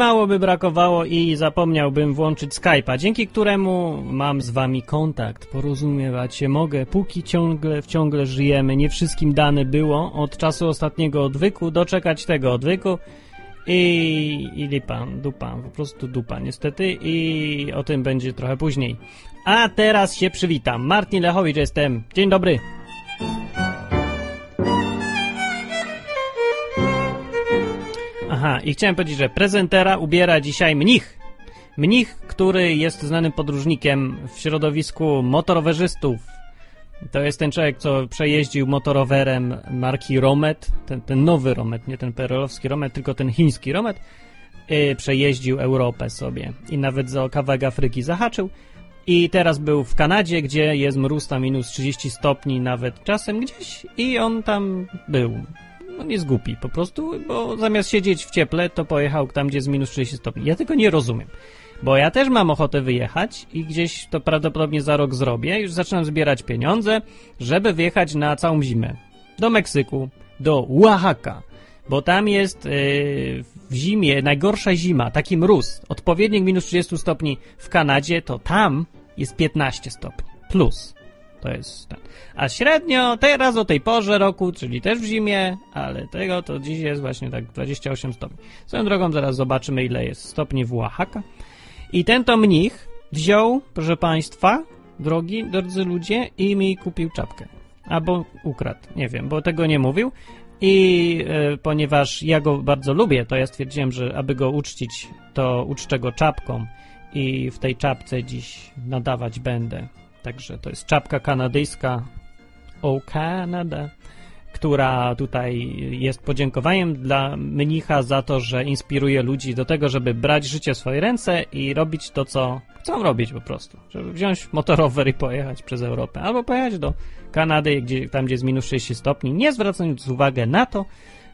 Mało by brakowało i zapomniałbym włączyć Skype'a, dzięki któremu mam z wami kontakt, porozumiewać się mogę, póki ciągle, ciągle żyjemy, nie wszystkim dane było od czasu ostatniego odwyku, doczekać tego odwyku i, i lipa, dupa, po prostu dupa niestety. I o tym będzie trochę później. A teraz się przywitam, Martin Lechowicz jestem, dzień dobry. Aha, i chciałem powiedzieć, że prezentera ubiera dzisiaj mnich. Mnich, który jest znanym podróżnikiem w środowisku motorowerzystów. To jest ten człowiek, co przejeździł motorowerem marki Romet, ten, ten nowy Romet, nie ten perelowski Romet, tylko ten chiński Romet. Yy, przejeździł Europę sobie i nawet za kawałek Afryki zahaczył. I teraz był w Kanadzie, gdzie jest mróz na minus 30 stopni, nawet czasem gdzieś, i on tam był on jest głupi po prostu, bo zamiast siedzieć w cieple, to pojechał tam, gdzie jest minus 30 stopni. Ja tego nie rozumiem. Bo ja też mam ochotę wyjechać i gdzieś to prawdopodobnie za rok zrobię. Już zaczynam zbierać pieniądze, żeby wyjechać na całą zimę. Do Meksyku, do Oaxaca. Bo tam jest yy, w zimie najgorsza zima, taki mróz. Odpowiednik minus 30 stopni w Kanadzie, to tam jest 15 stopni. Plus. To jest ten. A średnio teraz o tej porze roku, czyli też w zimie, ale tego to dziś jest właśnie tak 28 stopni. Swoją drogą zaraz zobaczymy ile jest stopni w Oaxaca. I ten to mnich wziął, proszę państwa, drogi, drodzy ludzie, i mi kupił czapkę. Albo ukradł, nie wiem, bo tego nie mówił. I e, ponieważ ja go bardzo lubię, to ja stwierdziłem, że aby go uczcić, to uczczę go czapką i w tej czapce dziś nadawać będę. Także to jest czapka kanadyjska O Canada, która tutaj jest podziękowaniem dla mnicha za to, że inspiruje ludzi do tego, żeby brać życie w swoje ręce i robić to, co chcą robić po prostu. Żeby wziąć motorower i pojechać przez Europę. Albo pojechać do Kanady, gdzie, tam gdzie jest minus 60 stopni, nie zwracając uwagi na to,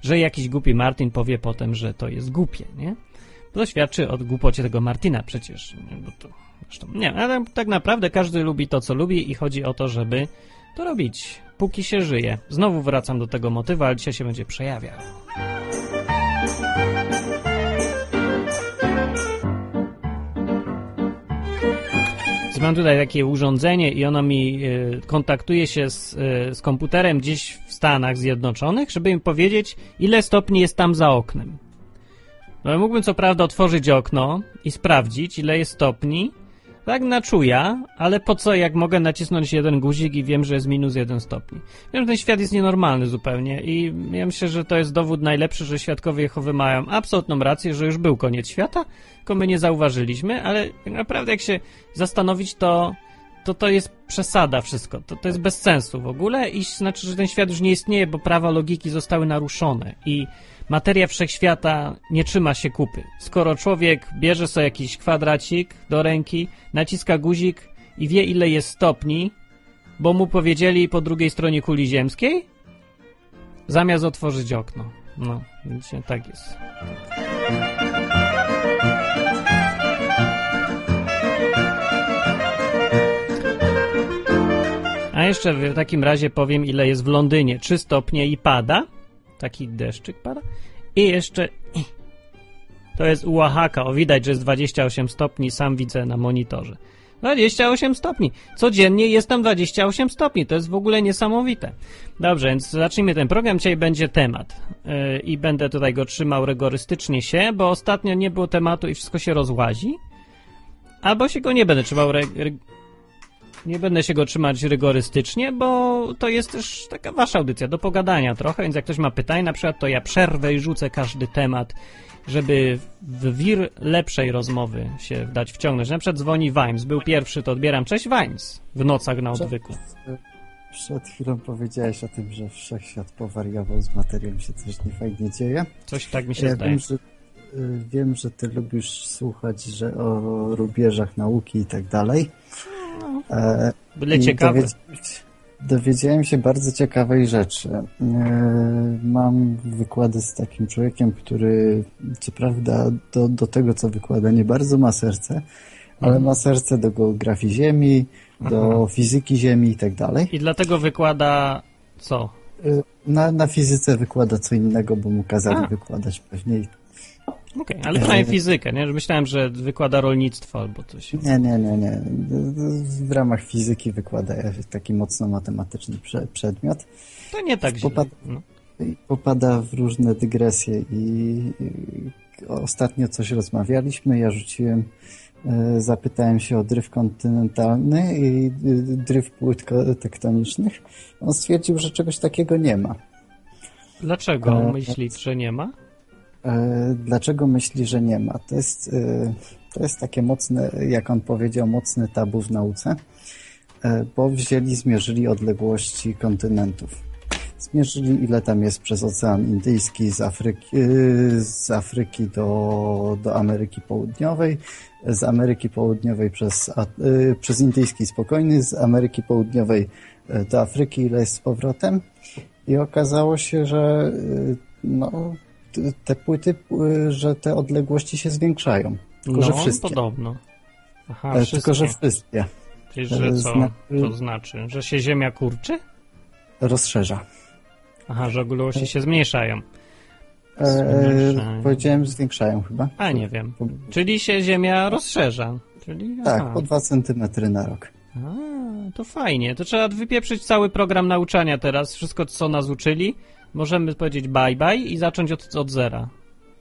że jakiś głupi Martin powie potem, że to jest głupie, nie? To świadczy o głupocie tego Martina przecież, nie? bo to Zresztą nie, ale tak naprawdę każdy lubi to, co lubi i chodzi o to, żeby to robić, póki się żyje. Znowu wracam do tego motywu, ale dzisiaj się będzie przejawiał. Mam tutaj takie urządzenie i ono mi y, kontaktuje się z, y, z komputerem gdzieś w Stanach Zjednoczonych, żeby mi powiedzieć, ile stopni jest tam za oknem. No, mógłbym co prawda otworzyć okno i sprawdzić, ile jest stopni, tak na czuja, ale po co, jak mogę nacisnąć jeden guzik i wiem, że jest minus jeden stopni. Wiem, że ten świat jest nienormalny zupełnie i ja myślę, że to jest dowód najlepszy, że świadkowie Jehowy mają absolutną rację, że już był koniec świata, tylko my nie zauważyliśmy, ale tak naprawdę jak się zastanowić, to to, to jest przesada wszystko. To, to jest bez sensu w ogóle i znaczy, że ten świat już nie istnieje, bo prawa logiki zostały naruszone i materia wszechświata nie trzyma się kupy. Skoro człowiek bierze sobie jakiś kwadracik do ręki, naciska guzik i wie ile jest stopni, bo mu powiedzieli po drugiej stronie kuli ziemskiej, zamiast otworzyć okno. No, widzicie, tak jest. A jeszcze w takim razie powiem, ile jest w Londynie. 3 stopnie i pada. Taki deszczyk pada. I jeszcze... To jest Oaxaca. O, widać, że jest 28 stopni. Sam widzę na monitorze. 28 stopni. Codziennie jest tam 28 stopni. To jest w ogóle niesamowite. Dobrze, więc zacznijmy ten program. Dzisiaj będzie temat. Yy, I będę tutaj go trzymał rygorystycznie się, bo ostatnio nie było tematu i wszystko się rozłazi. Albo się go nie będę trzymał ry nie będę się go trzymać rygorystycznie, bo to jest też taka wasza audycja, do pogadania trochę, więc jak ktoś ma pytanie na przykład, to ja przerwę i rzucę każdy temat, żeby w wir lepszej rozmowy się dać wciągnąć. Na przykład dzwoni Vimes, był pierwszy, to odbieram. Cześć Vimes, w nocach na odwyku. Przed chwilą powiedziałeś o tym, że wszechświat powariował, z materią się coś niefajnie dzieje. Coś tak mi się ja zdaje. Wiem, że, wiem, że ty lubisz słuchać że o rubieżach nauki i tak dalej. E, Byle ciekawe. dowiedziałem się bardzo ciekawej rzeczy. E, mam wykłady z takim człowiekiem, który co prawda do, do tego, co wykłada, nie bardzo ma serce, ale mhm. ma serce do geografii Ziemi, do Aha. fizyki Ziemi i tak dalej. I dlatego wykłada co? E, na, na fizyce wykłada co innego, bo mu kazali A. wykładać pewnie Okej, ale to mają fizykę, nie? Myślałem, że wykłada rolnictwo albo coś. Nie, nie, nie, nie. W ramach fizyki wykłada taki mocno matematyczny prze- przedmiot. To nie tak źle. Popad- No. popada w różne dygresje i, ostatnio coś rozmawialiśmy, ja rzuciłem, e, zapytałem się o dryf kontynentalny i dryf płyt tektonicznych. On stwierdził, że czegoś takiego nie ma. Dlaczego myślisz, że nie ma? E, Dlaczego myśli, że nie ma? To jest, e, to jest takie mocne, jak on powiedział, mocne tabu w nauce, e, bo wzięli, zmierzyli odległości kontynentów. Zmierzyli, ile tam jest przez Ocean Indyjski z Afryki, z Afryki do, do Ameryki Południowej, z Ameryki Południowej przez, przez Indyjski spokojny, z Ameryki Południowej do Afryki, ile jest z powrotem. I okazało się, że no, te płyty, e, że te odległości się zwiększają. Tylko, no, że wszystkie. podobno. Aha, E, wszystkie. Tylko, że wszystkie. Czyli, że co Zna- to znaczy? Że się Ziemia kurczy? Rozszerza. Aha, że odległości się zmniejszają. E, Zwiększają. powiedziałem zwiększają chyba. A, nie wiem. Czyli się Ziemia rozszerza. Czyli, Tak, aha. po 2 centymetry na rok. A, to fajnie. To trzeba wypieprzyć cały program nauczania teraz. Wszystko, co nas uczyli. Możemy powiedzieć bye bye i zacząć od, od zera.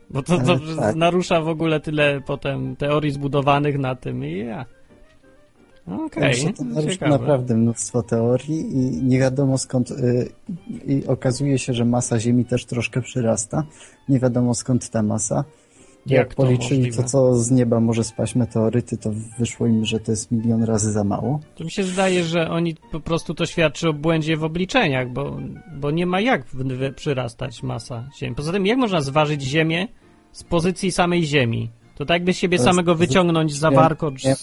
Bo to, to tak. narusza w ogóle tyle potem teorii zbudowanych na tym i ja. Okej, to to narusza ciekawe. naprawdę mnóstwo teorii i nie wiadomo skąd. y, I okazuje się, że masa Ziemi też troszkę przyrasta. Nie wiadomo skąd ta masa. Jak Jak policzyli to, co z nieba może spaść meteoryty, to wyszło im, że to jest milion razy za mało. To mi się zdaje, że oni po prostu to świadczy o błędzie w obliczeniach, bo, bo nie ma jak przyrastać masa Ziemi. Poza tym, jak można zważyć Ziemię z pozycji samej Ziemi? To tak jakby siebie samego wyciągnąć za warkocz. Nie z-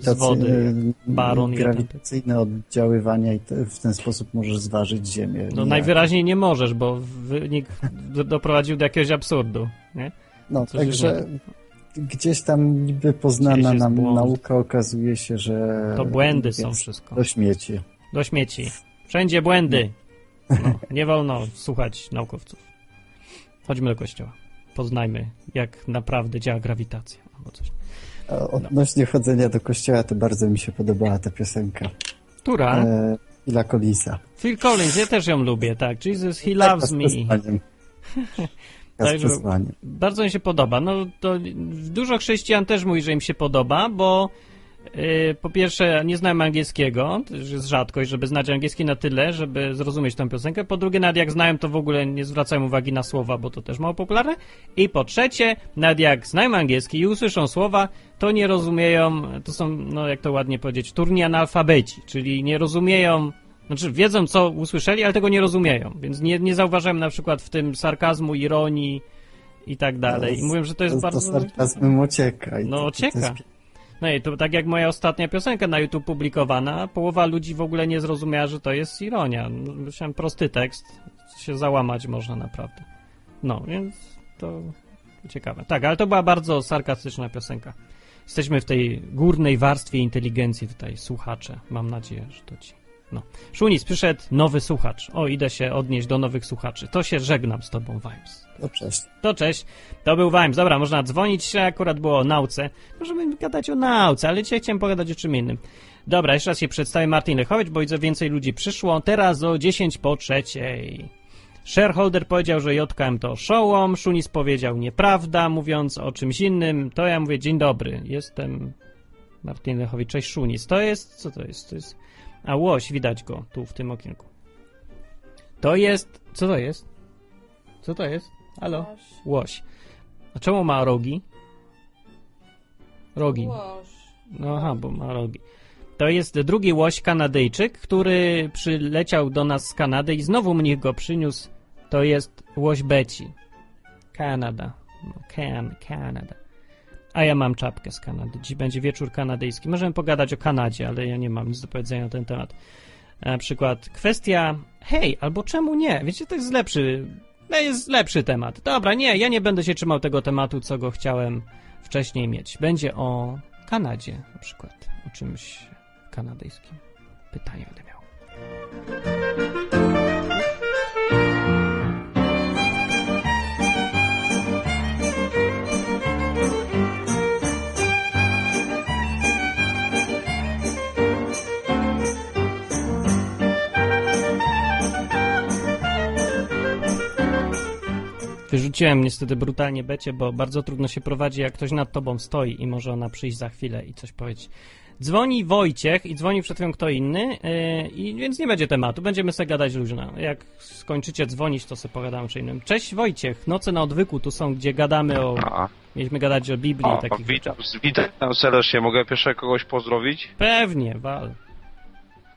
z wody, baron grawitacyjne oddziaływania i te, w ten sposób możesz zważyć Ziemię. No Nie- najwyraźniej nie możesz, bo wynik do, doprowadził do jakiegoś absurdu, nie? No, Coś także gdzieś tam niby poznana nam błąd. nauka okazuje się, że... To błędy są wszystko. Do śmieci. Do śmieci. Wszędzie błędy. No, nie wolno słuchać naukowców. Chodźmy do kościoła. Poznajmy, jak naprawdę działa grawitacja albo coś. A odnośnie chodzenia do kościoła, to bardzo mi się podobała ta piosenka. Która? E, Ila Collisa. Phil Collins, ja też ją lubię, tak. Jesus, he loves z me. Także-. Bardzo mi się podoba. No to dużo chrześcijan też mówi, że im się podoba, bo yy, po pierwsze nie znają angielskiego, to już jest rzadkość, żeby znać angielski na tyle, żeby zrozumieć tę piosenkę. Po drugie, nawet jak znają, to w ogóle nie zwracają uwagi na słowa, bo to też mało popularne. I po trzecie, nawet jak znają angielski i usłyszą słowa, to nie rozumieją, to są, no jak to ładnie powiedzieć, turni analfabeci, czyli nie rozumieją znaczy wiedzą, co usłyszeli, ale tego nie rozumieją, więc nie, nie zauważają na przykład w tym sarkazmu, ironii i tak dalej. I mówią, że to jest to, bardzo... To sarkazmem ocieka. No, ocieka. jest- No i to tak jak moja ostatnia piosenka na YouTube publikowana, połowa ludzi w ogóle nie zrozumiała, że to jest ironia. Myślałem prosty tekst, się załamać można naprawdę. No, więc to ciekawe. Tak, ale to była bardzo sarkastyczna piosenka. Jesteśmy w tej górnej warstwie inteligencji tutaj, słuchacze. Mam nadzieję, że to ci... No. Szunis, przyszedł nowy słuchacz. O, idę się odnieść do nowych słuchaczy. To się żegnam z tobą, Vimes. To cześć. To cześć. To był Vimes. Dobra, można dzwonić, akurat było o nauce. Możemy gadać o nauce, ale dzisiaj chciałem pogadać o czym innym. Dobra, jeszcze raz się przedstawię. Martin Lechowicz, bo widzę więcej ludzi przyszło. Teraz o 10 po trzeciej. Shareholder powiedział, że JKM to szołom. Szunis powiedział nieprawda, mówiąc o czymś innym. To ja mówię, dzień dobry. Jestem Martin Lechowicz. Cześć Szunis. To jest, co to jest? To jest... A łoś, widać go tu w tym okienku. To jest, co to jest? Co to jest? Halo? Łoś. A czemu ma rogi? Rogi. Łoż. No aha, bo ma rogi. To jest drugi łoś Kanadyjczyk, który przyleciał do nas z Kanady i znowu mnie go przyniósł. To jest łoś Beci. Kanada. No, Can, Canada. A ja mam czapkę z Kanady. Dziś będzie wieczór kanadyjski. Możemy pogadać o Kanadzie, ale ja nie mam nic do powiedzenia na ten temat. Na przykład kwestia hej, albo czemu nie? Wiecie, to jest lepszy, to jest lepszy temat. Dobra, nie, ja nie będę się trzymał tego tematu, co go chciałem wcześniej mieć. Będzie o Kanadzie na przykład, o czymś kanadyjskim. Pytanie będę miał. Odpuściłem niestety brutalnie Becie, bo bardzo trudno się prowadzi, jak ktoś nad tobą stoi i może ona przyjść za chwilę i coś powiedzieć. Dzwoni Wojciech i dzwoni przed chwilą kto inny, yy, i więc nie będzie tematu, będziemy sobie gadać luźno. Jak skończycie dzwonić, to sobie pogadamy czy innym. Cześć Wojciech, noce na odwyku tu są, gdzie gadamy o... A, Mieliśmy gadać o Biblii i o, takich witam, rzeczach. witam serdecznie. Mogę pierwsze kogoś pozdrowić? Pewnie, wal.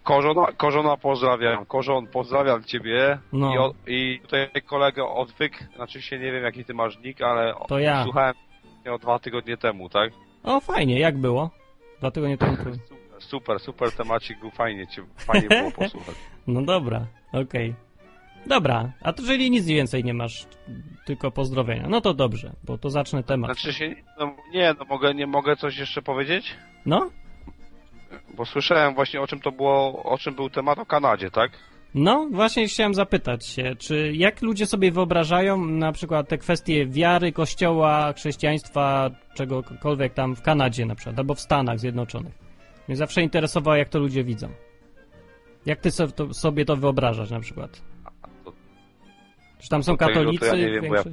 Korzona, Korzona pozdrawiam. Korzon, pozdrawiam ciebie. No. I, o, I tutaj kolegę odwyk, znaczy się nie wiem jaki ty masz nick, ale To ja. słuchałem o dwa tygodnie temu, tak? O, fajnie, jak było? Dlatego nie temu... Super, super, super temacik był fajnie, cię, fajnie było posłuchać. No dobra, okej. Dobra, a to jeżeli nic więcej nie masz, tylko pozdrowienia, no to dobrze, bo to zacznę temat. Znaczy się, no, nie, no mogę, nie mogę coś jeszcze powiedzieć? No? Bo słyszałem właśnie o czym to było, o czym był temat o Kanadzie, tak? No, właśnie chciałem zapytać się, czy jak ludzie sobie wyobrażają na przykład te kwestie wiary, kościoła, chrześcijaństwa, czegokolwiek tam w Kanadzie na przykład, albo w Stanach Zjednoczonych. Mnie zawsze interesowało, jak to ludzie widzą. Jak ty so- to, sobie to wyobrażasz na przykład? Czy tam są katolicy? To ja nie wiem, bo ja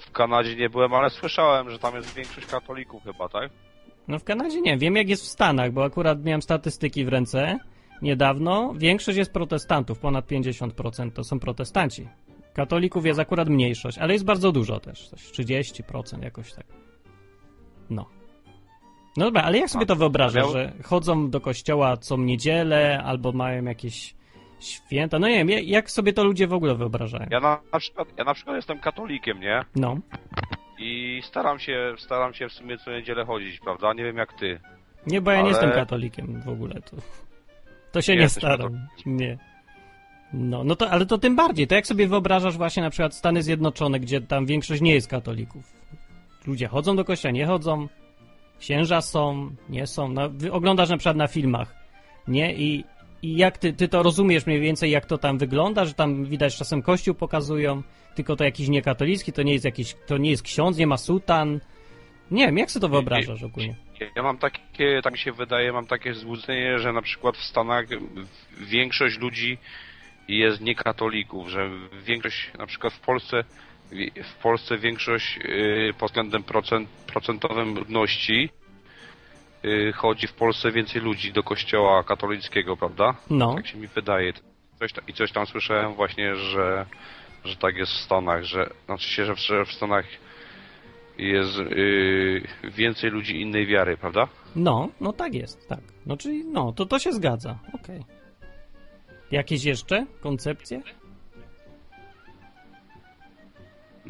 w Kanadzie nie byłem, ale słyszałem, że tam jest większość katolików chyba, tak? No w Kanadzie nie, wiem jak jest w Stanach, bo akurat miałem statystyki w ręce niedawno. Większość jest protestantów, ponad 50% to są protestanci. Katolików jest akurat mniejszość, ale jest bardzo dużo też, coś 30% jakoś tak. No. No dobra, ale jak sobie to wyobrażasz, że chodzą do kościoła co niedzielę, albo mają jakieś święta? No nie wiem, jak- jak sobie to ludzie w ogóle wyobrażają? Ja na, na przykład, ja na przykład jestem katolikiem, nie? No. I staram się, staram się w sumie co niedzielę chodzić, prawda? Nie wiem jak ty. Nie, bo ja nie Ale- jestem katolikiem w ogóle. To, to się Nie nie, staram. katolikiem. Nie. No, no to, ale to tym bardziej. To jak sobie wyobrażasz właśnie na przykład Stany Zjednoczone, gdzie tam większość nie jest katolików. Ludzie chodzą do kościoła, nie chodzą. Księża są, nie są. No, wy oglądasz na przykład na filmach, nie? I, i jak ty, ty to rozumiesz mniej więcej, jak to tam wygląda, że tam widać czasem kościół pokazują, tylko to jakiś niekatolicki, to nie jest jakiś, to nie jest ksiądz, nie ma sutan. Nie wiem, jak sobie to wyobrażasz ogólnie? Ja, mam takie, tak mi się wydaje, mam takie złudzenie, że na przykład w Stanach większość ludzi jest niekatolików, że większość, na przykład w Polsce, w Polsce większość yy, pod względem procent, procentowym ludności chodzi w Polsce więcej ludzi do kościoła katolickiego, prawda? No. Tak się mi wydaje. Coś I coś tam słyszałem właśnie, że, że tak jest w Stanach, że znaczy się, że w, że w Stanach jest yy, więcej ludzi innej wiary, prawda? No, no tak jest, tak. No czyli, no, to to się zgadza, okej. Jakieś jeszcze koncepcje?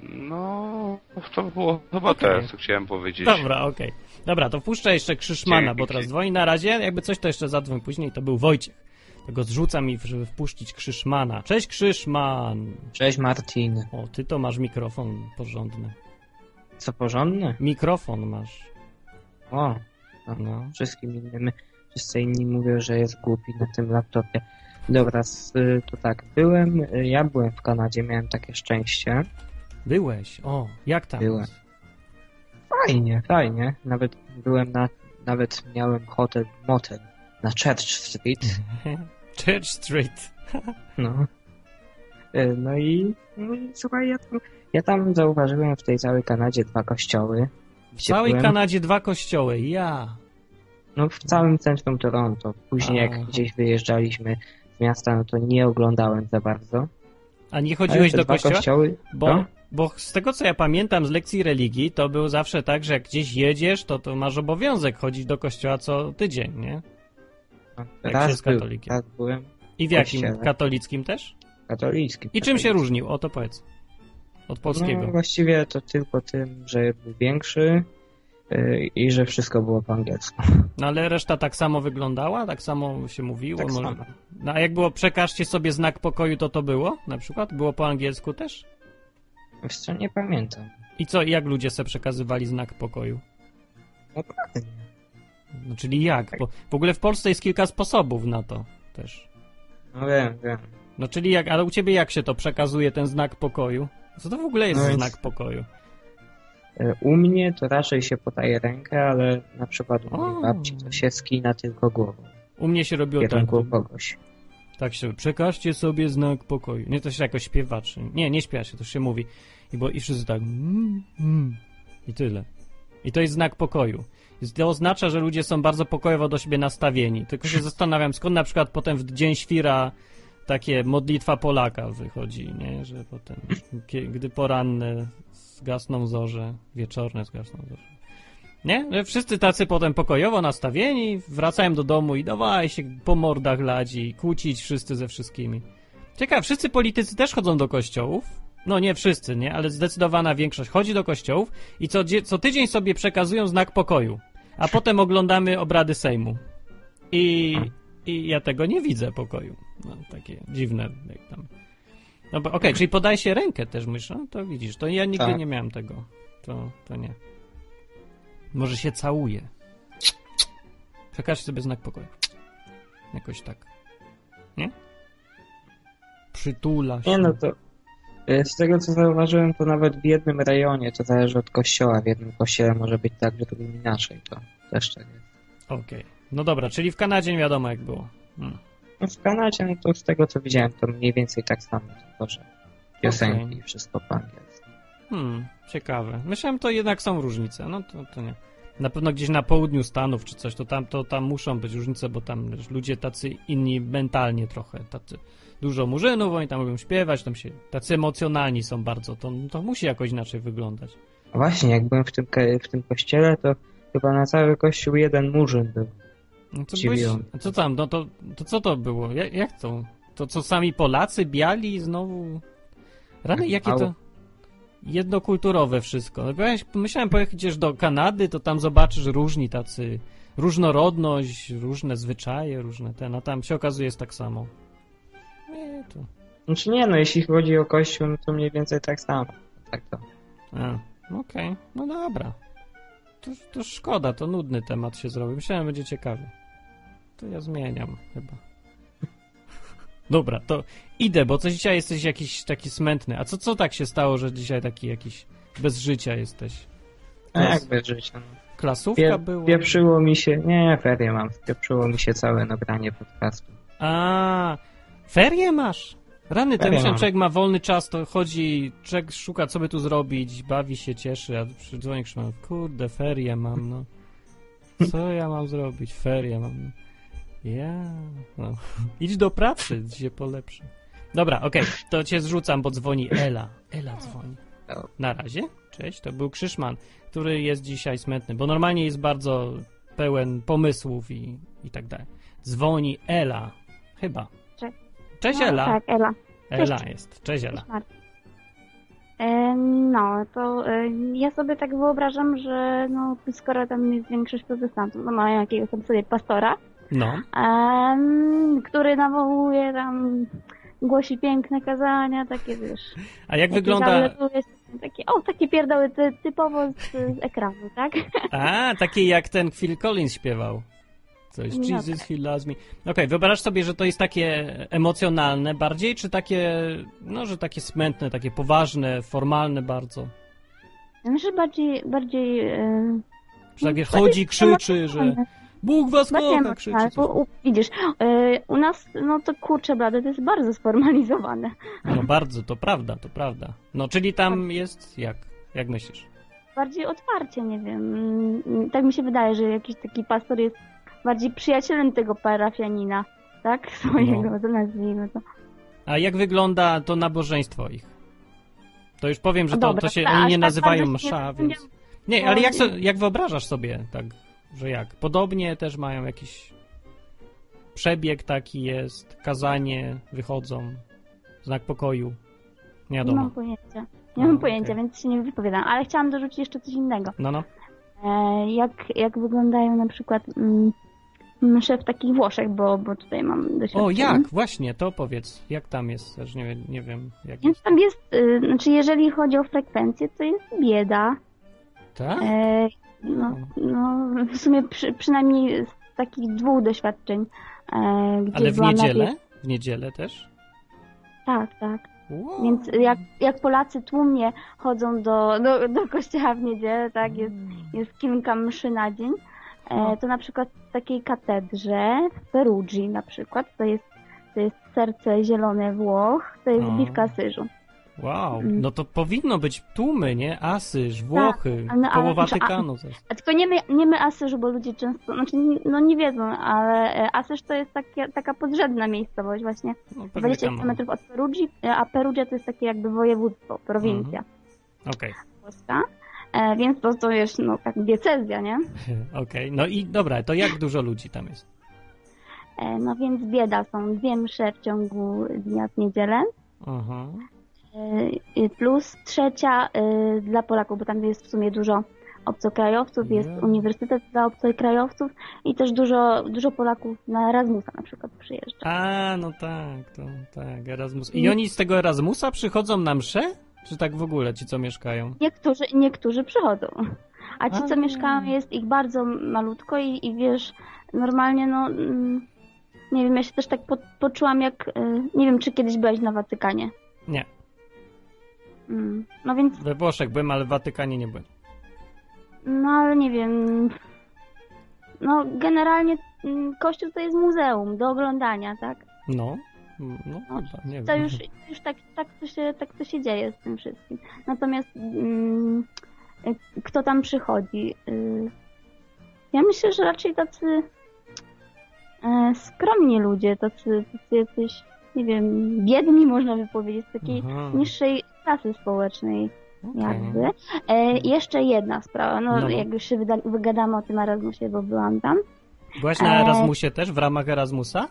No, to było chyba Okej. tyle, co chciałem powiedzieć. Dobra, okej. Dobra, to wpuszczę jeszcze Krzyszmana, Dzięki, bo teraz dzwoni na razie. Jakby coś, to jeszcze zadzwoń później. To był Wojciech. Tego zrzuca mi, żeby wpuścić Krzyszmana. Cześć Krzyszman! Cześć Martin. O, ty to masz mikrofon porządny. Co porządne? Mikrofon masz. O, No. wszystkim innym, wszyscy inni mówią, że jest głupi na tym laptopie. Dobra, y, to tak, byłem, y, ja byłem w Kanadzie, miałem takie szczęście. Byłeś. O, jak tam? Byłem. Fajnie, fajnie. Nawet byłem na, nawet miałem hotel, motel na Church Street. Church Street. No. Y, No i, no i słuchaj, ja tam, ja tam zauważyłem w tej całej Kanadzie dwa kościoły. W całej byłem. Kanadzie dwa kościoły. Ja. No w całym centrum Toronto. Później Aha. jak gdzieś wyjeżdżaliśmy z miasta, no to nie oglądałem za bardzo. A nie chodziłeś do kościoła? kościoły, Bo, no, bo z tego co ja pamiętam z lekcji religii, to był zawsze tak, że jak gdzieś jedziesz, to, to masz obowiązek chodzić do kościoła co tydzień, nie? no, Jak się raz, jest był, katolikiem. raz byłem I w jakim? Kościele. Katolickim też? katolickim. I czym się różnił? O to powiedz. Od polskiego. No właściwie to tylko tym, że był większy yy, i że wszystko było po angielsku. No ale reszta tak samo wyglądała? Tak samo się mówiło? Tak Może... samo. No a jak było przekażcie sobie znak pokoju, to to było? Na przykład? Było po angielsku też? Wiesz co, nie pamiętam. I co, jak ludzie sobie przekazywali znak pokoju? Naprawdę. No, czyli jak? Bo w ogóle w Polsce jest kilka sposobów na to też. No wiem, wiem. No czyli jak, ale u ciebie jak się to przekazuje, ten znak pokoju? Co to w ogóle jest No więc- znak pokoju? Yy, U mnie to raczej się podaje rękę, ale na przykład u mojej babci to się skina tylko głową. U mnie się robiło tak. kogoś. Tak się, przekażcie sobie znak pokoju. Nie, to się jakoś śpiewa, czy... Nie, nie śpiewa się, to się mówi. I, bo, i wszyscy tak mm, mm, i tyle. I to jest znak pokoju. To oznacza, że ludzie są bardzo pokojowo do siebie nastawieni. Tylko się zastanawiam, skąd na przykład potem w Dzień Świra takie modlitwa Polaka wychodzi, nie? Że potem, gdy poranne zgasną zorze, wieczorne zgasną zorze. Nie? Że wszyscy tacy potem pokojowo nastawieni, wracają do domu i dawaj się po mordach ladzi, kłócić wszyscy ze wszystkimi. Ciekawe, wszyscy politycy też chodzą do kościołów. No nie wszyscy, nie? Ale zdecydowana większość chodzi do kościołów i co, co tydzień sobie przekazują znak pokoju. A potem oglądamy obrady Sejmu. I, i ja tego nie widzę pokoju. No, takie dziwne, jak tam. No bo okej, czyli podaje się rękę też, myśl, no to widzisz, to ja nigdy Tak. nie miałem tego. To, to nie. Może się całuje. Przekaż sobie znak pokoju. Jakoś tak. Nie? Przytula się. Nie no to z tego co zauważyłem, to nawet w jednym rejonie, to zależy od kościoła, w jednym kościele może być tak, w drugim inaczej, to też tak jest. Okej. No dobra, czyli w Kanadzie nie wiadomo jak było. Hmm. No w Kanadzie, no to z tego co widziałem, to mniej więcej tak samo, tylko że piosenki Okej. i wszystko po angielsku. Hmm, ciekawe. Myślałem, to jednak są różnice. No to, to nie. Na pewno gdzieś na południu Stanów czy coś, to tam, to tam muszą być różnice, bo tam ludzie tacy inni mentalnie trochę, tacy dużo murzynów, oni tam lubią śpiewać, tam się, tacy emocjonalni są bardzo, to, to musi jakoś inaczej wyglądać. Właśnie, jak byłem w tym, w tym kościele, to chyba na cały kościół jeden murzyn był. No byłeś, a co tam, no to, to co to było? Jak, jak to? To co sami Polacy, biali znowu? Rany, jakie to... Jednokulturowe wszystko. No, myślałem, pojedziesz do Kanady, to tam zobaczysz różni tacy, różnorodność, różne zwyczaje, różne ten, a tam się okazuje jest tak samo. Nie, to... Znaczy nie, no jeśli chodzi o kościół, no to mniej więcej tak samo. Tak to. Okej, no dobra. To, to szkoda, to nudny temat się zrobił. Myślałem, będzie ciekawy. To ja zmieniam chyba. Dobra, to idę, bo coś dzisiaj jesteś jakiś taki smętny. A co, co tak się stało, że dzisiaj taki jakiś bez życia jesteś? A jak bez życia, no. Klasówka Pie, była? pieprzyło mi się, nie, nie, ferie mam, pieprzyło mi się całe nagranie podcastu. A, ferie masz? Rany, mam. człowiek ma wolny czas, to chodzi, człowiek szuka, co by tu zrobić, bawi się, cieszy, a przydzwoni Krzysztof, kurde, ferie mam, no. Co ja mam zrobić? Ferie mam. no. Ja, no. Idź do pracy, się polepszy. Dobra, okej, to cię zrzucam, bo dzwoni Ela. Ela dzwoni. Na razie, cześć, to był Krzyszman, który jest dzisiaj smętny, bo normalnie jest bardzo pełen pomysłów i, i tak dalej. Dzwoni Ela, chyba. Cześć. Cześć No, Ela. Tak, Ela. Ela jest, cześć Ela. Cześć, No, to ja sobie tak wyobrażam, że no, skoro tam jest większość protestantów, no mają jakiegoś tam sobie pastora, No, em, który nawołuje tam, głosi piękne kazania, takie wiesz. a jak wygląda... Takie, o, takie pierdoły ty, typowo z, z ekranu, tak? A, takie jak ten Phil Collins śpiewał. Coś, No Jesus, he loves me. Okej, wyobraź sobie, że to jest takie emocjonalne bardziej, czy takie, no, że takie smętne, takie poważne, formalne bardzo? Myślę bardziej, bardziej... E, Że takie bardziej chodzi, krzyczy, że. Bóg was kocha, krzyczy. coś. bo u, widzisz, e, u nas, no to kurczę blade, to jest bardzo sformalizowane. No bardzo, to prawda, to prawda. No, czyli tam jest jak? Jak myślisz? bardziej otwarcie, nie wiem. Mm, Tak mi się wydaje, że jakiś taki pastor jest bardziej przyjacielem tego parafianina, tak? Swojego, No. to nazwijmy to. A jak wygląda to nabożeństwo ich? To już powiem, że to, Dobra, to się, tak, oni nie tak nazywają się msza, nie więc... Nie, ale jak, so, nie. jak wyobrażasz sobie, tak, że jak? Podobnie też mają jakiś przebieg taki jest, kazanie, wychodzą, znak pokoju, nie Nie wiadomo. mam pojęcia. Nie No, mam pojęcia, okej. więc się nie wypowiadam. Ale chciałam dorzucić jeszcze coś innego. No, no. E, jak, jak wyglądają na przykład mm, msze w takich Włoszech, bo, bo tutaj mam doświadczenie. O, jak? Właśnie, to powiedz, jak tam jest, też nie, nie wiem, jak Więc tam jest, y, znaczy jeżeli chodzi o frekwencję, to jest bieda. Tak? E, no, no, w sumie przy, przynajmniej z takich dwóch doświadczeń, e, Ale w niedzielę? W niedzielę też? Tak, tak. Wow. Więc jak, jak Polacy tłumnie chodzą do, do, do kościoła w niedzielę, tak, jest, jest kilka mszy na dzień, to na przykład w takiej katedrze w Perugii na przykład, to jest, to jest serce zielone Włoch, to jest bitwa Asyżu. Wow, Mm. no to powinno być tłumy, nie? Asyż, Włochy, ale- koło ale- Watykanu. to jest. A tylko nie my, nie my Asyż, bo ludzie często, znaczy no nie wiedzą, ale e, Asyż to jest takie, taka podrzędna miejscowość właśnie, No, pewnie 20 tam. km od Perugii, e, a Perugia to jest takie jakby województwo, prowincja Okej, polska, e, więc to, to jest no tak diecezja, nie? okej. No i dobra, to jak dużo ludzi tam jest? E, no więc bieda, są dwie msze w ciągu dnia w niedzielę, Aha. e, plus trzecia e, dla Polaków, bo tam jest w sumie dużo obcokrajowców, jest uniwersytet dla obcokrajowców i też dużo, dużo Polaków na Erasmusa na przykład przyjeżdża. A, no tak, to tak, Erasmus. I Mm. oni z tego Erasmusa przychodzą na mszę? Czy tak w ogóle ci, co mieszkają? Niektórzy, niektórzy przychodzą. A ci, co A. mieszkają, jest ich bardzo malutko i, i wiesz, normalnie, no, mm, nie wiem, ja się też tak po, poczułam jak, y, nie wiem, czy kiedyś byłeś na Watykanie. Nie. Mm, No więc, We Włoszech byłem, ale w Watykanie nie byłem. no ale nie wiem, no generalnie mm, Kościół to jest muzeum do oglądania, tak? No. No, No, chyba, nie To wiem. już, już tak, tak, to się, tak to się dzieje z tym wszystkim. Natomiast mm, kto tam przychodzi? Y, ja myślę, że raczej tacy e, skromni ludzie, tacy, tacy jacyś, nie wiem, biedni można by powiedzieć, z takiej Aha. niższej klasy społecznej Okej. jakby. E, jeszcze jedna sprawa, no, No. jak już się wygadamy o tym Erasmusie, bo byłam tam. Byłaś na E. Erasmusie też, w ramach Erasmusa?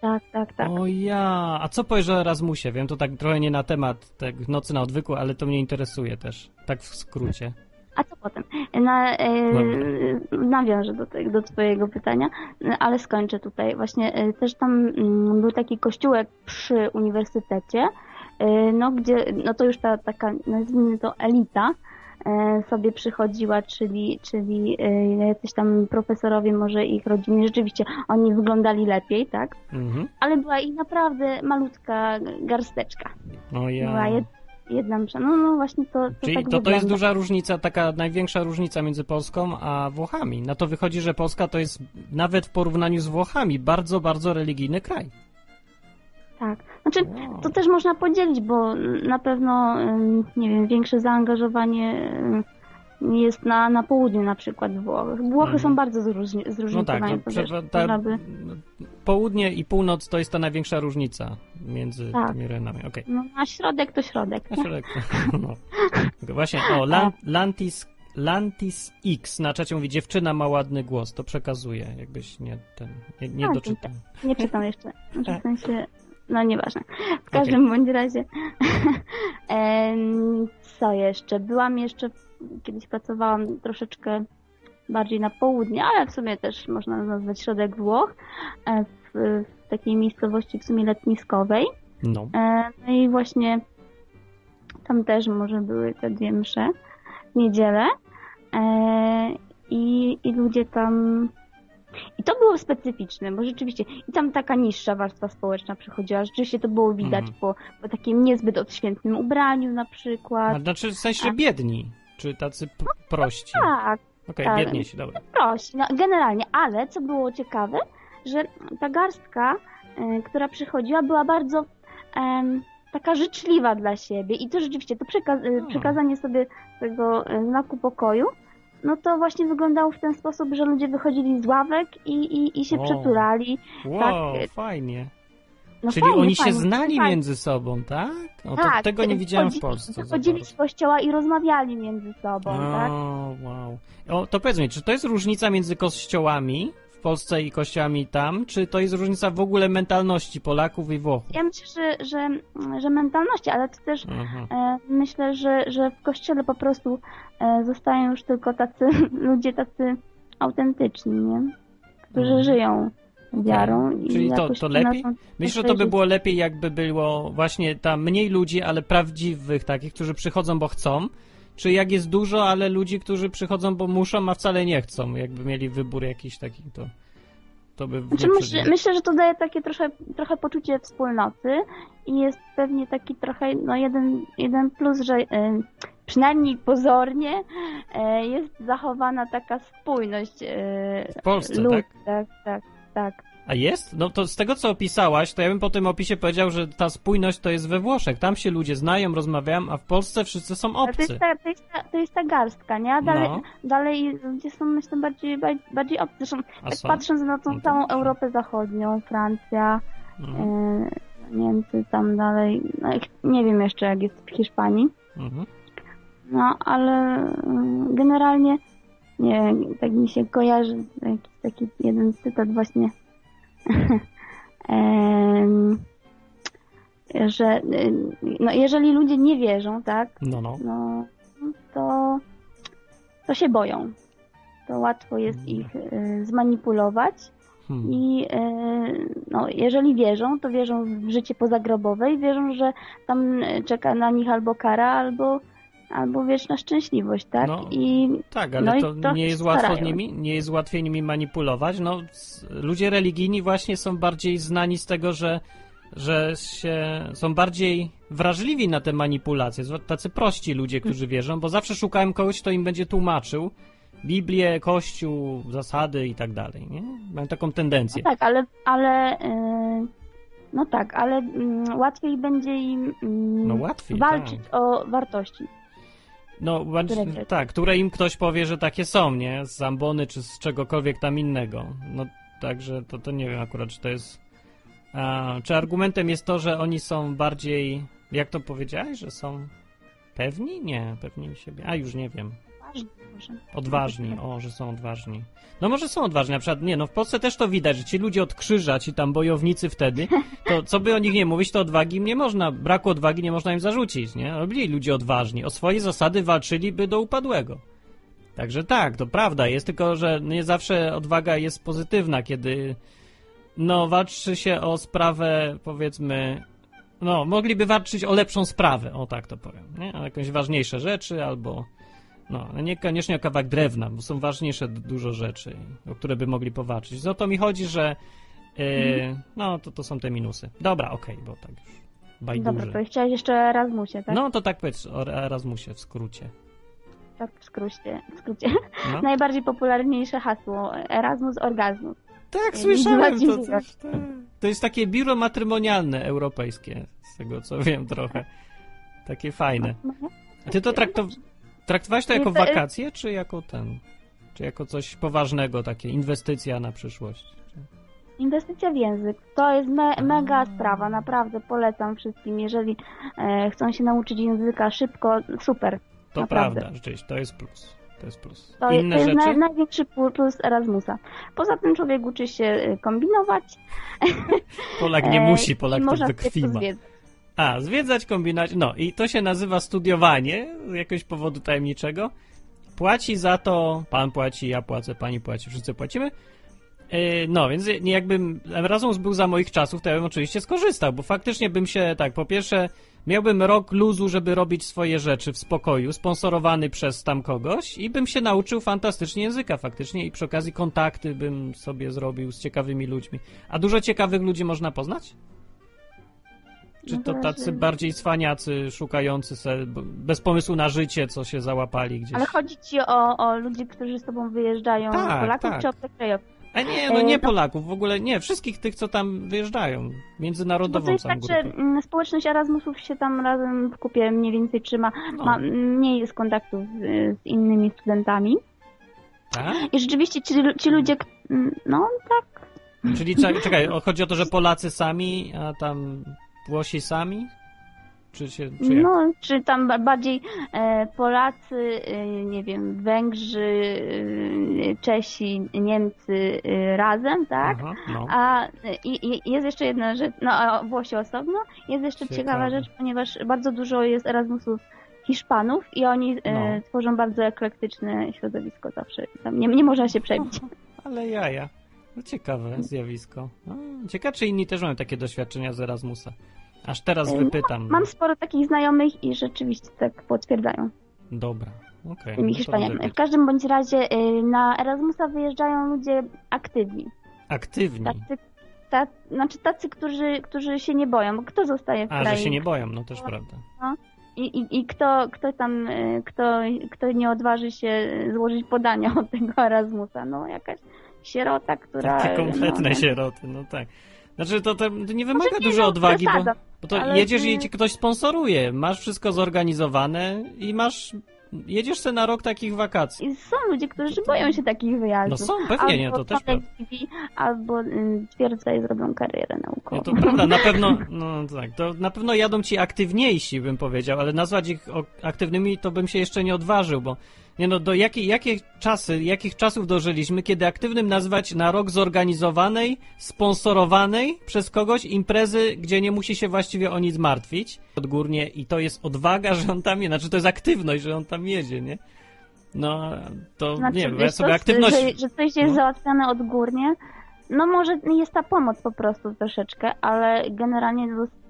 Tak, tak, tak. O ja, a co powiesz o Erasmusie? Wiem, to tak trochę nie na temat tak, nocy na odwyku, ale to mnie interesuje też, tak w skrócie. A co potem? Na, e, nawiążę do, te, do Twojego pytania, ale skończę tutaj. Właśnie e, też tam mm, był taki kościółek przy uniwersytecie, e, no gdzie, no to już ta taka, nazwijmy to elita, sobie przychodziła, czyli, czyli e, jacyś tam profesorowie, może ich rodziny, rzeczywiście oni wyglądali lepiej, tak? Mhm. Ale była ich naprawdę malutka garsteczka. O ja. Była jed, jedna msza. No, no właśnie to, to Czyli tak to, to jest duża różnica, taka największa różnica między Polską a Włochami. Na to wychodzi, że Polska to jest nawet w porównaniu z Włochami bardzo, bardzo religijny kraj. Tak. Znaczy, to też można podzielić, bo na pewno, nie wiem, większe zaangażowanie jest na, na południu na przykład Włoch. Włochy Mhm. są bardzo zróżni- No tak, zróżnicowane. to to wiesz, prze- ta, by, południe i północ to jest ta największa różnica między Tak. tymi rejonami. Okej. no, a środek to środek. Nie? środek. No. Właśnie, o, Lan, Lantis, Lantis X na czacie mówi, dziewczyna ma ładny głos, to przekazuje, jakbyś nie, ten, nie, nie Tak, doczytał. Nie czytam jeszcze. Znaczy, Tak. w sensie, no nieważne. W każdym bądź razie. Co jeszcze? Byłam jeszcze, kiedyś pracowałam troszeczkę bardziej na południe, ale w sumie też można nazwać środek Włoch, e, w, w takiej miejscowości w sumie letniskowej. No. E, No i właśnie tam też może były te dwie msze w niedzielę e, i, i ludzie tam i to było specyficzne, bo rzeczywiście i tam taka niższa warstwa społeczna przychodziła, rzeczywiście to było widać Mhm. po, po takim niezbyt odświętnym ubraniu na przykład. A, znaczy w sensie biedni, czy tacy p- prości. Tak, Okej, tak. biedniejsi, dobra. prosi, no, generalnie, ale co było ciekawe, że ta garstka, e, która przychodziła, była bardzo em, taka życzliwa dla siebie i to rzeczywiście, to przeka- e, Hmm. przekazanie sobie tego e, znaku pokoju, no to właśnie wyglądało w ten sposób, że ludzie wychodzili z ławek i, i, i się O. przytulali. Wow, Tak. fajnie. No Czyli fajnie, oni się fajnie, znali fajnie. między sobą, tak? O, Tak, tego nie widziałem w Polsce. bardzo. z kościoła i rozmawiali między sobą, tak? O, wow. O, to powiedz mi, czy to jest różnica między kościołami w Polsce i kościołami tam, czy to jest różnica w ogóle mentalności Polaków i Włochów? Ja myślę, że, że, że mentalności, ale to też. E, Myślę, że, że w kościele po prostu zostają już tylko tacy ludzie tacy autentyczni, nie? Którzy Mhm. żyją wiarą. i Czyli to- to lepiej? Myślę, że to by było lepiej, jakby było właśnie tam mniej ludzi, ale prawdziwych takich, którzy przychodzą, bo chcą, czy jak jest dużo, ale ludzi, którzy przychodzą, bo muszą, a wcale nie chcą, jakby mieli wybór jakiś taki, to, to by Znaczy, myślę, myślę, że to daje takie trochę, trochę poczucie wspólnoty i jest pewnie taki trochę, no jeden, jeden plus, że e, przynajmniej pozornie e, jest zachowana taka spójność e, W Polsce, ludzi. tak? tak, tak, tak. A jest? No to z tego, co opisałaś, to ja bym po tym opisie powiedział, że ta spójność to jest we Włoszech. Tam się ludzie znają, rozmawiają, a w Polsce wszyscy są Ale to jest, obcy. ta, to, jest ta, to jest ta garstka, nie? A dalej, No. dalej ludzie są, myślę, bardziej, bardziej obcy. Zresztą, tak patrząc na tą No całą. Europę Zachodnią, Francja, Mhm. e, Niemcy, tam dalej, no, nie wiem jeszcze jak jest w Hiszpanii, Mhm. No ale mm, generalnie, nie tak mi się kojarzy jakiś taki jeden cytat właśnie, że y, no, jeżeli ludzie nie wierzą, tak, No, no. no to, to się boją. To łatwo jest Mhm. ich y, zmanipulować Hmm. i y, no, jeżeli wierzą, to wierzą w życie pozagrobowe i wierzą, że tam czeka na nich albo kara, albo, albo wieczna szczęśliwość, tak? No, I Tak, ale No i to trochę nie jest się łatwo starają. nimi, nie jest łatwiej nimi manipulować. No, ludzie religijni właśnie są bardziej znani z tego, że, że się, są bardziej wrażliwi na te manipulacje. Tacy prości ludzie, którzy wierzą, bo zawsze szukałem kogoś, kto im będzie tłumaczył Biblię, Kościół, zasady i tak dalej. Nie? Mam taką no tendencję. tak, ale, ale y, no tak, ale mm, łatwiej będzie im mm, No łatwiej, walczyć o wartości. No, bądź- Które tak, które im ktoś powie, że takie są, nie? Z ambony czy z czegokolwiek tam innego. No, także to, to nie wiem akurat, czy to jest... A, czy argumentem jest to, że oni są bardziej... Jak to powiedziałeś, że są pewni? Nie, pewni siebie. A, już nie wiem. Może. Odważni, o, że są odważni. No może są odważni, na przykład, nie, no w Polsce też to widać, że ci ludzie od krzyża, ci tam bojownicy wtedy, to co by o nich nie mówić, to odwagi im nie można, braku odwagi nie można im zarzucić, nie? No, Byli ludzie odważni, o swoje zasady walczyliby do upadłego. Także tak, to prawda jest, tylko że nie zawsze odwaga jest pozytywna, kiedy no walczy się o sprawę, powiedzmy, no mogliby walczyć o lepszą sprawę, o tak to powiem, nie? O jakieś ważniejsze rzeczy albo no, niekoniecznie o kawałek drewna, bo są ważniejsze dużo rzeczy, o które by mogli powalczyć. O to mi chodzi, że e, no, to, to są te minusy. Dobra, okej, bo tak już bajdurze. Dobra, to chciałeś jeszcze o Erasmusie, tak? No, to tak powiedz o Erasmusie w skrócie. Tak w skrócie. W skrócie. No. Najbardziej popularniejsze hasło Erasmus Orgazmus. Tak, słyszałem, to, coś, to, to jest takie biuro matrymonialne europejskie, z tego co wiem trochę. Takie fajne. No, A ty to traktow... traktowałeś to jako wakacje, czy jako ten? Czy jako coś poważnego, takie inwestycja na przyszłość? Inwestycja w język to jest me mega sprawa, naprawdę polecam wszystkim. Jeżeli e, chcą się nauczyć języka szybko, super. To Naprawdę. prawda, rzeczywiście, to jest plus. To jest plus. To, Inne to jest rzeczy? na, największy plus Erasmusa. Poza tym człowiek uczy się e, kombinować. Polak nie e, musi, Polak to można A, zwiedzać, kombinować. No i to się nazywa studiowanie z jakiegoś powodu tajemniczego. Płaci za to, pan płaci, ja płacę, pani płaci, wszyscy płacimy. Yy, No, więc jakbym Erasmus był za moich czasów, to ja bym oczywiście skorzystał, bo faktycznie bym się, tak, po pierwsze, miałbym rok luzu, żeby robić swoje rzeczy w spokoju, sponsorowany przez tam kogoś i bym się nauczył fantastycznie języka faktycznie i przy okazji kontakty bym sobie zrobił z ciekawymi ludźmi. A dużo ciekawych ludzi można poznać? Czy No to zależy. tacy bardziej cwaniacy, szukający se, bez pomysłu na życie, co się załapali gdzieś? Ale chodzi ci o, o ludzi, którzy z tobą wyjeżdżają, Tak, Polaków tak. czy obcokrajowców? A nie, no E, nie no- Polaków, w ogóle nie, wszystkich tych, co tam wyjeżdżają. Bo to Międzynarodową jest tak, że grupę. mm, społeczność Erasmusów się tam razem w kupie mniej więcej trzyma, No. ma mniej jest kontaktów z, z innymi studentami. Tak? I rzeczywiście ci, ci ludzie, mm, no tak, Czyli czekaj, chodzi o to, że Polacy sami, a tam Włosi sami? Czy się, czy jak? no czy tam ba- bardziej e, Polacy, e, nie wiem, Węgrzy, e, Czesi, Niemcy razem, tak? Aha, no. A i, i jest jeszcze jedna rzecz, no a Włosi osobno, jest jeszcze Ciekawe. ciekawa rzecz, ponieważ bardzo dużo jest Erasmusów Hiszpanów i oni No. tworzą bardzo eklektyczne środowisko zawsze. Tam nie, nie można się przebić. Ale jaja. No ciekawe zjawisko. No, ciekawe, czy inni też mają takie doświadczenia z Erasmusa. Aż teraz E, wypytam. Mam sporo takich znajomych i rzeczywiście tak potwierdzają Dobra, okej. tymi no Hiszpaniami. W każdym bądź razie e, na Erasmusa wyjeżdżają ludzie aktywni. Aktywni. Tacy, ta, znaczy tacy, którzy, którzy się nie boją. Bo Kto zostaje w A, kraju? że się nie boją, no też prawda. I, i, i kto, kto tam, y, kto, kto nie odważy się złożyć podania od tego Erasmusa? No jakaś sierota, która... Takie kompletne no, sieroty, no tak. Znaczy to, to nie wymaga Może nie, dużo no, odwagi, bo, bo to ale jedziesz i ci ktoś sponsoruje. Masz wszystko zorganizowane i masz... Jedziesz sobie na rok takich wakacji. I są ludzie, którzy boją się takich wyjazdów. No są, pewnie nie, albo to też prawda. Albo twierdzą i zrobią karierę naukową. No to prawda, na pewno, no tak, to na pewno jadą ci aktywniejsi, bym powiedział, ale nazwać ich aktywnymi to bym się jeszcze nie odważył, bo nie no, do jakiej, jakie czasy, jakich czasów dożyliśmy, kiedy aktywnym nazwać na rok zorganizowanej, sponsorowanej przez kogoś imprezy, gdzie nie musi się właściwie o nic martwić odgórnie i to jest odwaga, że on tam jedzie, znaczy to jest aktywność, że on tam jedzie, nie? No, to Znaczy, nie wiem, ja sobie co, aktywność... Że, że coś jest no. załatwiane odgórnie, no może jest ta pomoc po prostu troszeczkę, ale generalnie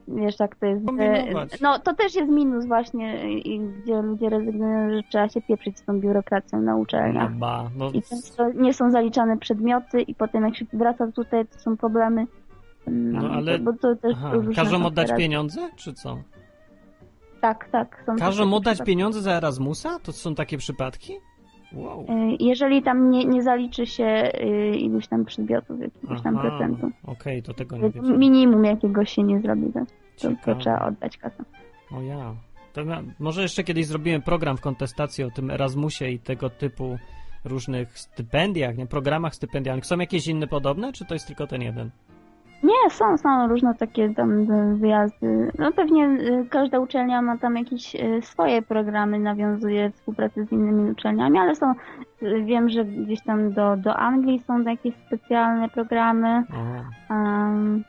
wiesz jak to jest. Kombinować. No to też jest minus właśnie, i, gdzie ludzie rezygnują, że trzeba się pieprzyć z tą biurokracją na No uczelniach. ba, no, I często nie są zaliczane przedmioty i potem jak się wraca tutaj, to są problemy. No, No, ale- Bo to też aha, każą oddać teraz. pieniądze, czy co? Tak, tak. Każą oddać przypadki. pieniądze za Erasmusa? To są takie przypadki? Wow. Y, Jeżeli tam nie, nie zaliczy się y, iluś tam przedmiotów, jakiegoś tam procentu. Okej, to tego nie. Minimum jakiegoś się nie zrobi, to, to, trzeba oddać kasę. O ja. Na, może jeszcze kiedyś zrobimy program w kontestacji o tym Erasmusie i tego typu różnych stypendiach, nie? Programach stypendialnych. Są jakieś inne podobne, czy to jest tylko ten jeden? Nie, są, są różne takie tam y, wyjazdy. No pewnie y, każda uczelnia ma tam jakieś y, swoje programy, nawiązuje współpracę z innymi uczelniami, ale są, wiem, że gdzieś tam do, do Anglii są jakieś specjalne programy. Um,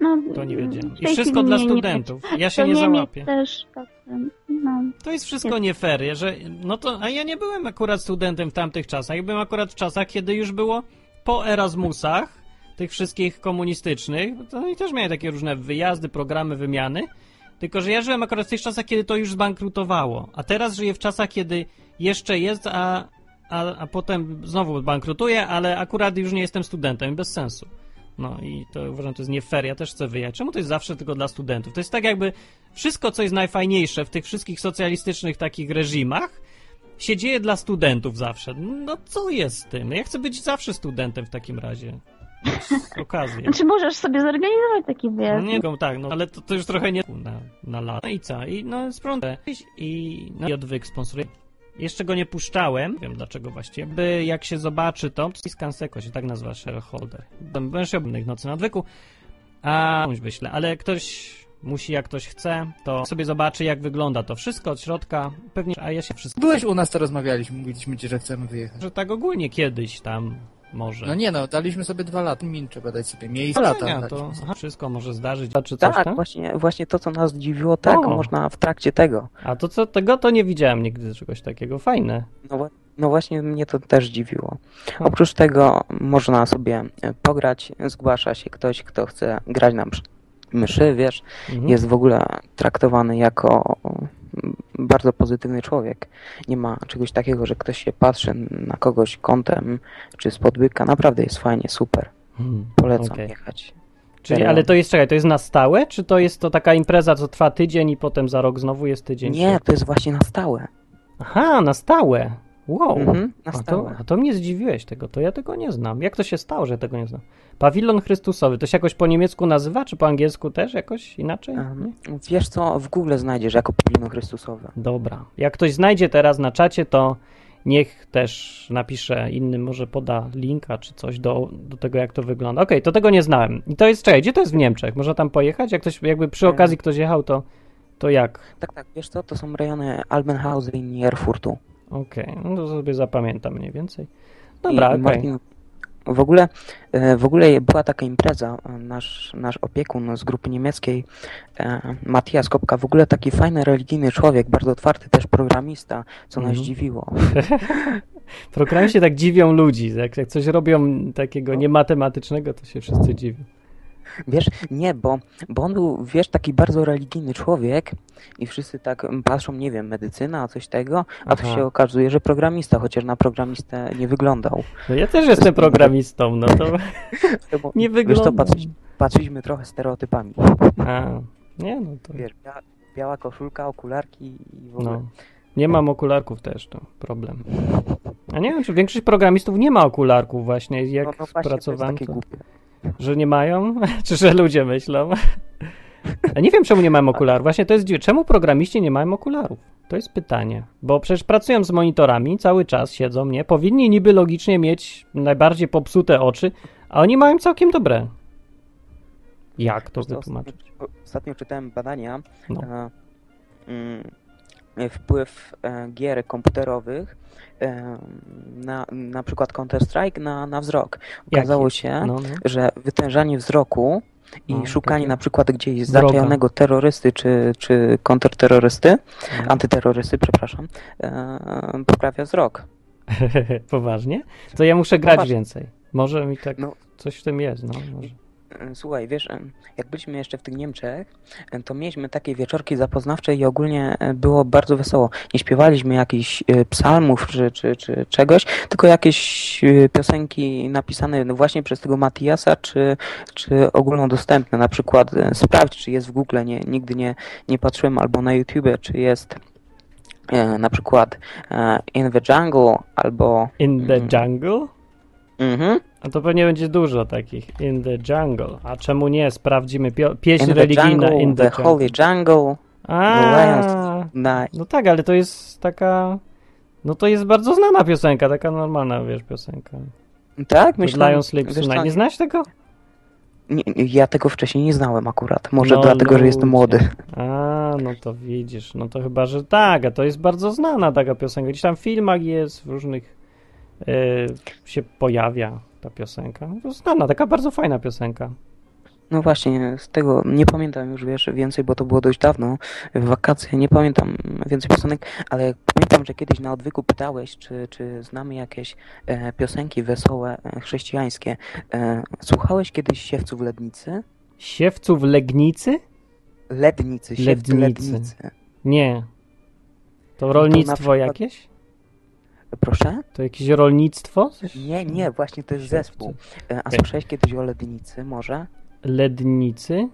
no, to nie wiedziałem. I wszystko dla nie- nie- studentów. Ja się nie Niemiec załapię. też, tak, no. To jest wszystko nie fair, że no to, a ja nie byłem akurat studentem w tamtych czasach. Ja byłem akurat w czasach, kiedy już było po Erasmusach, tych wszystkich komunistycznych, to oni też mieli takie różne wyjazdy, programy wymiany. Tylko, że ja żyłem akurat w tych czasach, kiedy to już zbankrutowało. A teraz żyję w czasach, kiedy jeszcze jest, a, a, a potem znowu bankrutuje, ale akurat już nie jestem studentem i bez sensu. No i to uważam, to jest nie fair. Ja też chcę wyjechać. Czemu to jest zawsze tylko dla studentów? To jest tak jakby wszystko, co jest najfajniejsze w tych wszystkich socjalistycznych takich reżimach, się dzieje dla studentów zawsze. No co jest z tym? Ja chcę być zawsze studentem w takim razie. Z okazji. Znaczy możesz sobie zorganizować taki No wyjazd. nie, no tak, no ale to, to już trochę nie na, na lat. No i co? I no sprzątę. I no, i odwyk sponsoruje. Jeszcze go nie puszczałem, wiem dlaczego właściwie, by jak się zobaczy to, to jest Kanseko się tak nazywa shareholder. Będę obnych nocy na odwyku, a już wyślę, ale ktoś musi, jak ktoś chce, to sobie zobaczy jak wygląda to wszystko od środka, pewnie, a ja się wszystko, Byłeś u nas, to rozmawialiśmy, mówiliśmy ci, że chcemy wyjechać. że tak ogólnie kiedyś tam może. No nie no, daliśmy sobie dwa lata. Min trzeba dać sobie miejsce. No, lata nie, to aha, wszystko może zdarzyć, czy coś Tak, tam? właśnie, właśnie to, co nas dziwiło, tak, O. można w trakcie tego. A to co, tego to nie widziałem nigdy czegoś takiego, fajne. No, no właśnie mnie to też dziwiło. O. Oprócz tego można sobie e, pograć, zgłasza się ktoś, kto chce grać na mszy- wiesz, Mhm. jest w ogóle traktowany jako bardzo pozytywny człowiek. Nie ma czegoś takiego, że ktoś się patrzy na kogoś kątem czy z podbyka. Naprawdę jest fajnie, super. Hmm. Polecam Okej. jechać. Czyli, Serio. ale to jest, czekaj, to jest na stałe, czy to jest to taka impreza, co trwa tydzień i potem za rok znowu jest tydzień? Nie, to jest właśnie na stałe. Aha, na stałe. Wow. Mhm, na A to, a to mnie zdziwiłeś tego, to ja tego nie znam. Jak to się stało, że tego nie znam? Pawilon Chrystusowy, to się jakoś po niemiecku nazywa, czy po angielsku też jakoś inaczej? Nie? Wiesz co, w Google znajdziesz jako Pawilon Chrystusowy. Dobra. Jak ktoś znajdzie teraz na czacie, to niech też napisze innym, może poda linka czy coś do, do tego, jak to wygląda. Okej, to tego nie znałem. I to jest, czekaj, gdzie to jest w Niemczech? Można tam pojechać? Jak ktoś, jakby przy okazji ktoś jechał, to, to jak? Tak, tak, wiesz co, to są rejony Albenhausen i Erfurtu. Okej, no to sobie zapamiętam mniej więcej. Dobra, okej. Martin, w ogóle, e, w ogóle była taka impreza, e, nasz, nasz opiekun z grupy niemieckiej, e, Matthias Kopka, w ogóle taki fajny, religijny człowiek, bardzo otwarty, też programista, co nas Mhm. dziwiło. Programy się tak dziwią ludzi. Jak, jak coś robią takiego niematematycznego, to się wszyscy dziwią. Wiesz, nie, bo, bo on był, wiesz, taki bardzo religijny człowiek i wszyscy tak patrzą, nie wiem, medycyna, coś tego, a tu Aha. się okazuje, że programista, chociaż na programistę nie wyglądał. No ja też jestem programistą, no to Bo, nie wiesz wygląda. to, patrzyliśmy, patrzyliśmy trochę stereotypami. A, nie, no to... Wiesz, bia- biała koszulka, okularki i w ogóle. No. Nie mam okularków też, to problem. A nie wiem, czy większość programistów nie ma okularków właśnie, jak no, no właśnie, pracowałem, to. Że nie mają, czy że ludzie myślą. A nie wiem, czemu nie mają okularów. Właśnie to jest dziwne. Czemu programiści nie mają okularów? To jest pytanie. Bo przecież pracują z monitorami, cały czas siedzą, nie? Powinni niby logicznie mieć najbardziej popsute oczy, a oni mają całkiem dobre. Jak to Wiesz wytłumaczyć? Ostatnio, ostatnio czytałem badania, No. e, mm, wpływ e, gier komputerowych e, na, na przykład Counter-Strike na, na wzrok. Okazało się, No, no. że wytężanie wzroku i No, szukanie na przykład gdzieś zaczajonego terrorysty czy, czy kontrterrorysty, no. antyterrorysty, przepraszam, e, poprawia wzrok. Poważnie? To ja muszę grać Poważnie. więcej. Może mi tak No. coś w tym jest, no. Może. E, Słuchaj, wiesz, jak byliśmy jeszcze w tych Niemczech, to mieliśmy takie wieczorki zapoznawcze i ogólnie e, było bardzo wesoło. Nie śpiewaliśmy jakichś e, psalmów czy, czy, czy czegoś, tylko jakieś piosenki napisane właśnie przez tego Matiasa, czy, czy ogólnodostępne. Na przykład sprawdź, czy jest w Google, nie, nigdy nie, nie patrzyłem, albo na YouTubie, czy jest na przykład In the Jungle, albo... In the Mm. jungle? Mhm. A to pewnie będzie dużo takich. In the jungle. A czemu nie? Sprawdzimy pio- pieśń In the jungle, In the the holy jungle. A, na no tak, ale to jest taka... No to jest bardzo znana piosenka, taka normalna, wiesz, piosenka. Tak, myślałem. Lion Sleeps Tonight. Nie znasz tego? nie, ja tego wcześniej nie znałem akurat. Może No dlatego, że jestem ludzie. młody. A, no to widzisz, no to chyba, że tak, a to jest bardzo znana taka piosenka. Gdzieś tam w filmach jest, w różnych się pojawia ta piosenka. No To znana, taka bardzo fajna piosenka. No właśnie, z tego nie pamiętam już wiesz więcej, bo to było dość dawno. W wakacje nie pamiętam więcej piosenek, ale pamiętam, że kiedyś na odwyku pytałeś, czy, czy znamy jakieś e, piosenki wesołe, e, chrześcijańskie. E, słuchałeś kiedyś siewców Lednicy? Siewców Legnicy? Lednicy, siewcy Lednicy. Lednicy. Nie. To na rolnictwo przykład- jakieś? Proszę? To jakieś rolnictwo? Nie, nie, właśnie to jest zespół. E, A słyszałeś kiedyś o Lednicy może? Lednicy?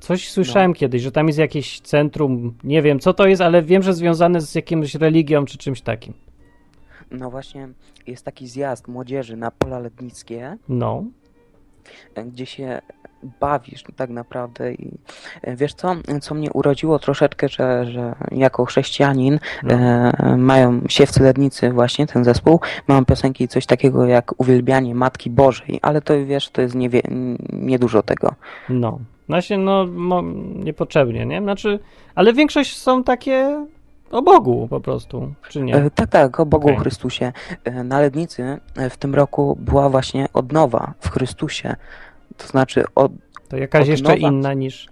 Coś słyszałem No. kiedyś, że tam jest jakieś centrum, nie wiem co to jest, ale wiem, że związane z jakimś religią czy czymś takim. No właśnie, jest taki zjazd młodzieży na pola lednickie, No. e, gdzie się bawisz tak naprawdę i e, wiesz co, co mnie urodziło troszeczkę, że, że jako chrześcijanin no. e, mają siewcy lednicy właśnie, ten zespół, mają piosenki coś takiego jak uwielbianie Matki Bożej, ale to wiesz, to jest niewie, niedużo tego. No. Właśnie, no, niepotrzebnie, nie? Znaczy, ale większość są takie o Bogu po prostu, czy nie? E, tak, tak, o Bogu Okej. Chrystusie. E, na Lednicy w tym roku była właśnie odnowa w Chrystusie, to znaczy od, To jakaś jeszcze odnowa- inna niż...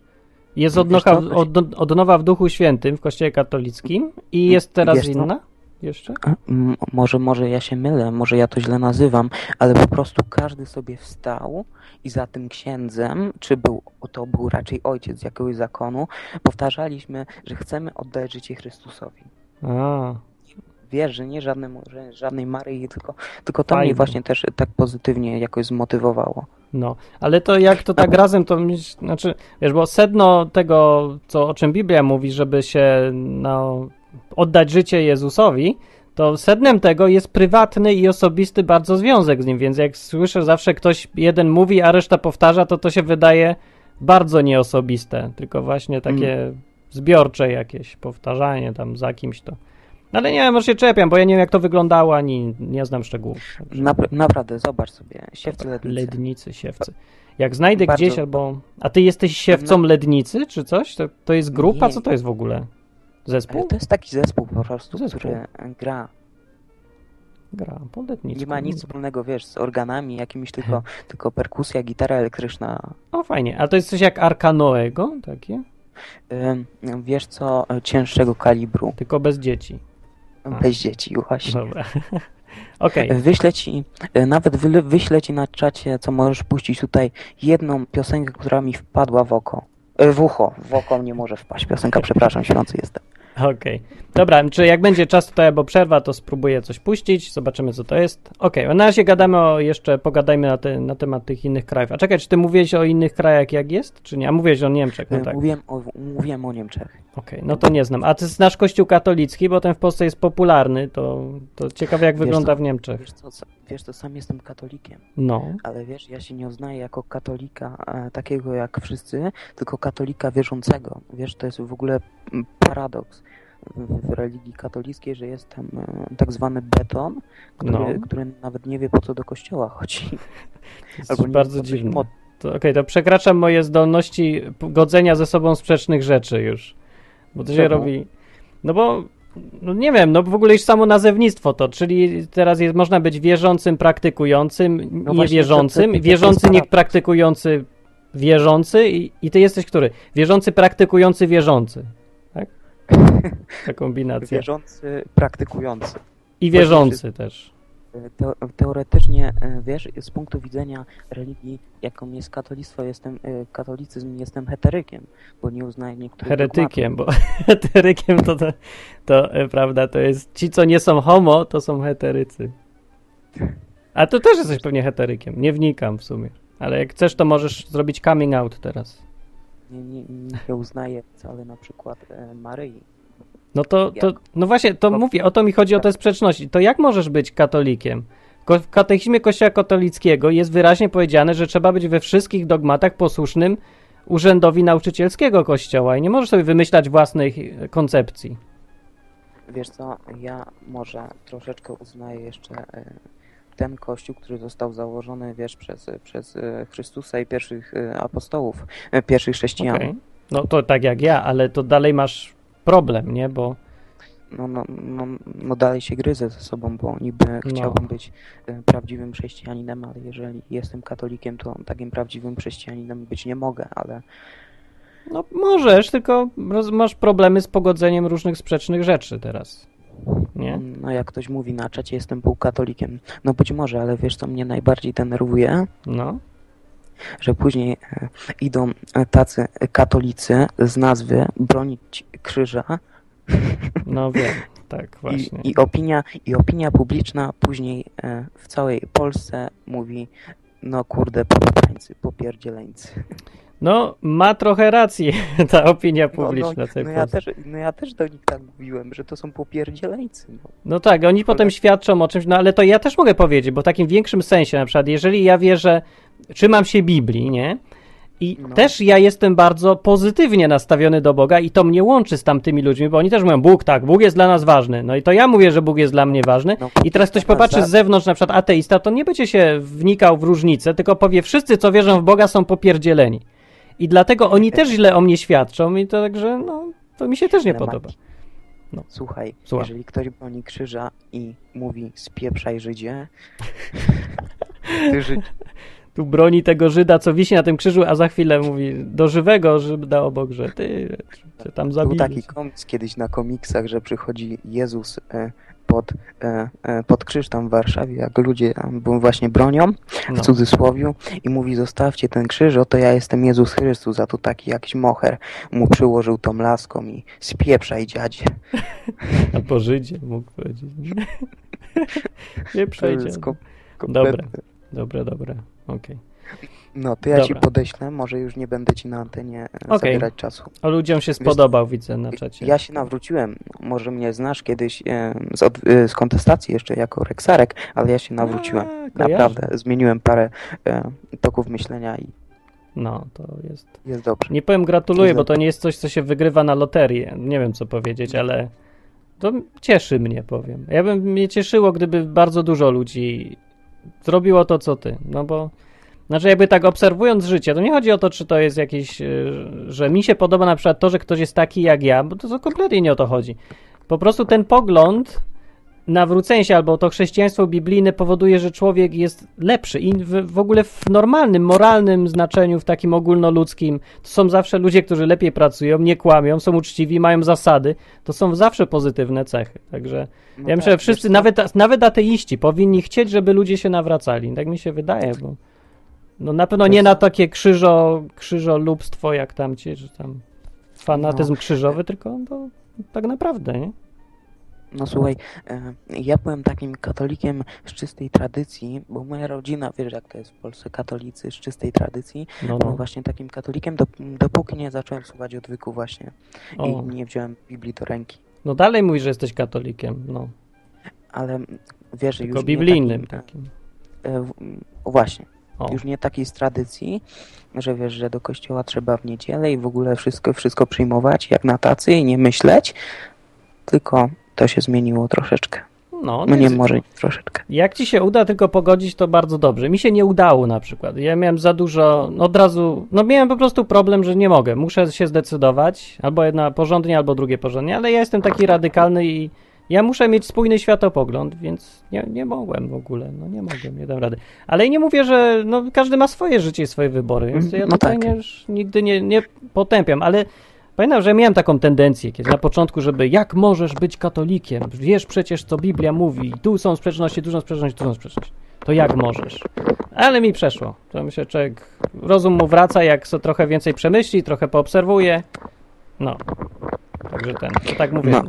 Jest Wiesz odnowa, co? od, odnowa w Duchu Świętym w Kościele Katolickim i jest teraz Wiesz inna jeszcze? A, m, Może, może ja się mylę, może ja to źle nazywam, ale po prostu każdy sobie wstał i za tym księdzem, czy był, to był raczej ojciec jakiegoś zakonu, powtarzaliśmy, że chcemy oddać życie Chrystusowi. A, Wiesz, że nie żadnemu, że żadnej Maryi, tylko, tylko to Fajne. mnie właśnie też tak pozytywnie jakoś zmotywowało. No. Ale to jak to tak razem, to mi- znaczy, wiesz, bo sedno tego, co, o czym Biblia mówi, żeby się, no, oddać życie Jezusowi, to sednem tego jest prywatny i osobisty bardzo związek z nim, więc jak słyszę zawsze ktoś jeden mówi, a reszta powtarza, to to się wydaje bardzo nieosobiste, tylko właśnie takie zbiorcze jakieś powtarzanie tam za kimś to. Ale nie wiem, może się czepiam, bo ja nie wiem jak to wyglądało, ani nie znam szczegółów. Napra- naprawdę, zobacz sobie, siewcy lednicy. Lednicy, siewcy. Jak znajdę Bardzo- gdzieś albo... A ty jesteś siewcą lednicy, czy coś? To, to jest grupa? Nie. Co to jest w ogóle? Ale Zespół? to jest taki zespół po prostu, Zespół. który gra. Gra po lednicku. Nie ma nic wspólnego, wiesz, z organami jakimiś, tylko, tylko perkusja, gitara elektryczna. O, fajnie. A to jest coś jak Arkanoego, takie? Wiesz co, cięższego kalibru, Tylko bez dzieci. Bez dzieci właśnie. Dobra. Okej. Wyślę ci, y, nawet wy, wyślę ci na czacie, co możesz puścić tutaj, jedną piosenkę, która mi wpadła w oko. Y, W ucho, w oko nie może wpaść piosenka, przepraszam, śpiący jestem. Okej. Dobra, czy jak będzie czas tutaj albo przerwa, to spróbuję coś puścić, zobaczymy co to jest. Okej, a na razie gadamy o jeszcze, pogadajmy na, te, na temat tych innych krajów. A czekaj, czy ty mówiłeś o innych krajach jak jest, czy nie? A mówiłeś o Niemczech, no E, tak. Mówiłem, o, mówiłem o Niemczech. Okej, no to nie znam. A ty znasz kościół katolicki, bo ten w Polsce jest popularny, to, to ciekawe jak Wiesz wygląda co? w Niemczech. Wiesz co, co- wiesz to sam jestem katolikiem, No, ale wiesz, ja się nie uznaję jako katolika e, takiego jak wszyscy, tylko katolika wierzącego. Wiesz, to jest w ogóle paradoks w, w religii katolickiej, że jestem e, tak zwany beton, który, No. który nawet nie wie po co do kościoła chodzi. to jest Albo nie bardzo dziwne. To, Okej, to przekraczam moje zdolności godzenia ze sobą sprzecznych rzeczy już. Bo to się Czemu? robi. No bo, no nie wiem, no w ogóle już samo nazewnictwo to, czyli teraz jest, można być wierzącym, praktykującym, No niewierzącym, wierzący, jest nie paradoks. praktykujący, wierzący i, i ty jesteś który? Wierzący, praktykujący, wierzący. Tak? Ta kombinacja. Wierzący, praktykujący. I wierzący też. Te, teoretycznie, e, wiesz, z punktu widzenia religii, jaką jest katolictwo, jestem, e, katolicyzm, jestem heterykiem, bo nie uznaję niektórych Heretykiem, bo heterykiem to, to, to e, prawda, to jest ci, co nie są homo, to są heterycy. A to też jesteś pewnie heterykiem, nie wnikam w sumie. Ale jak chcesz, to możesz zrobić coming out teraz. Nie, nie, nie uznaję wcale na przykład Maryi. No to, to no właśnie, to No. mówię, o to mi chodzi, o te sprzeczności. To jak możesz być katolikiem? W katechizmie Kościoła katolickiego jest wyraźnie powiedziane, że trzeba być we wszystkich dogmatach posłusznym urzędowi nauczycielskiego Kościoła i nie możesz sobie wymyślać własnych e, koncepcji. Wiesz co, ja może troszeczkę uznaję jeszcze e, ten kościół, który został założony, wiesz, przez, przez e, Chrystusa i pierwszych apostołów, pierwszych chrześcijan. Okej. No to tak jak ja, ale to dalej masz problem, nie? Bo No, no, no, no dalej się gryzę ze sobą, bo niby No. chciałbym być e, prawdziwym chrześcijaninem, ale jeżeli jestem katolikiem, to takim prawdziwym chrześcijaninem być nie mogę, ale no możesz, tylko masz problemy z pogodzeniem różnych sprzecznych rzeczy teraz. Nie? no jak ktoś mówi na czacie, jestem półkatolikiem. No być może, ale wiesz co mnie najbardziej denerwuje? No. Że później e, idą e, tacy katolicy z nazwy bronić krzyża No wiem, tak i, właśnie. i, opinia, i opinia publiczna później e, w całej Polsce mówi no kurde, popierdzieleńcy, popierdzieleńcy. No, ma trochę rację ta opinia No, publiczna. no, tej no, ja też, no ja też do nich tak mówiłem, że to są popierdzieleńcy. No. No tak, oni potem świadczą o czymś, no ale to ja też mogę powiedzieć, bo w takim większym sensie, na przykład, jeżeli ja wierzę, trzymam się Biblii, nie? I No. też ja jestem bardzo pozytywnie nastawiony do Boga i to mnie łączy z tamtymi ludźmi, bo oni też mówią, Bóg tak, Bóg jest dla nas ważny. No i to ja mówię, że Bóg jest dla mnie ważny. No, I teraz ktoś popatrzy z zewnątrz, na przykład ateista, to nie będzie się wnikał w różnicę, tylko powie, wszyscy, co wierzą w Boga, są popierdzieleni. I dlatego oni też źle o mnie świadczą i to także, no, to mi się też nie podoba. No. Słuchaj, Słucham. jeżeli ktoś broni krzyża i mówi spieprzaj Żydzie, ty Żyd... Tu broni tego Żyda, co wisi na tym krzyżu, a za chwilę mówi do żywego Żyda obok, że ty cię tam Był zabili. taki komiks kiedyś na komiksach, że przychodzi Jezus e, pod, e, e, pod krzyż tam w Warszawie, jak ludzie tam właśnie bronią, w No. cudzysłowiu, i mówi zostawcie ten krzyż, oto ja jestem Jezus Chrystus, a tu taki jakiś moher mu przyłożył tą laską i spieprzaj dziadzie. Albo Żydzie mógł powiedzieć. nie przejdzie. Dobra. Dobra, dobra, okej. No, to ja ci Dobra. podeślę, może już nie będę ci na antenie e, Okej. zabierać czasu. O ludziom się spodobał, widzę na czacie. Ja się nawróciłem, może mnie znasz kiedyś e, z, od, e, z kontestacji jeszcze jako Reksarek, ale ja się nawróciłem. A. Naprawdę, zmieniłem parę e, toków myślenia i No, to jest. jest dobrze. Nie powiem gratuluję, bo to nie jest coś, co się wygrywa na loterię. Nie wiem, co powiedzieć, ale to cieszy mnie, powiem. Ja bym mnie cieszyło, gdyby bardzo dużo ludzi zrobiło to, co ty. No bo, znaczy jakby tak obserwując życie, to nie chodzi o to, czy to jest jakieś, e, że mi się podoba na przykład to, że ktoś jest taki jak ja, bo to, to kompletnie nie o to chodzi. Po prostu ten pogląd nawrócenie się albo to chrześcijaństwo biblijne powoduje, że człowiek jest lepszy i w, w ogóle w normalnym, moralnym znaczeniu, w takim ogólnoludzkim, to są zawsze ludzie, którzy lepiej pracują, nie kłamią, są uczciwi, mają zasady, to są zawsze pozytywne cechy. Także No ja tak, myślę, że wszyscy, nawet, nawet ateiści powinni chcieć, żeby ludzie się nawracali. Tak mi się wydaje, bo no na pewno nie na takie krzyżo, krzyżolubstwo jak tamci, czy tam fanatyzm No. krzyżowy, tylko to Tak naprawdę, nie? No słuchaj, e, ja byłem takim katolikiem z czystej tradycji, bo moja rodzina, wiesz jak to jest w Polsce, katolicy z czystej tradycji, No, no właśnie takim katolikiem, dop dopóki nie zacząłem słuchać odwyku właśnie O. i nie wziąłem Biblii do ręki. no dalej mówisz, że jesteś katolikiem, no. Ale wiesz, Tylko już biblijnym takim, takim. e, właśnie, O. już nie takiej z tradycji, że wiesz, że do kościoła trzeba w niedzielę i w ogóle wszystko, wszystko przyjmować jak na tacy i nie myśleć, tylko to się zmieniło troszeczkę. No, No nie jest- może troszeczkę. Jak ci się uda tylko pogodzić, to bardzo dobrze. Mi się nie udało na przykład. Ja miałem za dużo, no od razu, no miałem po prostu problem, że nie mogę. Muszę się zdecydować, albo jedna porządnie, albo drugie porządnie, ale ja jestem taki radykalny i ja muszę mieć spójny światopogląd, więc nie, nie mogłem w ogóle, no nie mogłem, nie dam rady. Ale i nie mówię, że no, każdy ma swoje życie i swoje wybory, więc ja No tutaj tak. nie, już nigdy nie, nie potępiam, ale Pamiętam, że miałem taką tendencję kiedyś na początku, żeby jak możesz być katolikiem? Wiesz przecież, co Biblia mówi. Tu są sprzeczności, tu są sprzeczności, tu są sprzeczności. To jak możesz? Ale mi przeszło. To myślę, człowiek, rozum mu wraca, jak so trochę więcej przemyśli, trochę poobserwuje. No. Także ten, to tak mówię. No.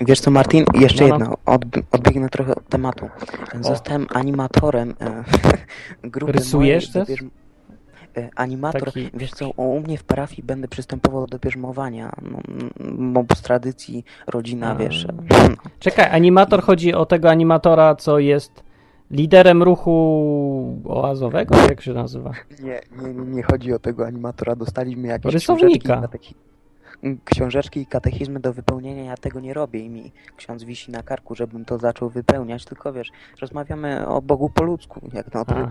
Wiesz co, Martin? Jeszcze No, no. jedno. Od, odbiegnę trochę od tematu. Zostałem animatorem e, grupy Rysujesz mojej też? Animator, Taki- wiesz co, u mnie w parafii będę przystępował do bierzmowania, no, m, bo z tradycji rodzina, A. wiesz. Czekaj, animator chodzi o tego animatora, co jest liderem ruchu oazowego? Jak się nazywa? Nie, nie, nie, nie chodzi o tego animatora, dostaliśmy jakieś Rysownika. książeczki książeczki i katechizmy do wypełnienia, ja tego nie robię i mi ksiądz wisi na karku, żebym to zaczął wypełniać, tylko wiesz, rozmawiamy o Bogu po ludzku, jak na tryb.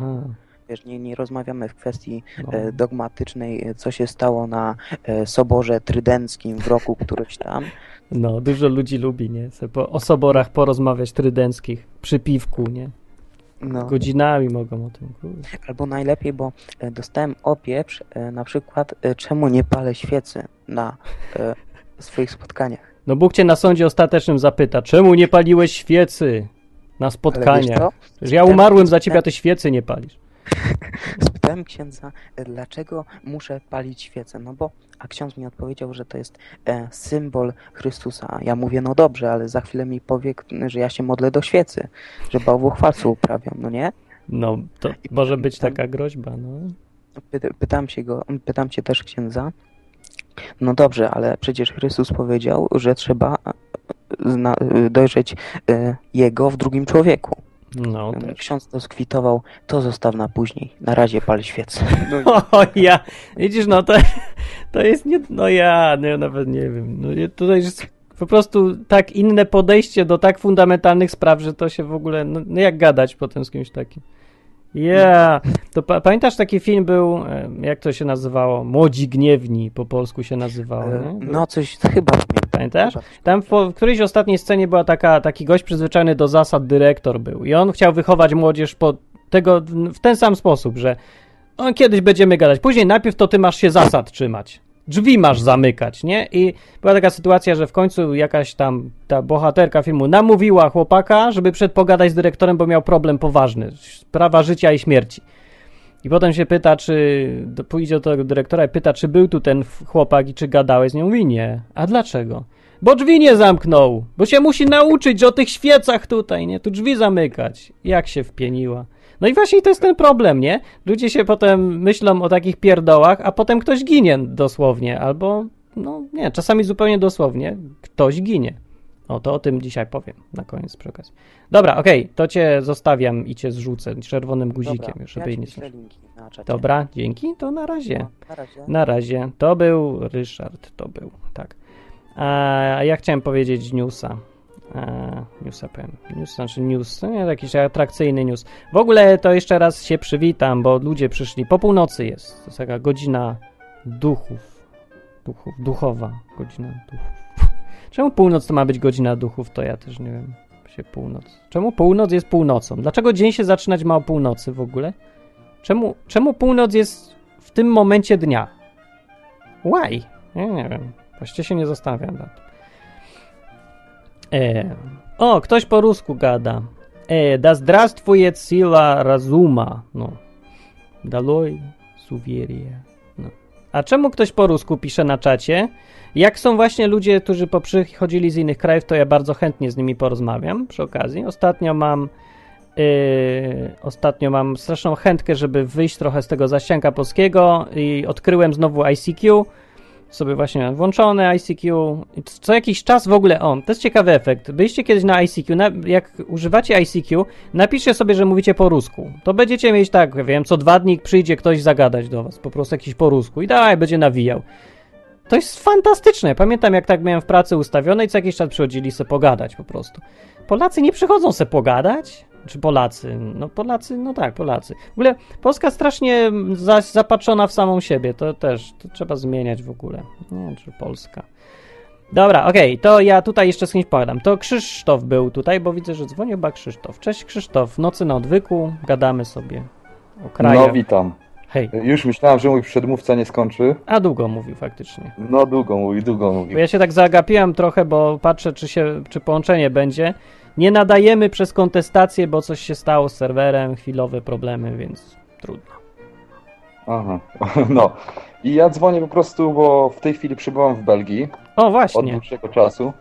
Wiesz, nie, nie rozmawiamy w kwestii No. e, dogmatycznej, e, co się stało na e, Soborze Trydenckim w roku którymś tam. No, dużo ludzi lubi, nie? Po, o soborach porozmawiać trydenckich, przy piwku, nie? No. Godzinami mogą o tym. kurde. Albo najlepiej, bo dostałem opieprz na przykład, czemu nie palę świecy na swoich spotkaniach. No Bóg cię na sądzie ostatecznym zapyta, czemu nie paliłeś świecy na spotkaniach? Że ja umarłem za ciebie, a ty świecy nie palisz. Spytałem księdza, dlaczego muszę palić świecę, no bo, a ksiądz mi odpowiedział, że to jest e, symbol Chrystusa. A Ja mówię, no dobrze, ale za chwilę mi powie, że ja się modlę do świecy, że bałwochwalstwo uprawiam, no nie? No, to może być taka groźba, no. Py- Pytam się go, pytam cię też księdza, no dobrze, ale przecież Chrystus powiedział, że trzeba e, zna, dojrzeć e, Jego w drugim człowieku. No, też. Ksiądz to skwitował, to zostaw na później, na razie pal świecę. No, O, ja, widzisz, no to, to jest nie, no ja, no ja nawet nie wiem, no tutaj jest po prostu tak inne podejście do tak fundamentalnych spraw, że to się w ogóle, no, no jak gadać potem z kimś takim. Ja, to pa, pamiętasz taki film był, jak to się nazywało? Młodzi Gniewni po polsku się nazywało, e, nie? no coś chyba. Pamiętasz? Chyba. Tam w, po- w którejś ostatniej scenie była taka, taki gość przyzwyczajony do zasad, dyrektor był. I on chciał wychować młodzież po tego, w ten sam sposób, że on kiedyś będziemy gadać. Później najpierw to ty masz się zasad trzymać. Drzwi masz zamykać, nie? I była taka sytuacja, że w końcu jakaś tam ta bohaterka filmu namówiła chłopaka, żeby przed pogadać z dyrektorem, bo miał problem poważny. Sprawa życia i śmierci. I potem się pyta, czy pójdzie do tego dyrektora i pyta, czy był tu ten chłopak i czy gadałeś z nią. Mówi nie. A dlaczego? Bo drzwi nie zamknął. Bo się musi nauczyć, o tych świecach tutaj, nie? Tu drzwi zamykać. Jak się wpieniła. No i właśnie to jest ten problem, nie? Ludzie się potem myślą o takich pierdołach, a potem ktoś ginie dosłownie, albo, no nie, czasami zupełnie dosłownie, ktoś ginie. O, to o tym dzisiaj powiem na koniec przy okazji. Dobra, okej, to cię zostawiam i cię zrzucę czerwonym guzikiem, Dobra, żeby ja nie. Dobra, dzięki, to na razie. No, na razie. Na razie. To był Ryszard, to był, tak. A ja chciałem powiedzieć newsa. A, newsa powiem. News, znaczy news, nie jakiś atrakcyjny news. W ogóle to jeszcze raz się przywitam, bo ludzie przyszli. Po północy jest. To jest taka godzina duchów. Duchów, duchowa godzina duchów. Czemu północ to ma być godzina duchów, to ja też nie wiem. Się północ. Czemu północ jest północą? Dlaczego dzień się zaczynać ma o północy w ogóle? Czemu, czemu północ jest w tym momencie dnia? Why? Ja nie wiem. Właściwie się nie zastanawiam nad tym. E. O, ktoś po rusku gada. E, da zdrastwuje sila razuma. No. Daloj suwieria. A czemu ktoś po rusku pisze na czacie? Jak są właśnie ludzie, którzy poprzychodzili z innych krajów, to ja bardzo chętnie z nimi porozmawiam przy okazji. Ostatnio mam Yy, ostatnio mam straszną chętkę, żeby wyjść trochę z tego zaścianka polskiego i odkryłem znowu ICQ. Sobie właśnie włączone ICQ. Co jakiś czas w ogóle on. To jest ciekawy efekt. Byliście kiedyś na ICQ. Na, jak używacie ICQ, napiszcie sobie, że mówicie po rusku. To będziecie mieć tak, wiem, co dwa dni przyjdzie ktoś zagadać do was. Po prostu jakiś po rusku. I daj, będzie nawijał. To jest fantastyczne. Pamiętam, jak tak miałem w pracy ustawione i co jakiś czas przychodzili se pogadać po prostu. Polacy nie przychodzą se pogadać? Czy Polacy? No Polacy, no tak, Polacy. W ogóle Polska strasznie za, zapatrzona w samą siebie, to też to trzeba zmieniać w ogóle. Nie wiem, czy Polska. Dobra, okej, to ja tutaj jeszcze z kimś pogadam. To Krzysztof był tutaj, bo widzę, że dzwoni chyba Krzysztof. Cześć Krzysztof, nocy na odwyku, gadamy sobie o kraju. No witam. Hej, Już myślałem, że mój przedmówca nie skończy. a długo mówił faktycznie. No długo mówi, długo Bo mówi. ja się tak zagapiłem trochę, bo patrzę, czy, się, czy połączenie będzie. Nie nadajemy przez kontestację, bo coś się stało z serwerem, chwilowe problemy, więc trudno. Aha, no. I ja dzwonię po prostu, bo w tej chwili przybywam w Belgii O, od właśnie. dłuższego czasu.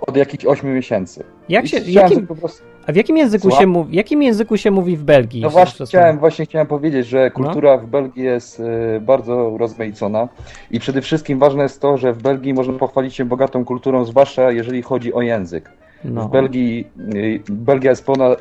Od jakichś 8 miesięcy. Jak się, jakim, po prostu... a w jakim języku Słucham? się mówi, jakim języku się mówi w Belgii? No właśnie chciałem, właśnie chciałem powiedzieć, że No. kultura w Belgii jest e, bardzo rozmaicona i przede wszystkim ważne jest to, że w Belgii można pochwalić się bogatą kulturą, zwłaszcza jeżeli chodzi o język. No. W Belgii, e, Belgia jest pona, e,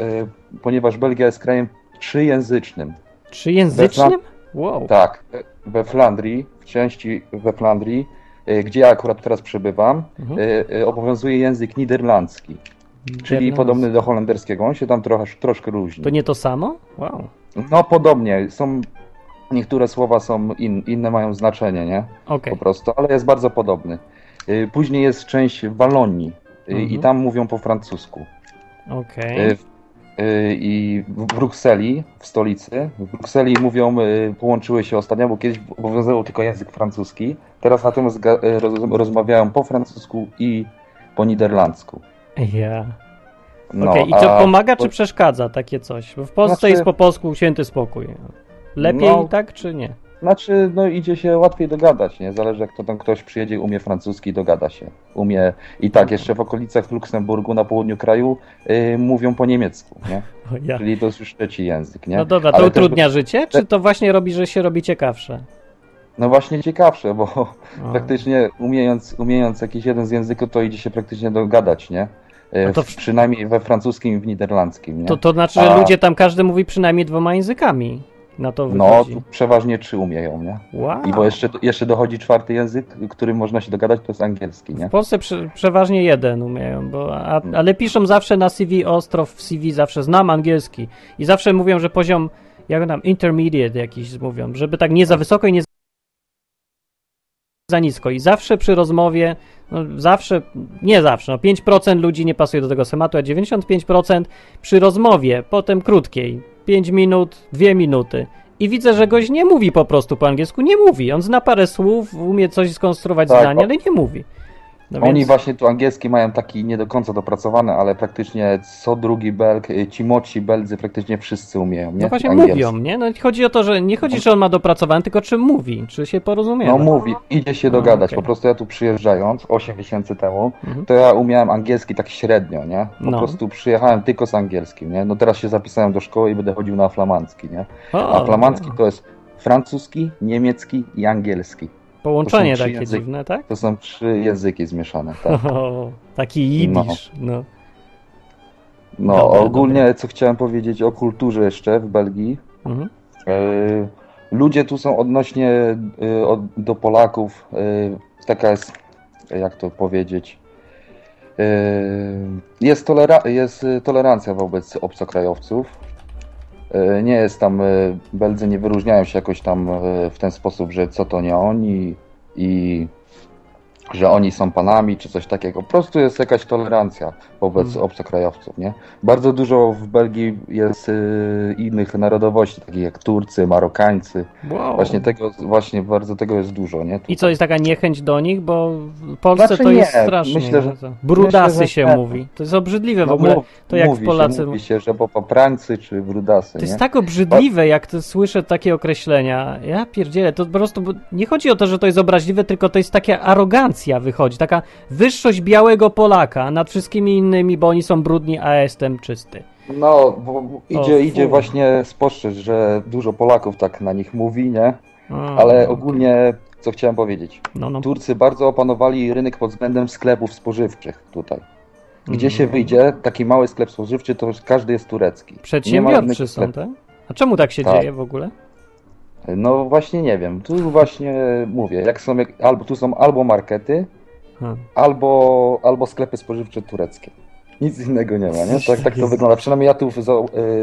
ponieważ Belgia jest krajem trzyjęzycznym. Trzyjęzycznym? Wow. Tak, we Flandrii, w części we Flandrii, e, gdzie ja akurat teraz przebywam, Mhm. obowiązuje język niderlandzki, czyli Niderlandzki. podobny do holenderskiego. On się tam trochę, troszkę różni. To nie to samo? Wow. No podobnie, są niektóre słowa są in, inne mają znaczenie, nie? Okej. Po prostu, ale jest bardzo podobny. Y, Później jest część Walonii y, Mhm. i tam mówią po francusku. Okej. Y, w- y, I w Brukseli, w stolicy, w Brukseli mówią, y, połączyły się ostatnio, bo kiedyś obowiązywał tylko język francuski, teraz natomiast y, rozmawiają po francusku i po niderlandzku. Ja. No, Okej, i to a pomaga po- czy przeszkadza takie coś? W Polsce Znaczy- jest po polsku święty spokój. Lepiej No. tak czy nie? Znaczy, no idzie się łatwiej dogadać, nie? Zależy jak to tam ktoś przyjedzie, umie francuski, dogada się. Umie i tak, jeszcze w okolicach Luksemburgu, na południu kraju, y, mówią po niemiecku, nie? Ja. Czyli to jest już trzeci język, nie? No dobra, to Ale też- utrudnia życie, czy to właśnie robi, że się robi ciekawsze? No właśnie ciekawsze, bo praktycznie umiejąc, umiejąc jakiś jeden z języków, to idzie się praktycznie dogadać, nie? Y, No to w- przynajmniej we francuskim i w niderlandzkim, nie? To, to znaczy, że A- ludzie tam każdy mówi przynajmniej dwoma językami. Na to No, wychodzi. tu przeważnie trzy umieją, nie? Wow. I bo jeszcze, jeszcze dochodzi czwarty język, którym można się dogadać, to jest angielski, nie? W Polsce prze, przeważnie jeden umieją, bo, a, ale piszą zawsze na CV Ostrow, w CV zawsze znam angielski i zawsze mówią, że poziom, jak tam, intermediate jakiś mówią, żeby tak nie za wysoko i nie za nisko i zawsze przy rozmowie, no zawsze, nie zawsze, no 5% ludzi nie pasuje do tego schematu, a 95% przy rozmowie, potem krótkiej, 5 minut, 2 minuty. I widzę, że gość nie mówi po prostu po angielsku, nie mówi, on zna parę słów, umie coś skonstruować Tak, zdanie, ale nie mówi. No Oni więc- właśnie tu angielski mają taki nie do końca dopracowany, ale praktycznie co drugi Belg, y, ci młodsi Beldzy praktycznie wszyscy umieją, nie? No właśnie Angielski. mówią, nie? No chodzi o to, że nie chodzi, czy on ma dopracowany, tylko czy mówi, czy się porozumiewa. No mówi, idzie się No, dogadać. okej. Po prostu ja tu przyjeżdżając 8 miesięcy temu, Mhm. to ja umiałem angielski tak średnio, nie? Po No. prostu przyjechałem tylko z angielskim, nie? No teraz się zapisałem do szkoły i będę chodził na flamandzki, nie? O, A flamandzki to jest francuski, niemiecki i angielski. Połączenie takie języki. dziwne, tak? To są trzy języki zmieszane, tak? O, taki jidysz, no. No, Dobra, ogólnie co chciałem powiedzieć o kulturze jeszcze w Belgii. Mhm. E, Ludzie tu są odnośnie e, od, do Polaków, e, taka jest, jak to powiedzieć, jest, tolera jest tolerancja wobec obcokrajowców. E, Nie jest tam, e, Belzy nie wyróżniają się jakoś tam e, w ten sposób, że co to nie oni i że oni są panami, czy coś takiego. Po prostu jest jakaś tolerancja wobec Mhm. obcokrajowców, nie? Bardzo dużo w Belgii jest y, innych narodowości, takich jak Turcy, Marokańcy. Wow. Właśnie tego, właśnie bardzo tego jest dużo, nie? I co, jest taka niechęć do nich? Bo w Polsce Znaczy to jest nie, strasznie. myślę, że- Brudasy myślę, że się nie. mówi. To jest obrzydliwe w No ogóle. mów- To jak mówi w Polacy... Się, mówi się, że bo poprańcy czy brudasy, To nie? jest tak obrzydliwe, jak to słyszę takie określenia. Ja pierdzielę, to po prostu nie chodzi o to, że to jest obraźliwe, tylko to jest taka arogancja wychodzi, taka wyższość białego Polaka nad wszystkimi innymi, bo oni są brudni, a ja jestem czysty. No, bo idzie, O, idzie właśnie spostrzec, że dużo Polaków tak na nich mówi, nie? A, Ale ogólnie, co chciałem powiedzieć. No, no. Turcy bardzo opanowali rynek pod względem sklepów spożywczych tutaj. Gdzie się Mhm. wyjdzie, taki mały sklep spożywczy, to każdy jest turecki. Przedsiębiorczy są, tak? A czemu tak się Tak. dzieje w ogóle? No właśnie nie wiem. Tu właśnie mówię, jak są, jak, albo tu są albo markety, A. albo, albo sklepy spożywcze tureckie. Nic innego nie ma, nie? Tak, tak to wygląda. Przynajmniej ja tu za,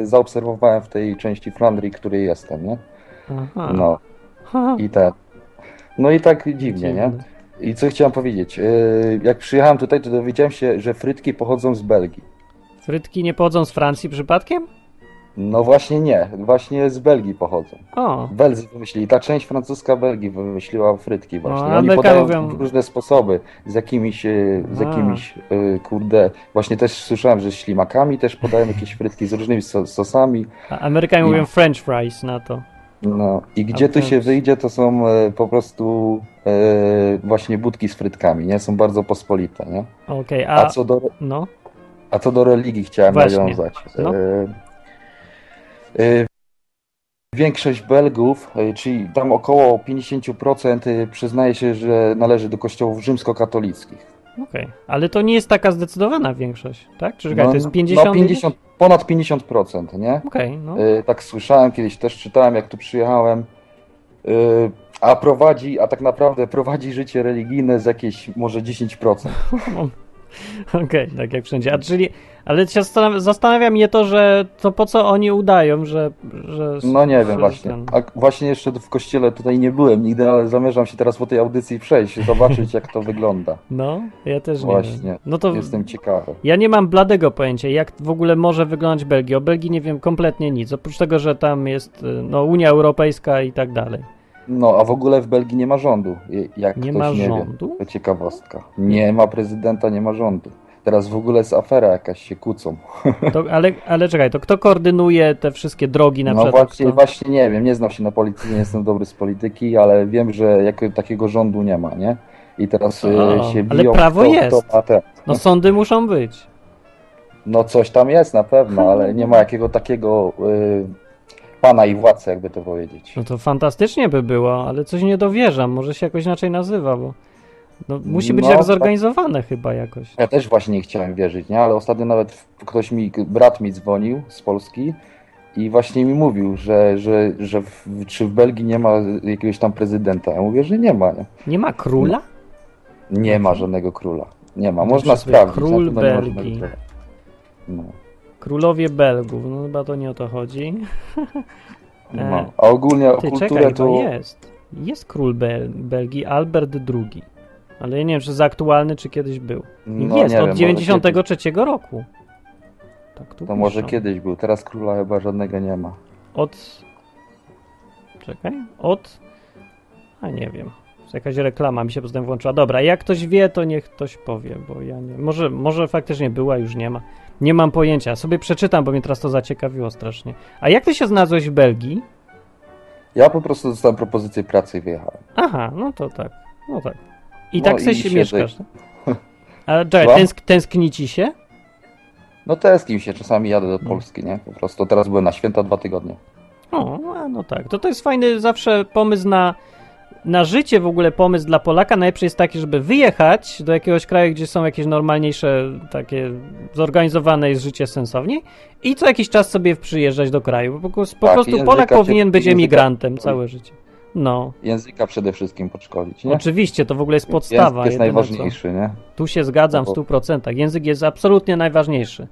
y, zaobserwowałem w tej części Flandrii, której jestem, nie? Aha. No i tak. No i tak dziwnie, nie? I co chciałem powiedzieć? y, Jak przyjechałem tutaj, to dowiedziałem się, że frytki pochodzą z Belgii. Frytki nie pochodzą z Francji przypadkiem? No właśnie nie, właśnie z Belgii pochodzą. O, Belzy wymyślili, ta część francuska Belgii wymyśliła frytki właśnie. No, Oni podają mówią- w różne sposoby, z jakimiś, y, z jakimiś y, kurde, właśnie też słyszałem, że z ślimakami też podają jakieś frytki z różnymi so, sosami. a Amerykanie Nie. mówią French fries na to. No i gdzie tu się wyjdzie, to są e, po prostu e, właśnie budki z frytkami, nie? Są bardzo pospolite, nie? Okej, A a... co do, No, a co do religii chciałem Właśnie. nawiązać. No. E, e, Większość Belgów, e, czyli tam około 50% e, przyznaje się, że należy do kościołów rzymskokatolickich. okej. Ale to nie jest taka zdecydowana większość, tak? Czy czekaj, to jest 50? No 50, ponad 50%, nie? Okej, no. E, Tak słyszałem, kiedyś też czytałem, jak tu przyjechałem. A prowadzi, a tak naprawdę prowadzi życie religijne z jakieś może 10%. Okej, tak jak wszędzie. A czyli, ale się zastanawia, zastanawia mnie to, że to po co oni udają, że... że No nie wiem właśnie. ten- A właśnie jeszcze w kościele tutaj nie byłem nigdy, ale zamierzam się teraz po tej audycji przejść, zobaczyć jak to wygląda. No, ja też nie Właśnie. No to Jestem ciekawy. ja nie mam bladego pojęcia, jak w ogóle może wyglądać Belgia. O Belgii nie wiem kompletnie nic, oprócz tego, że tam jest y, no, Unia Europejska i tak dalej. No, a w ogóle w Belgii nie ma rządu, jak Nie ktoś ma nie rządu? wie. To ciekawostka. Nie ma prezydenta, nie ma rządu. Teraz w ogóle jest afera jakaś, się kłócą. To, ale, ale czekaj, to kto koordynuje te wszystkie drogi na No przykład? właśnie, Kto- właśnie nie wiem, nie znam się na polityce, nie jestem dobry z polityki, ale wiem, że jak, takiego rządu nie ma, nie? I teraz y, A, się ale biją, prawo kto, jest. Kto te. No sądy muszą być. No coś tam jest na pewno, ale nie ma jakiego takiego y, pana i władcy, jakby to powiedzieć. No to fantastycznie by było, ale coś nie dowierzam. Może się jakoś inaczej nazywa, bo no, musi być No, tak. zorganizowane chyba jakoś. Ja też właśnie nie chciałem wierzyć, nie? Ale ostatnio nawet ktoś mi, brat mi dzwonił z Polski i właśnie mi mówił, że, że, że w, czy w Belgii nie ma jakiegoś tam prezydenta. Ja mówię, że nie ma, nie? Nie ma króla? Nie ma żadnego króla. Nie ma. Można sobie sprawdzić. król nie Belgii. No. Królowie Belgów, no chyba to nie o to chodzi. No. A ogólnie o Ty, kulturę czekaj, to... jest. Jest król Bel Belgii, Albert II. Ale ja nie wiem, czy jest aktualny, czy kiedyś był. No, jest, nie od wiem, 93 roku. Tak tu to może kiedyś był. Teraz króla chyba żadnego nie ma. Od... Czekaj, od... A nie wiem. Jakaś reklama mi się potem włączyła. Dobra, jak ktoś wie, to niech ktoś powie, bo ja nie... Może, może faktycznie była, już nie ma. Nie mam pojęcia. Sobie przeczytam, bo mnie teraz to zaciekawiło strasznie. A jak ty się znalazłeś w Belgii? Ja po prostu dostałem propozycję pracy i wyjechałem. Aha, no to tak. No tak. I No tak sobie się mieszkasz. tak? A czekaj, tęsk tęskni ci się? No kim się czasami jadę do Polski, nie? Po prostu teraz byłem na święta dwa tygodnie. O, no tak. To to jest fajny zawsze pomysł na, na życie, w ogóle pomysł dla Polaka. Najlepszy jest taki, żeby wyjechać do jakiegoś kraju, gdzie są jakieś normalniejsze, takie zorganizowane jest życie sensowniej i co jakiś czas sobie przyjeżdżać do kraju. Po, prostu- po Tak, prostu Polak powinien być emigrantem całe życie. No, Języka przede wszystkim podszkolić, nie? oczywiście, to w ogóle jest podstawa. Język jest jedyne co. najważniejszy, nie? Tu się zgadzam w No bo- 100%. Język jest absolutnie najważniejszy.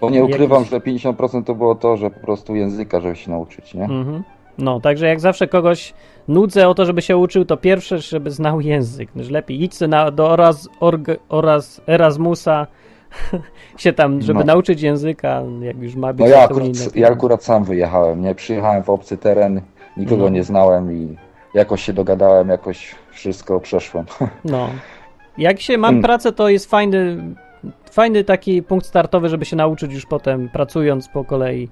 Bo nie ukrywam, że 50% to było to, że po prostu języka, żeby się nauczyć, nie? Mhm. No, także jak zawsze kogoś nudzę o to, żeby się uczył, to pierwsze, żeby znał język. Lepiej idź na, do oraz, org, oraz Erasmusa się tam, żeby No. nauczyć języka, jak już ma być No ja akurat, ja akurat sam wyjechałem, nie? Przyjechałem w obcy teren, nikogo No. nie znałem i jakoś się dogadałem, jakoś wszystko przeszłem. No. Jak się mam Hmm. pracę, to jest fajny, fajny taki punkt startowy, żeby się nauczyć już potem, pracując po kolei,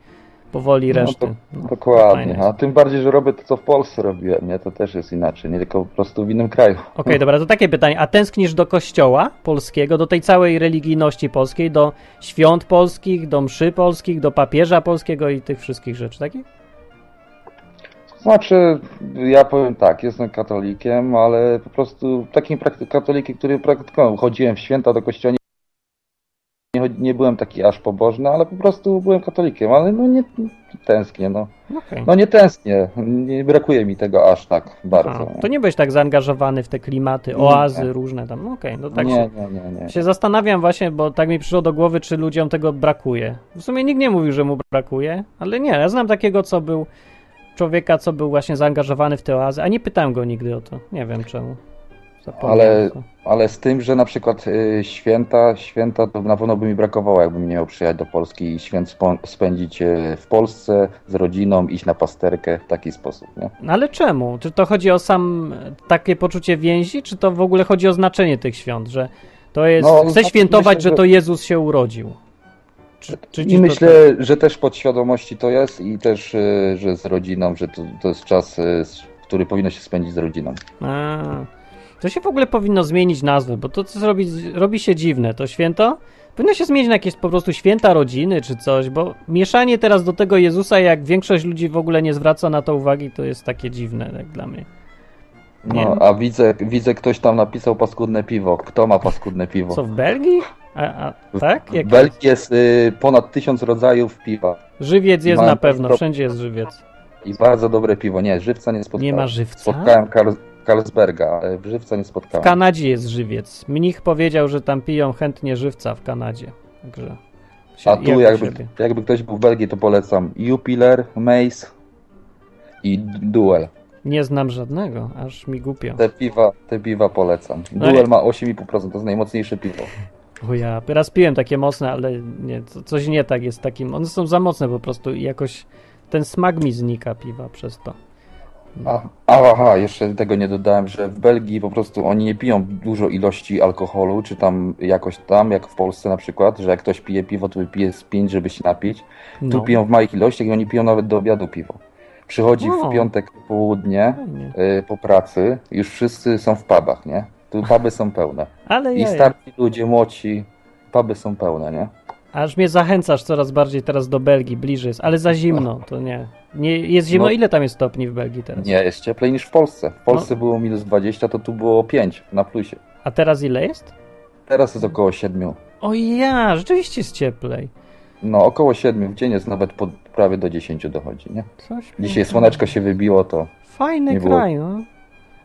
powoli No, reszty. to- No, fajne Dokładnie, a tym bardziej, że robię to, co w Polsce robiłem, nie? To też jest inaczej, nie tylko po prostu w innym kraju. Okej, dobra, to takie pytanie. A tęsknisz do kościoła polskiego, do tej całej religijności polskiej, do świąt polskich, do mszy polskich, do papieża polskiego i tych wszystkich rzeczy, takich? Znaczy, ja powiem tak, jestem katolikiem, ale po prostu takim katolikiem, który praktykował. Chodziłem w święta do kościoła, nie, nie, nie byłem taki aż pobożny, ale po prostu byłem katolikiem, ale no nie nie tęsknię, no. Okej. No nie tęsknię, nie brakuje mi tego aż tak bardzo. Aha, to nie byłeś tak zaangażowany w te klimaty, Nie. oazy różne tam. No Okej, no tak nie, się, nie, nie, nie. się zastanawiam właśnie, bo tak mi przyszło do głowy, czy ludziom tego brakuje. W sumie nikt nie mówił, że mu brakuje, ale nie, ja znam takiego, co był człowieka, co był właśnie zaangażowany w te oazy, a nie pytałem go nigdy o to. Nie wiem czemu. Zapomniałem Ale, to. ale z tym, że na przykład y, święta, święta to na pewno by mi brakowało, jakbym nie miał przyjechać do Polski i święt spędzić y, w Polsce z rodziną, iść na pasterkę w taki sposób, nie? No Ale czemu? Czy to chodzi o sam takie poczucie więzi, czy to w ogóle chodzi o znaczenie tych świąt, że to jest, No, chce znaczy, świętować, myślę, że że- to Jezus się urodził? Czy, czy I myślę, że też podświadomości to jest i też, y, że z rodziną, że to, to jest czas, s- który powinno się spędzić z rodziną. A, to się w ogóle powinno zmienić nazwę, bo to co robi, robi się dziwne. To święto powinno się zmienić na jakieś po prostu święta rodziny czy coś, bo mieszanie teraz do tego Jezusa, jak większość ludzi w ogóle nie zwraca na to uwagi, to jest takie dziwne jak dla mnie. Nie. No, a widzę, widzę, ktoś tam napisał paskudne piwo. Kto ma paskudne piwo? Co w Belgii? A, a tak? Jak W Belgii jest y, ponad tysiąc rodzajów piwa Żywiec jest Ma- na pewno, wszędzie jest żywiec. i bardzo dobre piwo. Nie, żywca nie spotkałem. Nie ma żywca? Spotkałem Karl, Carlsberga, ale żywca nie W spotkałem. Kanadzie jest żywiec. Mnich powiedział, że tam piją chętnie żywca w Kanadzie. Także. się- A tu jak jakby, siebie. jakby ktoś był w Belgii, to polecam Jupiler, Mace i Duel. Nie znam żadnego, aż mi głupio. Te piwa, te piwa polecam. No Duel i- ma 8,5%, to jest najmocniejsze piwo. O ja, raz piłem takie mocne, ale nie, co- coś nie tak jest takim. One są za mocne po prostu i jakoś ten smak mi znika piwa przez to. A, aha, jeszcze tego nie dodałem, że w Belgii po prostu oni nie piją dużo ilości alkoholu, czy tam jakoś tam, jak w Polsce na przykład, że jak ktoś pije piwo, to wypije z 5, żeby się napić. Tu No. piją w małych ilościach i oni piją nawet do obiadu piwo. Przychodzi O. w piątek po południe y, po pracy, już wszyscy są w pubach, nie? Tu puby są pełne. Ale I ja, starsi ludzie, młodsi, puby są pełne, nie? aż mnie zachęcasz coraz bardziej teraz do Belgii, bliżej jest, ale za zimno, to nie. nie jest zimno, No. ile tam jest stopni w Belgii teraz? Nie, jest cieplej niż w Polsce. W Polsce No. było minus 20, to tu było 5 na plusie. A teraz ile jest? Teraz jest około 7. O ja, rzeczywiście jest cieplej. No, około 7 w dzień jest nawet pod, prawie do 10 dochodzi, nie? Coś Dzisiaj słoneczko się wybiło, to Fajny nie było- kraj, no.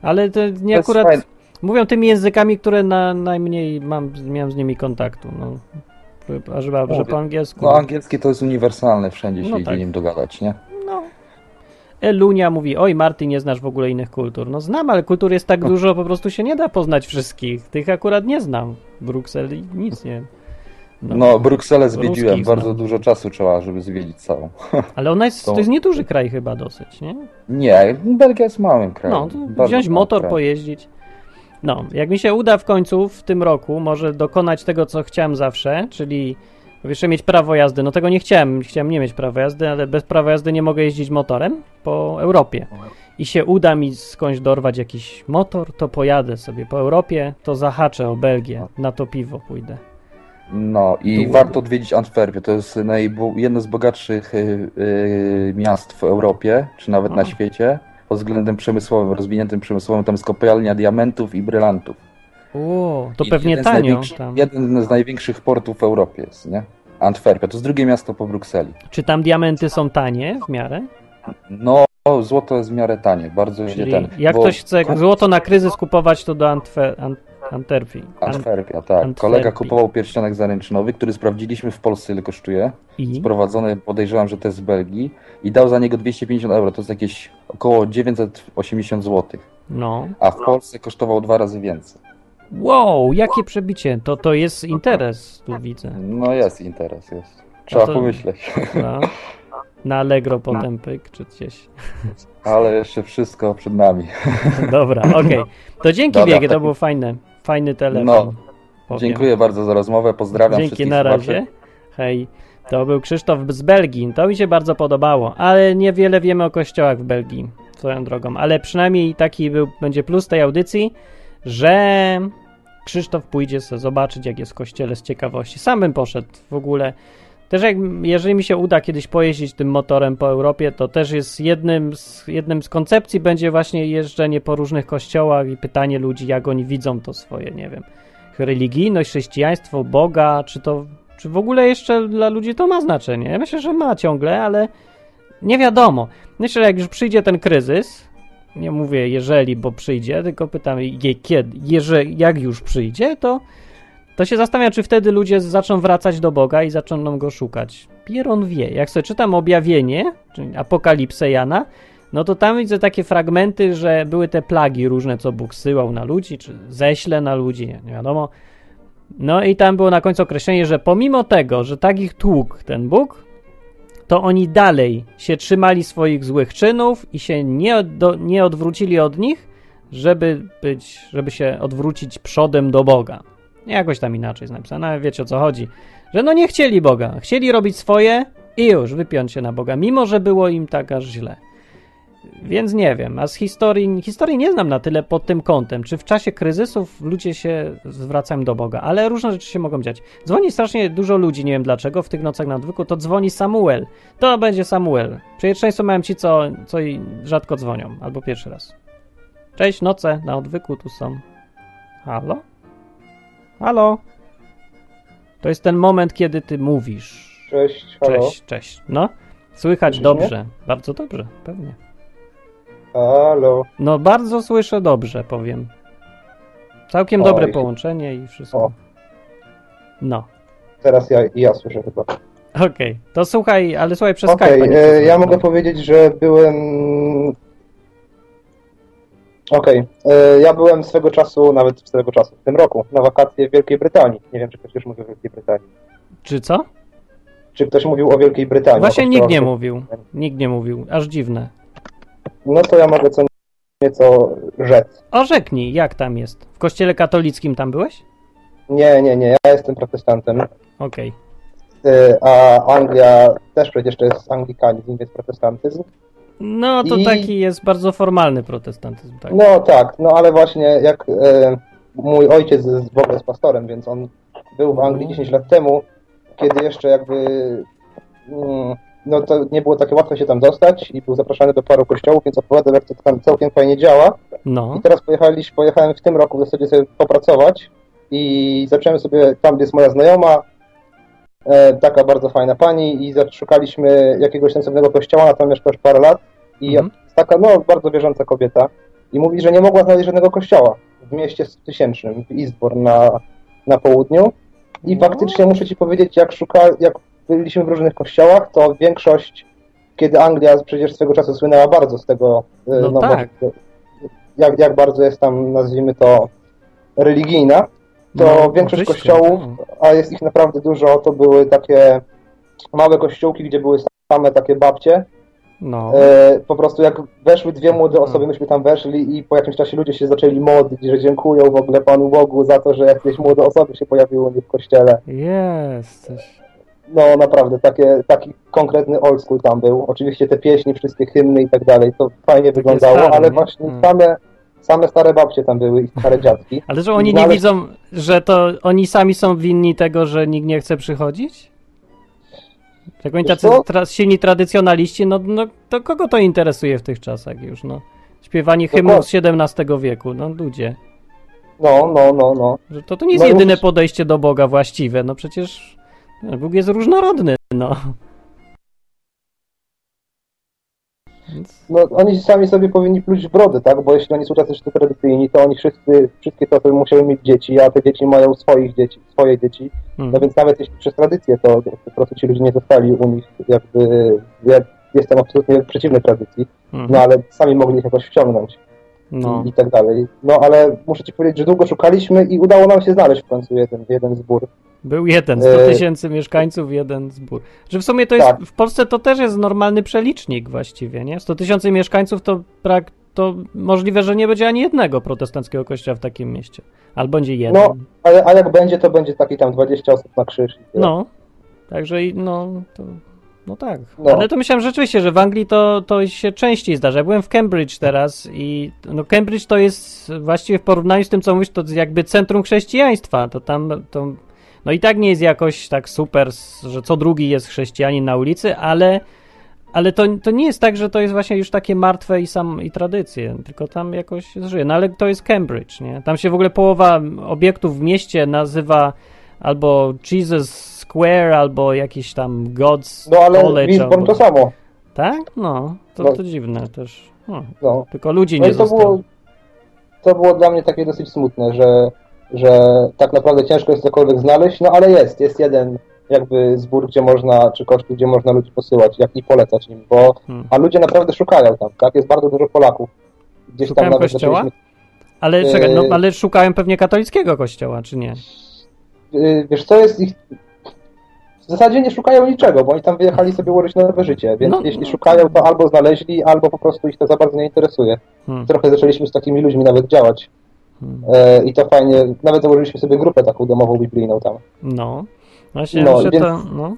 Ale to nie To akurat fajne. Mówią tymi językami, które na, najmniej mam, miałem z nimi kontaktu. No. A że, że po angielsku. no angielski to jest uniwersalne, wszędzie się No idzie tak. nim dogadać, nie? No. Elunia mówi, oj Marty, nie znasz w ogóle innych kultur. No znam, ale kultur jest No. tak dużo, po prostu się nie da poznać wszystkich. Tych akurat nie znam. Brukseli nic nie. No, Brukselę zwiedziłem, bardzo znam. dużo czasu trzeba, żeby zwiedzić całą. Ale ona jest, To- to jest nieduży kraj chyba dosyć, nie? Nie, Belgia jest małym krajem. No, wziąć motor, krajem. pojeździć. No, jak mi się uda w końcu w tym roku, może dokonać tego, co chciałem zawsze, czyli jeszcze mieć prawo jazdy. No tego nie chciałem, chciałem nie mieć prawa jazdy, ale bez prawa jazdy nie mogę jeździć motorem po Europie. I się uda mi skądś dorwać jakiś motor, to pojadę sobie po Europie, to zahaczę o Belgię, na to piwo pójdę. No i Tu- warto odwiedzić Antwerpię. To jest jedno z bogatszych y, y, miast w Europie, czy nawet na świecie, pod względem przemysłowym, rozwiniętym przemysłowym. Tam jest kopalnia diamentów i brylantów. O, to I pewnie jeden z tanio tam. Jeden z największych portów w Europie jest, nie? Antwerpia. To jest drugie miasto po Brukseli. Czy tam diamenty są tanie w miarę? No, złoto jest w miarę tanie, bardzo Czyli ten. jak ktoś chce złoto na kryzys kupować, to do Antwer- Ant- Antwerpii. An- Antwerpia, tak. Antwerpii. Kolega kupował pierścionek zaręczynowy, który sprawdziliśmy w Polsce ile kosztuje. I? Sprowadzony, podejrzewam, że to jest z Belgii. I dał za niego 250 euro, to jest jakieś około 980 zł. No. A w Polsce kosztował dwa razy więcej. Wow, jakie przebicie. To, to jest interes, tu widzę. No jest interes, jest. Trzeba to- pomyśleć. No. Na Allegro potem pyk, czy gdzieś. Ale jeszcze wszystko przed nami. Dobra, okej. To dzięki Dobra, to było fajne. Fajny telefon. No, powiem. Dziękuję bardzo za rozmowę, pozdrawiam Dzięki, wszystkich na słuchaczy. razie. Hej. To był Krzysztof z Belgii. To mi się bardzo podobało, ale niewiele wiemy o kościołach w Belgii, swoją drogą. Ale przynajmniej taki był, będzie plus tej audycji, że Krzysztof pójdzie sobie zobaczyć, jak jest w kościele z ciekawości. Sam bym poszedł w ogóle. Też jak, jeżeli mi się uda kiedyś pojeździć tym motorem po Europie, to też jest jednym z, jednym z koncepcji będzie właśnie jeżdżenie po różnych kościołach i pytanie ludzi, jak oni widzą to swoje, nie wiem, religijność, chrześcijaństwo, Boga, czy to, czy w ogóle jeszcze dla ludzi to ma znaczenie. Ja myślę, że ma ciągle, ale nie wiadomo. Myślę, że jak już przyjdzie ten kryzys, nie mówię jeżeli, bo przyjdzie, tylko pytam je, kiedy, jeżeli, jak już przyjdzie, to to się zastanawiam, czy wtedy ludzie zaczną wracać do Boga i zaczną go szukać. Pieron wie. Jak sobie czytam objawienie, czyli apokalipsę Jana, no to tam widzę takie fragmenty, że były te plagi różne, co Bóg syłał na ludzi, czy ześle na ludzi, nie, wiadomo. No i tam było na końcu określenie, że pomimo tego, że tak ich ten Bóg, to oni dalej się trzymali swoich złych czynów i się nie, do, nie odwrócili od nich, żeby być, żeby się odwrócić przodem do Boga. Jakoś tam inaczej jest napisane, ale wiecie o co chodzi. Że no nie chcieli Boga, chcieli robić swoje i już wypiąć się na Boga, mimo że było im tak aż źle. Więc nie wiem, a z historii, historii nie znam na tyle pod tym kątem, czy w czasie kryzysów ludzie się zwracają do Boga, ale różne rzeczy się mogą dziać. Dzwoni strasznie dużo ludzi, nie wiem dlaczego, w tych nocach na odwyku, to dzwoni Samuel. To będzie Samuel. Pierwszeństwo mają ci, co, co i rzadko dzwonią, albo pierwszy raz. Cześć, noce na odwyku tu są. Halo? Halo? To jest ten moment, kiedy ty mówisz. Cześć, halo. Cześć, cześć. No, słychać Słyszysz dobrze. Bardzo dobrze, pewnie. Halo. No, bardzo słyszę dobrze, powiem. Całkiem Oj. dobre połączenie i wszystko. O. No, Teraz ja, ja słyszę chyba. okej. To słuchaj, ale słuchaj przez Okej, Skype'a. e, ja mogę powiedzieć, że byłem... Okej, e, ja byłem swego czasu, nawet swego czasu, w tym roku, na wakacje w Wielkiej Brytanii. Nie wiem, czy ktoś już mówił o Wielkiej Brytanii. Czy co? Czy ktoś mówił o Wielkiej Brytanii? Właśnie nikt nie mówił. Nikt nie mówił. Aż dziwne. No to ja mogę co nieco rzec. Orzeknij, jak tam jest? W kościele katolickim tam byłeś? Nie, nie, nie, ja jestem protestantem, Okej. e, a Anglia też przecież to jest anglikanizm, więc protestantyzm. No, to I- taki jest bardzo formalny protestantyzm, tak. No tak, no ale właśnie jak e, mój ojciec jest w ogóle jest pastorem, więc on był w Anglii 10 lat temu, kiedy jeszcze jakby mm, no to nie było takie łatwo się tam dostać i był zapraszany do paru kościołów, więc opowiadał jak to tam całkiem fajnie działa. No, I teraz pojechaliśmy, pojechałem w tym roku w zasadzie sobie popracować i zacząłem sobie, tam jest moja znajoma, taka bardzo fajna pani i szukaliśmy jakiegoś sensownego kościoła, ona tam mieszka już parę lat i Mhm. taka no bardzo wierząca kobieta i mówi, że nie mogła znaleźć żadnego kościoła w mieście tysięcznym, w Eastbourne na, na południu i No. faktycznie muszę ci powiedzieć, jak szuka, jak byliśmy w różnych kościołach, to większość, kiedy Anglia przecież swego czasu słynęła bardzo z tego, e, No bo- tak. jak, jak bardzo jest tam, nazwijmy to, religijna, to No, większość oczywiście, kościołów, no. a jest ich naprawdę dużo, to były takie małe kościółki, gdzie były same takie babcie. no. E, po prostu jak weszły dwie młode No. osoby, myśmy tam weszli i po jakimś czasie ludzie się zaczęli modlić, że dziękują w ogóle Panu Bogu za to, że jakieś młode osoby się pojawiły u nich w kościele. Jesteś. No naprawdę, takie, taki konkretny old school tam był. Oczywiście te pieśni, wszystkie hymny i tak dalej, to fajnie wyglądało, stare, ale nie? właśnie Mm. same, same stare babcie tam były i stare dziadki. Ale że oni No, nie widzą, że to oni sami są winni tego, że nikt nie chce przychodzić? Jak oni tacy tra silni tradycjonaliści, no, no to kogo to interesuje w tych czasach już, no? Śpiewanie hymnów z XVII wieku, no ludzie. No, no, no, no. Że to, to nie jest No jedyne podejście do Boga właściwe, no przecież no, Bóg jest różnorodny, no. Więc... No, oni sami sobie powinni pluć w brodę, tak? Bo jeśli oni są tacy tradycyjni, to oni wszyscy, wszystkie te osoby musiały mieć dzieci, a te dzieci mają swoich dzieci, swoje dzieci. Hmm. No więc nawet jeśli przez tradycję, to po prostu ci ludzie nie zostali u nich jakby... Ja jestem absolutnie przeciwny tradycji, Mhm. no ale sami mogli ich jakoś wciągnąć No. i, i tak dalej. No ale muszę ci powiedzieć, że długo szukaliśmy i udało nam się znaleźć w końcu jeden, jeden zbór. Był jeden, 100 E, tysięcy mieszkańców, jeden zbór. Że w sumie to jest, Tak. w Polsce to też jest normalny przelicznik właściwie, nie? 100 tysięcy mieszkańców to, prak, to możliwe, że nie będzie ani jednego protestanckiego kościoła w takim mieście. Albo będzie jeden. No, a, a jak będzie, to będzie taki tam 20 osób na krzyż. No, także i- no, to, no tak. No. Ale to myślałem rzeczywiście, że w Anglii to, to się częściej zdarza. Ja byłem w Cambridge teraz i no Cambridge to jest właściwie w porównaniu z tym, co mówisz, to jakby centrum chrześcijaństwa. To tam, to, no i tak nie jest jakoś tak super, że co drugi jest chrześcijanin na ulicy, ale, ale to, to nie jest tak, że to jest właśnie już takie martwe i sam i tradycje, tylko tam jakoś żyje. No ale to jest Cambridge, nie? Tam się w ogóle połowa obiektów w mieście nazywa albo Jesus Square, albo jakiś tam God's No ale College. Lisbon albo... to samo. Tak? No, to, No. to dziwne też. No, No. tylko ludzi No nie zostało. było, to było dla mnie takie dosyć smutne, że, że tak naprawdę ciężko jest cokolwiek znaleźć, no ale jest, jest jeden jakby zbór, gdzie można, czy kościół, gdzie można ludzi posyłać, jak i polecać im, bo, Hmm. a ludzie naprawdę szukają tam, tak? Jest bardzo dużo Polaków. Gdzieś tam nawet kościoła? zaczęliśmy- Ale Yy. czekaj, no, ale szukają pewnie katolickiego kościoła, czy nie? Yy, wiesz co jest ich... W zasadzie nie szukają niczego, bo oni tam wyjechali sobie ułożyć nowe życie, więc No, jeśli no. szukają, to albo znaleźli, albo po prostu ich to za bardzo nie interesuje. Hmm. Trochę zaczęliśmy z takimi ludźmi nawet działać. E, I to fajnie, nawet założyliśmy sobie grupę taką domową biblijną tam. No, właśnie, No, więc- to, no.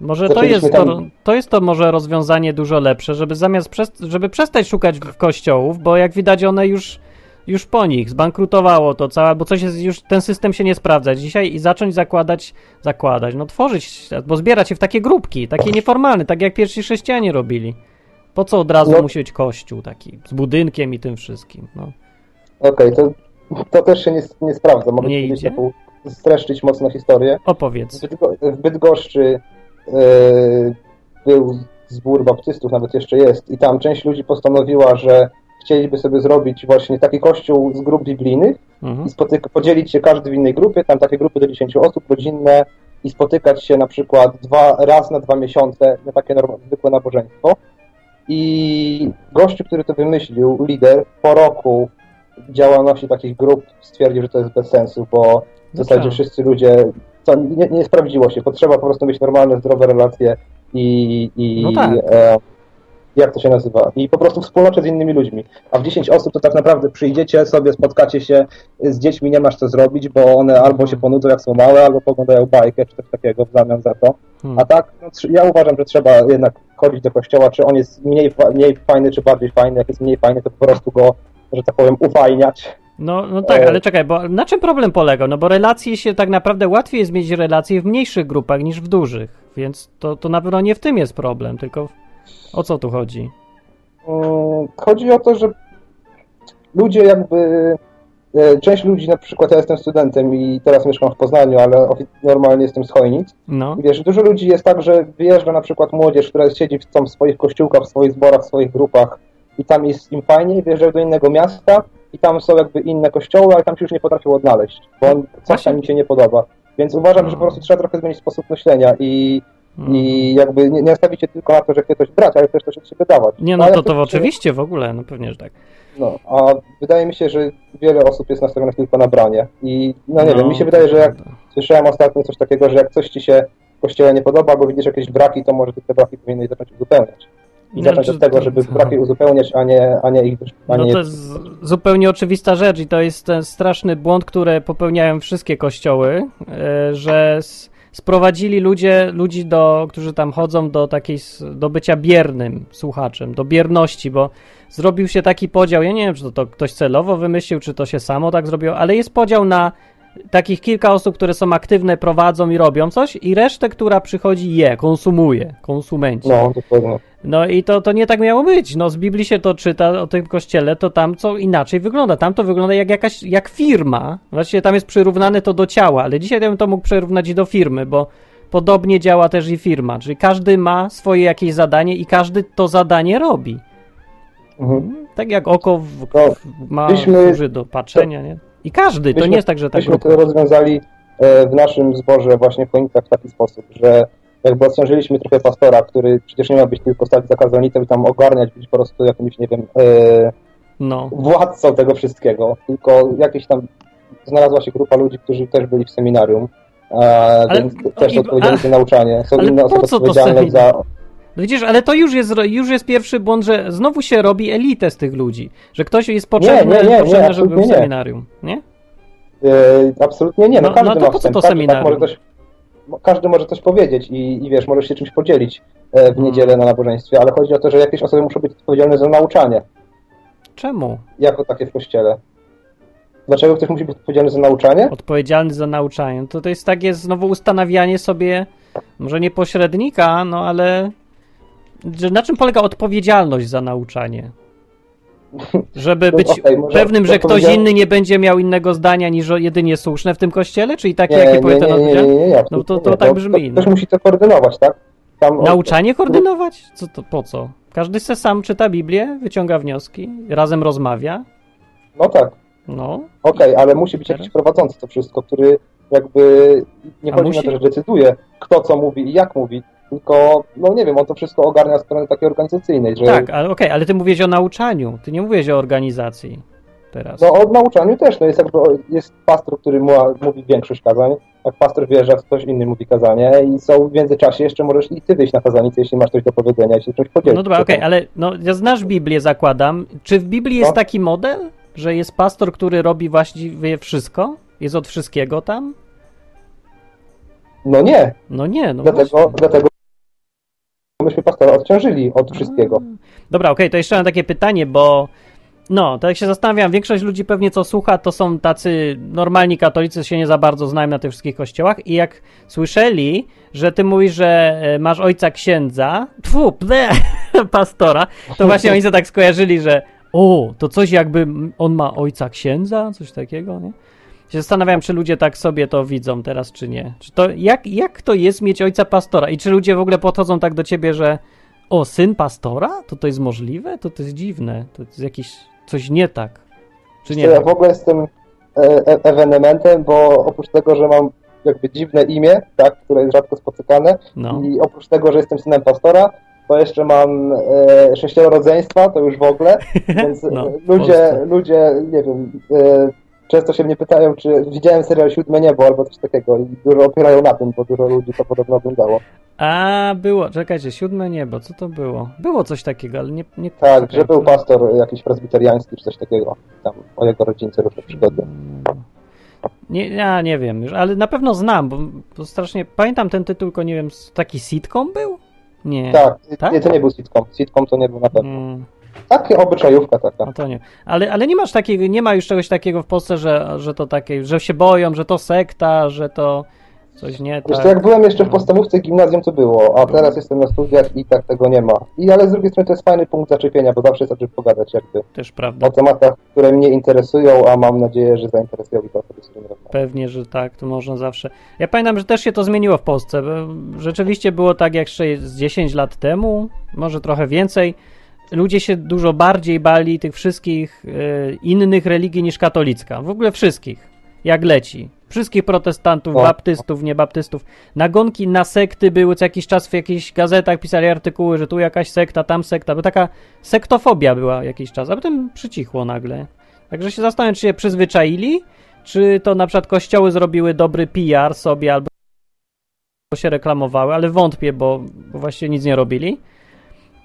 Może to jest to, tam- to jest to może rozwiązanie dużo lepsze, żeby zamiast żeby przestać szukać w kościołów, bo jak widać one już już po nich zbankrutowało to całe, bo coś jest już ten system się nie sprawdza dzisiaj i zacząć zakładać zakładać, no tworzyć, bo zbierać się w takie grupki, takie nieformalne, tak jak pierwsi chrześcijanie robili. Po co od razu No. musi być kościół taki z budynkiem i tym wszystkim, no. Okej, to, to też się nie, nie sprawdza. Mogę Nie idzie? taką streszczyć mocno historię. W, Opowiedz. Bydgo, w Bydgoszczy e, był zbór baptystów, nawet jeszcze jest, i tam część ludzi postanowiła, że chcieliby sobie zrobić właśnie taki kościół z grup biblijnych Mhm. i spotyk- podzielić się każdy w innej grupie, tam takie grupy do 10 osób, rodzinne i spotykać się na przykład dwa, raz na dwa miesiące na takie zwykłe nabożeństwo. I gościu, który to wymyślił, lider, po roku działalności takich grup stwierdził, że to jest bez sensu, bo w zasadzie tak. wszyscy ludzie, to nie, nie sprawdziło się, potrzeba po prostu mieć normalne, zdrowe relacje i, i No tak. e, jak to się nazywa, i po prostu wspólnotę z innymi ludźmi. A w 10 osób to tak naprawdę przyjdziecie sobie, spotkacie się z dziećmi, nie masz co zrobić, bo one albo się ponudzą jak są małe, albo poglądają bajkę, czy coś takiego w zamian za to. Hmm. A tak, no, ja uważam, że trzeba jednak chodzić do kościoła, czy on jest mniej, mniej fajny, czy bardziej fajny. Jak jest mniej fajny, to po prostu go, że tak powiem, ufajniać. No, no tak, E, ale czekaj, bo na czym problem polegał? No bo relacje się tak naprawdę łatwiej jest mieć relacje w mniejszych grupach niż w dużych, więc to, to na pewno nie w tym jest problem, tylko o co tu chodzi? Mm, Chodzi o to, że ludzie jakby, e, część ludzi, na przykład ja jestem studentem i teraz mieszkam w Poznaniu, ale normalnie jestem z Chojnic. No, I Wiesz, dużo ludzi jest tak, że wyjeżdża na przykład młodzież, która siedzi w, tam w swoich kościółkach, w swoich zborach, w swoich grupach i tam jest im fajniej, wyjeżdżają do innego miasta i tam są jakby inne kościoły, ale tam się już nie potrafią odnaleźć, bo on, coś tam mi się nie podoba. Więc uważam, że No. po prostu trzeba trochę zmienić sposób myślenia i, i jakby nie, nie nastawić się tylko na to, że chce coś brać, ale też coś od siebie dawać. nie no A to to się- oczywiście w ogóle, no pewnie, że tak. No, a wydaje mi się, że wiele osób jest nastawionych tylko na branie i no nie No, wiem, mi się to wydaje, że jak prawda. Słyszałem ostatnio coś takiego, że jak coś ci się w kościele nie podoba, albo widzisz jakieś braki, to może ty te braki powinieneś zacząć uzupełniać. I Nie, zacząć od tego, to- żeby braki uzupełniać, a nie, a nie ich... A No nie to jest zupełnie oczywista rzecz i to jest ten straszny błąd, który popełniają wszystkie kościoły, e, że sprowadzili ludzie, ludzi, do, którzy tam chodzą do takiej, do bycia biernym słuchaczem, do bierności, bo zrobił się taki podział, ja nie wiem, czy to, to ktoś celowo wymyślił, czy to się samo tak zrobiło, ale jest podział na takich kilka osób, które są aktywne, prowadzą i robią coś i resztę, która przychodzi je, konsumuje, konsumenci. No, dokładnie. No i to, to nie tak miało być. No z Biblii się to czyta o tym kościele, to tam co inaczej wygląda. Tam to wygląda jak jakaś, jak firma. Właściwie tam jest przyrównane to do ciała, ale dzisiaj ja bym to mógł przyrównać i do firmy, bo podobnie działa też i firma. Czyli każdy ma swoje jakieś zadanie i każdy to zadanie robi. Mhm. Tak jak oko w, No, ma byśmy- służy do patrzenia, nie? I każdy, to byśmy- nie jest tak, że tak Myśmy to grupa. rozwiązali e, w naszym zborze właśnie w Choinkach w taki sposób, że jakby odciążyliśmy trochę pastora, który przecież nie ma być tylko stać za kazalnicą i tam ogarniać, być po prostu jakimś, nie wiem, e, No. władcą tego wszystkiego, tylko jakieś tam znalazła się grupa ludzi, którzy też byli w seminarium, e, Ale- więc też odpowiedzialni a- za nauczanie. Są ale inne osoby to odpowiedzialne za... No widzisz, ale to już jest, już jest pierwszy błąd, że znowu się robi elitę z tych ludzi. Że ktoś jest potrzebny, nie, nie, nie, potrzebny żeby był w seminarium, nie? E, absolutnie nie, no, No- każdy no to ma po co to każdy, tak seminarium? może coś, każdy może coś powiedzieć i, i wiesz, możesz się czymś podzielić e, w Mm. niedzielę na nabożeństwie, ale chodzi o to, że jakieś osoby muszą być odpowiedzialne za nauczanie, Czemu? jako takie w kościele. Dlaczego ktoś musi być odpowiedzialny za nauczanie? Odpowiedzialny za nauczanie. To, to jest takie znowu ustanawianie sobie, może nie pośrednika, no ale że na czym polega odpowiedzialność za nauczanie? Żeby No, być może pewnym, że ktoś inny nie będzie miał innego zdania niż jedynie słuszne w tym kościele? Czyli takie, jakie powie ten nie, nie, nie, No to, to nie. tak No, brzmi. Ktoś No. musi to koordynować, tak? Tam, Nauczanie koordynować? Co to, po co? Każdy se sam czyta Biblię, wyciąga wnioski, razem rozmawia. No tak, No, okej, ale musi być jakiś prowadzący to wszystko, który jakby nie A chodzi musi? na to, że decyduje, kto co mówi i jak mówi, tylko, no nie wiem, on to wszystko ogarnia z strony takiej organizacyjnej, że tak, ale okej, ale ty mówisz o nauczaniu, ty nie mówisz o organizacji teraz. No o nauczaniu też, no jest jakby, jest pastor, który mu, mówi większość kazań, jak pastor wjeżdża, ktoś inny mówi kazanie i są w międzyczasie jeszcze możesz i ty wyjść na kazanicę, jeśli masz coś do powiedzenia i się czymś podzielić. No dobra, okej, ale no, ja znasz Biblię, zakładam. Czy w Biblii jest No. taki model, że jest pastor, który robi właściwie wszystko? Jest od wszystkiego tam? No nie, No nie, no dlatego, właśnie. dlatego myśmy pastora odciążyli od wszystkiego. Dobra, okej, to jeszcze mam takie pytanie, bo no, to jak się zastanawiam, większość ludzi pewnie co słucha, to są tacy normalni katolicy, się nie za bardzo znają na tych wszystkich kościołach i jak słyszeli, że ty mówisz, że e, masz ojca księdza, tfu, ble, pastora, to właśnie oni sobie tak skojarzyli, że o, to coś jakby on ma ojca księdza, coś takiego, nie? Się zastanawiam, czy ludzie tak sobie to widzą teraz, czy nie. Czy to, jak, jak to jest mieć ojca pastora? I czy ludzie w ogóle podchodzą tak do ciebie, że o, syn pastora? To to jest możliwe? To to jest dziwne. To jest jakieś coś nie tak. Czy nie ja tak? w ogóle jestem e, e, ewenementem, bo oprócz tego, że mam jakby dziwne imię, tak, które jest rzadko spotykane No. i oprócz tego, że jestem synem pastora, to jeszcze mam e, sześcioro rodzeństwa, to już w ogóle, więc No, e, w ludzie, ludzie, nie wiem, e, często się mnie pytają, czy widziałem serial Siódme Niebo albo coś takiego i dużo opierają na tym, bo dużo ludzi to podobno oglądało. A, było, czekajcie, siódme niebo, co to było? Było coś takiego, ale nie... nie Tak, czekaj, że był to- pastor jakiś presbiteriański czy coś takiego, tam o jego rodzince różne przygody. Nie, ja nie wiem już, ale na pewno znam, bo, bo strasznie... Pamiętam ten tytuł, tylko nie wiem, taki sitcom był? Nie. Tak, Tak? nie, to nie był sitcom, sitcom to nie był na pewno. Mm. Takie obyczajówka taka. No to nie. Ale, ale nie masz takiego, nie ma już czegoś takiego w Polsce, że, że to takie, że się boją, że to sekta, że to coś nie Wiesz, tak. to jak byłem jeszcze w podstawówce gimnazjum, to było, a teraz jestem na studiach i tak tego nie ma. I ale z drugiej strony to jest fajny punkt zaczepienia, bo zawsze jest o czym pogadać jakby Też prawda. o tematach, które mnie interesują, a mam nadzieję, że zainteresują i to osoby, z którymi. Pewnie, że tak, to można zawsze. Ja pamiętam, że też się to zmieniło w Polsce. Rzeczywiście było tak jak jeszcze z 10 lat temu, może trochę więcej. Ludzie się dużo bardziej bali tych wszystkich e, innych religii niż katolicka. W ogóle wszystkich. Jak leci. Wszystkich protestantów, baptystów, niebaptystów. Nagonki na sekty były co jakiś czas w jakichś gazetach, pisali artykuły, że tu jakaś sekta, tam sekta. Bo taka sektofobia była jakiś czas, a potem przycichło nagle. Także się zastanawiam, czy się przyzwyczaili, czy to na przykład kościoły zrobiły dobry PR sobie, albo się reklamowały, ale wątpię, bo, bo właściwie nic nie robili.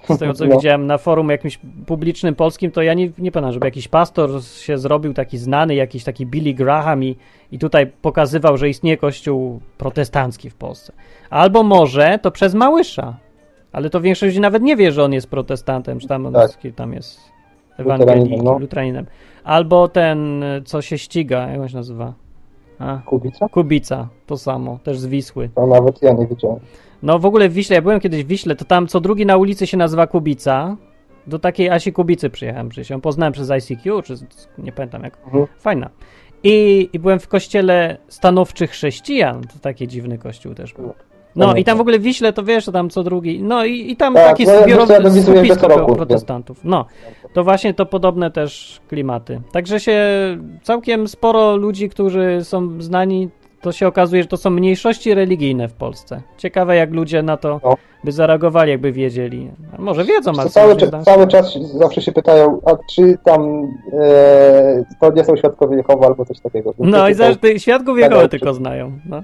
Z tego, co No. widziałem na forum jakimś publicznym polskim, to ja nie, nie pamiętam, żeby jakiś pastor się zrobił taki znany, jakiś taki Billy Graham i, i tutaj pokazywał, że istnieje kościół protestancki w Polsce. Albo może to przez Małysza, ale to większość ludzi nawet nie wie, że on jest protestantem, czy tam, on Tak. jest, tam jest ewangelikiem, no. Albo ten, co się ściga, jak on się nazywa? A, Kubica? Kubica, to samo, też z Wisły. To nawet ja nie wiedziałem. No w ogóle w Wiśle, ja byłem kiedyś w Wiśle, to tam co drugi na ulicy się nazywa Kubica. Do takiej Asi Kubicy przyjechałem, przecież ją poznałem przez ICQ, czy nie pamiętam jak. Mhm. Fajna. I, I byłem w kościele stanowczych chrześcijan, to taki dziwny kościół też był. No i tam w ogóle w Wiśle to wiesz, tam co drugi, no i, i tam Tak, taki no ja że skupisko roku, protestantów. No, to właśnie to podobne też klimaty. Także się całkiem sporo ludzi, którzy są znani, to się okazuje, że to są mniejszości religijne w Polsce. Ciekawe, jak ludzie na to No. by zareagowali, jakby wiedzieli. A może wiedzą, ale cały, czas- cały czas zawsze się pytają, a czy tam e, to nie są świadkowie Jehowy albo coś takiego. No i Pytają, zresztą świadków Jehowy tylko znają. No.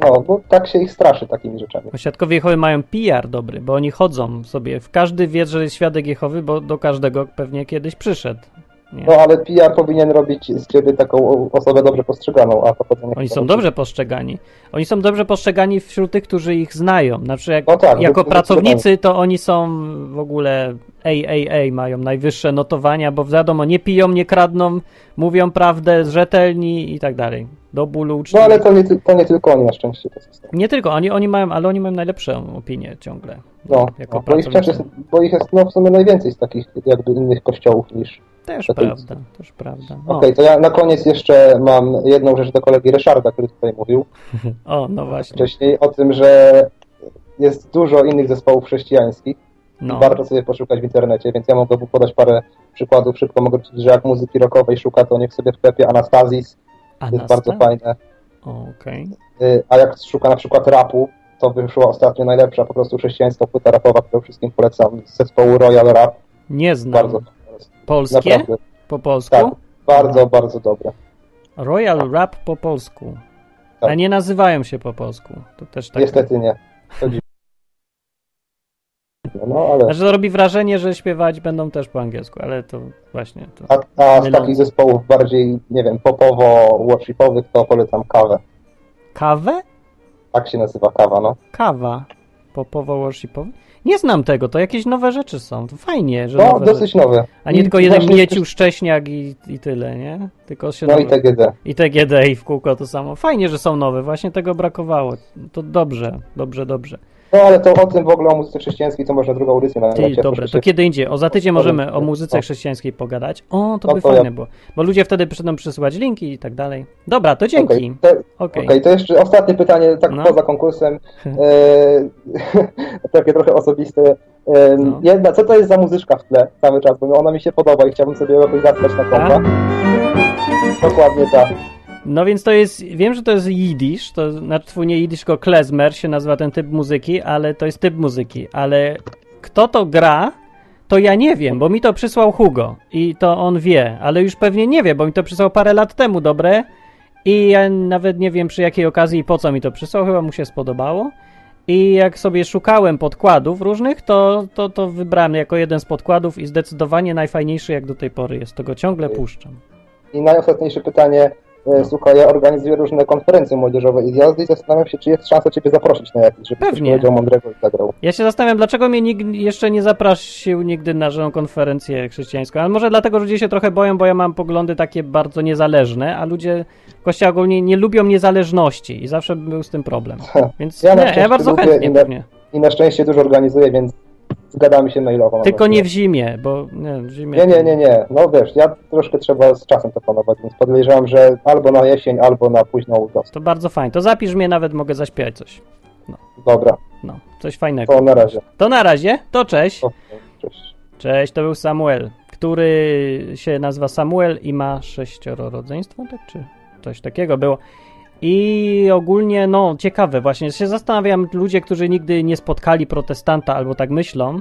No, bo tak się ich straszy takimi rzeczami. Bo świadkowie Jehowy mają PR dobry, bo oni chodzą sobie. W każdy wie, że jest świadek Jehowy, bo do każdego pewnie kiedyś przyszedł. Nie? No ale PR powinien robić z ciebie taką osobę dobrze postrzeganą, a to potem Oni są dobrze postrzegani. Oni są dobrze postrzegani wśród tych, którzy ich znają. Na przykład jak, No tak, jako pracownicy to oni są w ogóle AAA, mają najwyższe notowania, bo wiadomo, nie piją, nie kradną, mówią prawdę, rzetelni i tak dalej. Do bólu No uczciwi. ale to nie, to nie tylko oni na szczęście. To jest. Nie tylko, oni, oni mają, ale oni mają najlepszą opinię ciągle. No, jako no, bo, ich jest, bo ich jest no, w sumie najwięcej z takich jakby innych kościołów niż... Też katolicki. prawda, też prawda. No. Okej, to ja na koniec jeszcze mam jedną rzecz do kolegi Ryszarda, który tutaj mówił O, no właśnie. wcześniej, o tym, że jest dużo innych zespołów chrześcijańskich No. i warto sobie poszukać w internecie, więc ja mogę podać parę przykładów. Szybko mogę powiedzieć, że jak muzyki rockowej szuka, to niech sobie wklepie Anastazis, jest Anasta? bardzo fajne. Okej. Y, A jak szuka na przykład rapu, to wyszła ostatnio najlepsza po prostu chrześcijańska płyta rapowa, którą wszystkim polecam, z zespołu Royal Rap. Nie znam. Bardzo Polskie? naprawdę. Po polsku? Tak, bardzo, bardzo dobre. Royal Rap po polsku. Tak. A nie nazywają się po polsku. To też tak. Niestety nie. No, ale... Znaczy to robi wrażenie, że śpiewać będą też po angielsku, ale to właśnie to. A, a z takich zespołów bardziej, nie wiem, popowo-worshipowych, to polecam kawę. Kawę? Tak się nazywa kawa, no. Kawa. Popowo worshipowy? Nie znam tego, to jakieś nowe rzeczy są. To fajnie, że No, nowe dosyć rzeczy. nowe. A nie I tylko jeden miecił szcześniak i, i tyle, nie? Tylko się No nowe... i TGD. I TGD i w kółko to samo. Fajnie, że są nowe, właśnie tego brakowało. To dobrze, dobrze, dobrze. No ale to o tym w ogóle o muzyce chrześcijańskiej to można drugą audycję nagrać. Ty, dobra, to kiedy indziej? O, za tydzień możemy o muzyce O. chrześcijańskiej pogadać. O, to No by to ja- fajne było. Bo ludzie wtedy będą przysyłać linki i tak dalej. Dobra, to dzięki. Okej, to, Okej. okej, to jeszcze ostatnie pytanie, tak No. poza konkursem. E, takie trochę osobiste. E, No. Jedna, co to jest za muzyczka w tle cały czas? Bo ona mi się podoba i chciałbym sobie ją jakoś zatkać na kompa. Dokładnie tak. No więc to jest, wiem, że to jest jidysz, to znaczy nie jidysz, tylko klezmer się nazywa ten typ muzyki, ale to jest typ muzyki, ale kto to gra, to ja nie wiem, bo mi to przysłał Hugo i to on wie, ale już pewnie nie wie, bo mi to przysłał parę lat temu, dobre, i ja nawet nie wiem przy jakiej okazji i po co mi to przysłał, chyba mu się spodobało. I jak sobie szukałem podkładów różnych, to, to, to wybrałem jako jeden z podkładów i zdecydowanie najfajniejszy jak do tej pory jest. To go ciągle puszczam. I najostatniejsze pytanie. No. E, Słuchaj, ja organizuję różne konferencje młodzieżowe i zjazdy i zastanawiam się, czy jest szansa Ciebie zaprosić na jakieś, żeby Pewnie. powiedział mądrego i zagrał. Ja się zastanawiam, dlaczego mnie nikt jeszcze nie zaprosił nigdy na żadną konferencję chrześcijańską. Ale może dlatego, że ludzie się trochę boją, bo ja mam poglądy takie bardzo niezależne, a ludzie w kościele ogólnie nie lubią niezależności i zawsze był z tym problem. Więc Ja na nie, ja szczęście bardzo chętnie pewnie. I na szczęście dużo organizuję, więc zgadamy się mailowo. Tylko nie w zimie, bo nie, w zimie... Nie, nie, nie, nie. No wiesz, ja troszkę trzeba z czasem to planować, więc podejrzewam, że albo na jesień, albo na późną wiosnę. To bardzo fajnie. To zapisz mnie, nawet mogę zaśpiewać coś. Dobra, No, coś fajnego. to na razie. To na razie, to cześć. O, Cześć. Cześć, to był Samuel, który się nazywa Samuel i ma sześcioro rodzeństwa, tak czy coś takiego było. I ogólnie, no, ciekawe, właśnie się zastanawiam, ludzie, którzy nigdy nie spotkali protestanta albo tak myślą.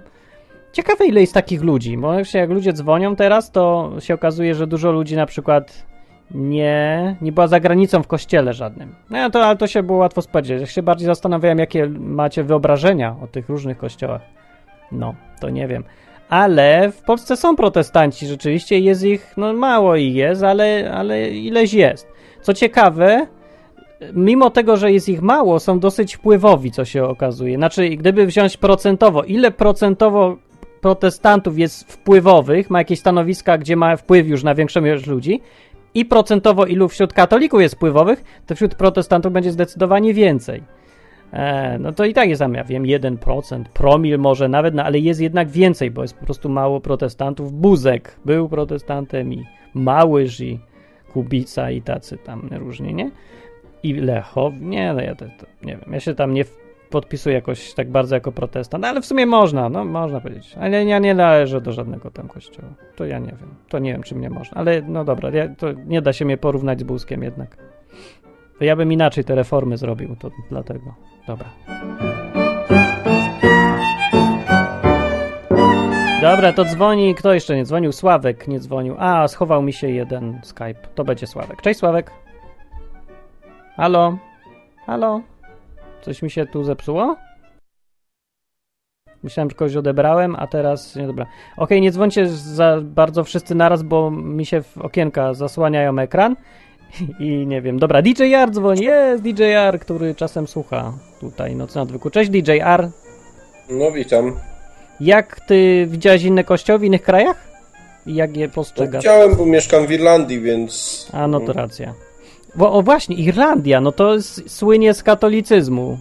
Ciekawe, ile jest takich ludzi, bo jak ludzie dzwonią teraz, to się okazuje, że dużo ludzi na przykład nie, nie była za granicą w kościele żadnym. No to, ale to się było łatwo spodziewać. Ja się bardziej zastanawiałem, jakie macie wyobrażenia o tych różnych kościołach. No, to nie wiem. Ale w Polsce są protestanci, rzeczywiście jest ich, no mało ich jest, ale, ale ileś jest. Co ciekawe, mimo tego, że jest ich mało, są dosyć wpływowi, co się okazuje. Znaczy, gdyby wziąć procentowo, ile procentowo protestantów jest wpływowych, ma jakieś stanowiska, gdzie ma wpływ już na większą ilość ludzi, i procentowo ilu wśród katolików jest wpływowych, to wśród protestantów będzie zdecydowanie więcej. E, no to i tak jest ja wiem, 1%, promil może nawet, no ale jest jednak więcej, bo jest po prostu mało protestantów. Buzek był protestantem i Małyż i Kubica i tacy tam różnie, nie? I Lechow, nie, no ja to, to nie wiem, ja się tam nie, podpisuję jakoś tak bardzo jako protestant, ale w sumie można, no można powiedzieć. Ale ja nie należę do żadnego tam kościoła. To ja nie wiem. To nie wiem, czy mnie można. Ale no dobra, ja, to nie da się mnie porównać z Buzkiem jednak. To ja bym inaczej te reformy zrobił, to dlatego. Dobra. Dobra, to dzwoni. Kto jeszcze nie dzwonił? Sławek nie dzwonił. A, schował mi się jeden Skype. To będzie Sławek. Cześć, Sławek. Halo? Halo? Coś mi się tu zepsuło? Myślałem, że kogoś odebrałem, a teraz nie dobra. Okej, nie dzwońcie za bardzo wszyscy naraz, bo mi się w okienka zasłaniają ekran. I nie wiem. Dobra, DJR dzwoni. Jest DJR, który czasem słucha tutaj Nocy na Odwyku. Cześć DJR. No witam. Jak ty widziałeś inne kościoły w innych krajach? I jak je No, postrzegasz? widziałem, bo mieszkam w Irlandii, więc... A, no to racja. Bo, o właśnie, Irlandia, no to słynie z katolicyzmu.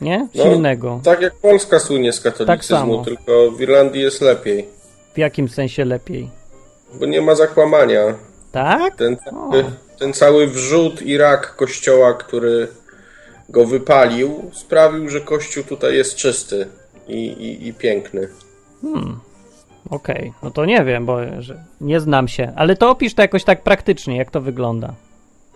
Nie? No, Silnego. Tak jak Polska słynie z Tak katolicyzmu, samo. tylko w Irlandii jest lepiej. W jakim sensie lepiej? Bo nie ma zakłamania. Tak? Ten, O. ten cały wrzód i rak kościoła, który go wypalił, sprawił, że kościół tutaj jest czysty i, i, i piękny. Hmm. Okej, no to nie wiem, bo nie znam się. Ale to opisz to jakoś tak praktycznie, jak to wygląda.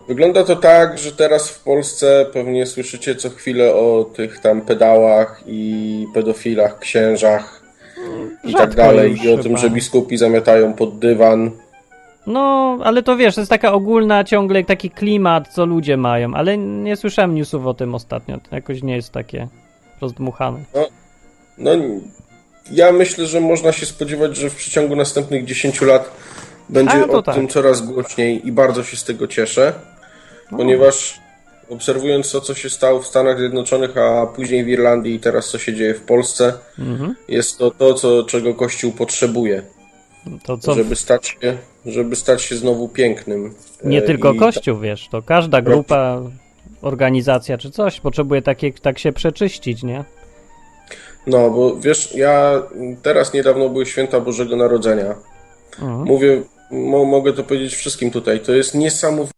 Wygląda to tak, że teraz w Polsce pewnie słyszycie co chwilę o tych tam pedałach i pedofilach, księżach i tak Rzadko dalej. już I o tym, chyba. że biskupi zamiatają pod dywan. No, ale to wiesz, to jest taka ogólna ciągle taki klimat, co ludzie mają, ale nie słyszałem newsów o tym ostatnio. To jakoś nie jest takie rozdmuchane. No, ja myślę, że można się spodziewać, że w przeciągu następnych 10 lat będzie to o tak. tym coraz głośniej i bardzo się z tego cieszę, No. ponieważ obserwując to, co się stało w Stanach Zjednoczonych, a później w Irlandii i teraz co się dzieje w Polsce, Mhm. jest to to, co, czego Kościół potrzebuje, To co, żeby, stać się, żeby stać się znowu pięknym. nie E, tylko i Kościół, wiesz, to każda grupa, organizacja czy coś potrzebuje takie, tak się przeczyścić, nie? No, bo wiesz, ja teraz niedawno były święta Bożego Narodzenia. Mhm. Mówię, mo, mogę to powiedzieć wszystkim tutaj. To jest niesamowite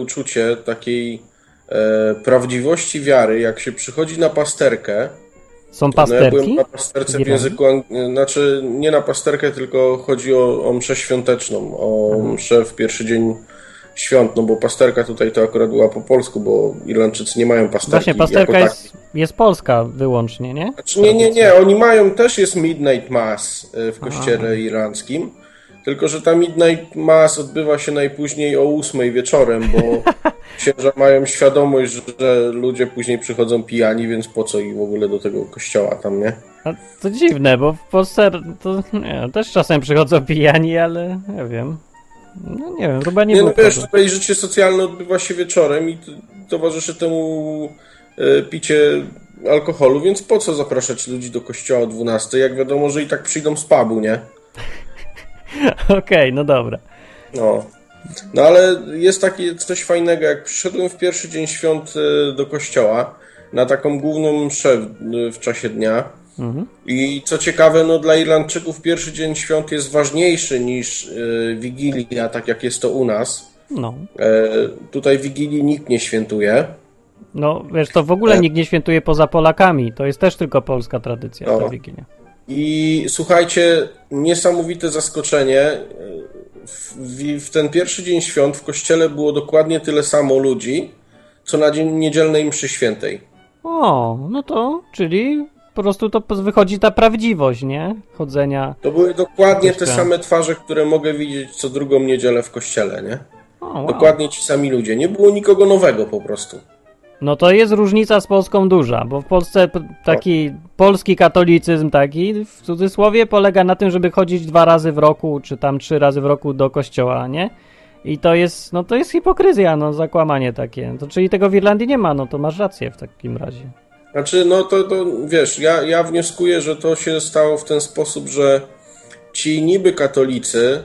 uczucie takiej e, prawdziwości wiary, jak się przychodzi na pasterkę. Są No, ja byłem pasterki? na pasterce w języku, ang- znaczy nie na pasterkę, tylko chodzi o, o mszę świąteczną, o Mhm. mszę w pierwszy dzień świąt, no bo pasterka tutaj to akurat była po polsku, bo Irlandczycy nie mają pasterki. Właśnie, pasterka jako jest, jest polska wyłącznie, nie? Znaczy, nie, nie, nie, oni mają, też jest Midnight Mass e, w kościele Aha. irlandzkim, tylko że ta Midnight Mass odbywa się najpóźniej o 8 wieczorem, bo księża mają świadomość, że ludzie później przychodzą pijani, więc po co ich w ogóle do tego kościoła tam, nie? A to dziwne, bo w Polsce to nie, też czasem przychodzą pijani, ale nie wiem. No nie wiem, chyba nie, Nie, było no wiesz, tego. tutaj życie socjalne odbywa się wieczorem i towarzyszy temu e, picie alkoholu, więc po co zapraszać ludzi do kościoła o 12, jak wiadomo, że i tak przyjdą z pubu, nie? Okej, no dobra. No. No ale jest takie coś fajnego, jak przyszedłem w pierwszy dzień świąt e, do kościoła na taką główną mszę w, w czasie dnia Mhm. i co ciekawe, no dla Irlandczyków pierwszy dzień świąt jest ważniejszy niż e, Wigilia, tak jak jest to u nas. No. E, tutaj Wigilii nikt nie świętuje. No, wiesz, to w ogóle E. nikt nie świętuje poza Polakami. To jest też tylko polska tradycja, No. ta Wigilia. I słuchajcie, niesamowite zaskoczenie. W, w, w ten pierwszy dzień świąt w kościele było dokładnie tyle samo ludzi, co na dzień niedzielnej mszy świętej. O, no to, czyli po prostu to wychodzi ta prawdziwość, nie? Chodzenia. To były dokładnie te same twarze, które mogę widzieć co drugą niedzielę w kościele, nie? O, wow. Dokładnie ci sami ludzie. Nie było nikogo nowego po prostu. No to jest różnica z Polską duża, bo w Polsce taki polski katolicyzm taki, w cudzysłowie, polega na tym, żeby chodzić dwa razy w roku, czy tam trzy razy w roku do kościoła, nie? I to jest, no to jest hipokryzja, no zakłamanie takie. To czyli tego w Irlandii nie ma, no to masz rację w takim razie. Znaczy, no to, to wiesz, ja, ja wnioskuję, że to się stało w ten sposób, że ci niby katolicy,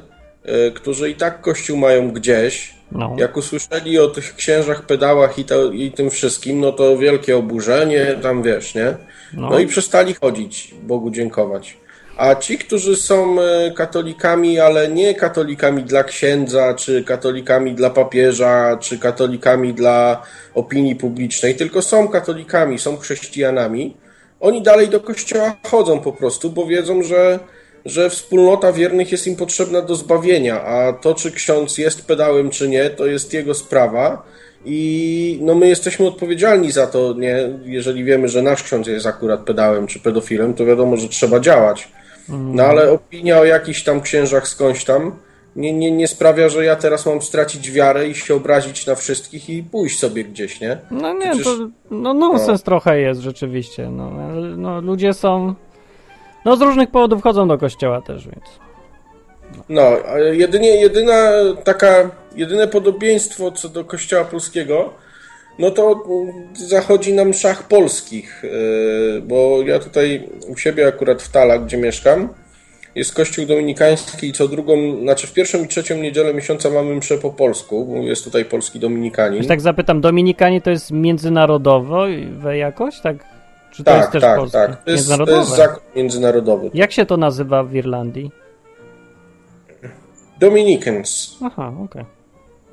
y, którzy i tak kościół mają gdzieś, No. jak usłyszeli o tych księżach, pedałach i, to, i tym wszystkim, no to wielkie oburzenie, tam wiesz, nie? No. No i przestali chodzić, Bogu dziękować. A ci, którzy są e, katolikami, ale nie katolikami dla księdza, czy katolikami dla papieża, czy katolikami dla opinii publicznej, tylko są katolikami, są chrześcijanami, oni dalej do kościoła chodzą po prostu, bo wiedzą, że, że wspólnota wiernych jest im potrzebna do zbawienia, a to, czy ksiądz jest pedałem, czy nie, to jest jego sprawa. I no my jesteśmy odpowiedzialni za to, nie? Jeżeli wiemy, że nasz ksiądz jest akurat pedałem czy pedofilem, to wiadomo, że trzeba działać. No ale opinia o jakichś tam księżach skądś tam nie, nie, nie sprawia, że ja teraz mam stracić wiarę i się obrazić na wszystkich i pójść sobie gdzieś, nie? No nie, Przecież- to no nonsens No. trochę jest rzeczywiście. No, no ludzie są... No z różnych powodów chodzą do kościoła też, więc... No, jedynie, jedyna taka, jedyne podobieństwo co do kościoła polskiego, no to mm, zachodzi na mszach polskich, yy, bo ja tutaj u siebie akurat w Talach, gdzie mieszkam, jest kościół dominikański i co drugą, znaczy w pierwszą i trzecią niedzielę miesiąca mamy mszę po polsku, bo jest tutaj polski dominikanin. Już tak zapytam, Dominikanie to jest międzynarodowo we jakoś, tak? Czy to tak, jest też tak, polskie? tak. To jest, to Międzynarodowe. jest zakon międzynarodowy. Jak się to nazywa w Irlandii? Dominicans. Aha, okej.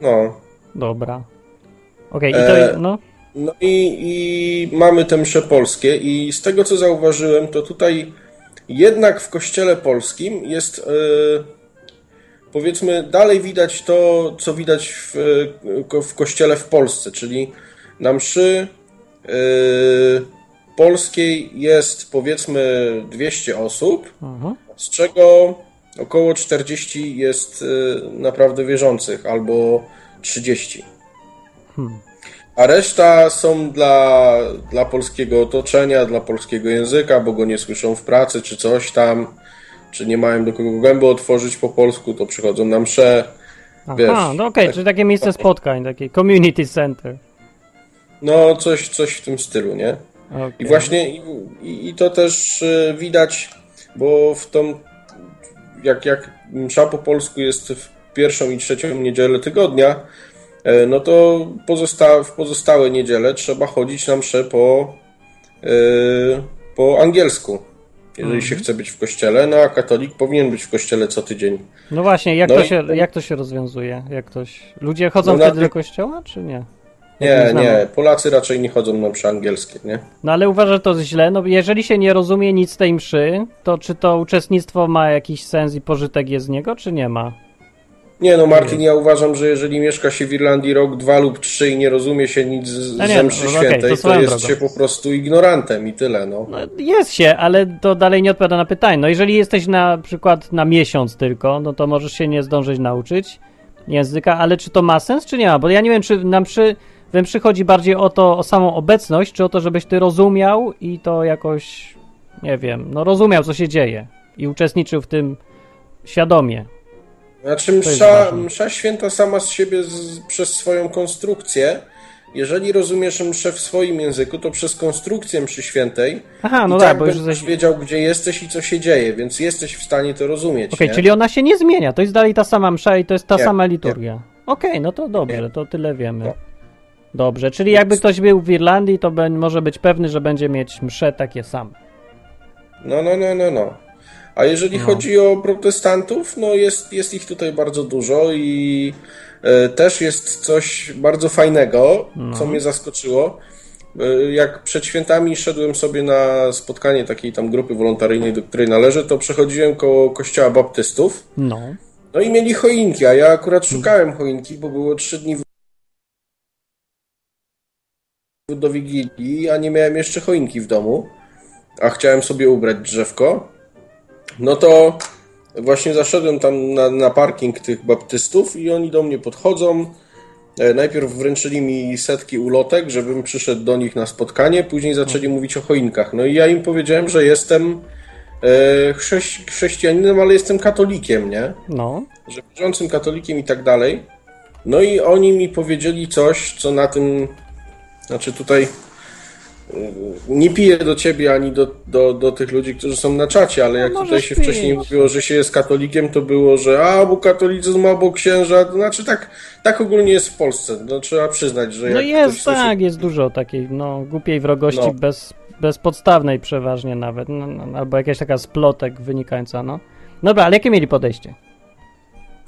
No. Dobra. Okej, i to... E, no... No i, i mamy te msze polskie i z tego co zauważyłem, to tutaj jednak w kościele polskim jest e, powiedzmy dalej widać to, co widać w, e, w kościele w Polsce, czyli na mszy polskiej jest powiedzmy 200 osób, Aha. z czego około 40 jest naprawdę wierzących albo 30. Hmm. A reszta są dla, dla polskiego otoczenia, dla polskiego języka, bo go nie słyszą w pracy czy coś tam, czy nie mają do kogo gęby otworzyć po polsku, to przychodzą na mszę. Aha, Wiesz, no okej, tak- czyli takie miejsce spotkań, takie community center. No, coś, coś w tym stylu, nie? Okej. I właśnie i, i to też e, widać, bo w tą, jak, jak msza po polsku jest w pierwszą i trzecią niedzielę tygodnia, no to pozosta w pozostałe niedziele trzeba chodzić na mszę po, e, po angielsku, jeżeli Mhm. się chce być w kościele, no a katolik powinien być w kościele co tydzień. No właśnie, jak, No to i- się, jak to się rozwiązuje? Jak ktoś... Ludzie chodzą No na wtedy tych- do kościoła, czy nie? Nie, nie, Polacy raczej nie chodzą na msze angielskie, nie? No ale uważasz, że to źle? No jeżeli się nie rozumie nic z tej mszy, to czy to uczestnictwo ma jakiś sens i pożytek jest z niego, czy nie ma? Nie no, Martin, ja uważam, że jeżeli mieszka się w Irlandii rok, dwa lub trzy i nie rozumie się nic z nie, ze no, mszy okej, to świętej, to, jest drogą. się po prostu ignorantem i tyle, no. No, jest się, ale to dalej nie odpowiada na pytanie. No jeżeli jesteś na przykład na miesiąc tylko, no to możesz się nie zdążyć nauczyć języka, ale czy to ma sens, czy nie ma? Bo ja nie wiem, czy nam przy, we mszy chodzi bardziej o to, o samą obecność, czy o to, żebyś ty rozumiał i to jakoś, nie wiem, no rozumiał, co się dzieje i uczestniczył w tym świadomie. Znaczy msza, msza święta sama z siebie z, przez swoją konstrukcję, jeżeli rozumiesz mszę w swoim języku, to przez konstrukcję mszy świętej Aha, no i tak, tak bo już wiedział, gdzie jesteś i co się dzieje, więc jesteś w stanie to rozumieć, Okej, nie? czyli ona się nie zmienia, to jest dalej ta sama msza i to jest ta Nie, sama nie. liturgia. Okej, no to dobrze, to tyle wiemy. No. Dobrze, czyli jakby ktoś był w Irlandii, to be- może być pewny, że będzie mieć msze takie same. No, no, no, no, no. A jeżeli No. chodzi o protestantów, no jest, jest ich tutaj bardzo dużo i e, też jest coś bardzo fajnego, No. co mnie zaskoczyło. E, jak przed świętami szedłem sobie na spotkanie takiej tam grupy wolontaryjnej, do której należę, to przechodziłem koło kościoła baptystów. No. No i mieli choinki, a ja akurat szukałem choinki, bo było trzy dni do Wigilii, a nie miałem jeszcze choinki w domu, a chciałem sobie ubrać drzewko. No to właśnie zaszedłem tam na, na parking tych baptystów i oni do mnie podchodzą. E, Najpierw wręczyli mi setki ulotek, żebym przyszedł do nich na spotkanie, później zaczęli mówić o choinkach. No i ja im powiedziałem, że jestem e, chrześ- chrześcijaninem, ale jestem katolikiem, nie? No. że wierzącym katolikiem i tak dalej. No i oni mi powiedzieli coś, co na tym, znaczy tutaj nie piję do ciebie ani do, do, do tych ludzi, którzy są na czacie, ale jak No, tutaj możesz się wcześniej pić. mówiło, że się jest katolikiem, to było, że a, bo katolicyzm albo księża, to znaczy tak, tak ogólnie jest w Polsce. No trzeba przyznać, że No jak jest, tak, jest dużo takiej, no, głupiej wrogości No. bez bezpodstawnej przeważnie nawet, no, no, albo jakaś taka splotek wynikająca, no. Dobra, ale jakie mieli podejście?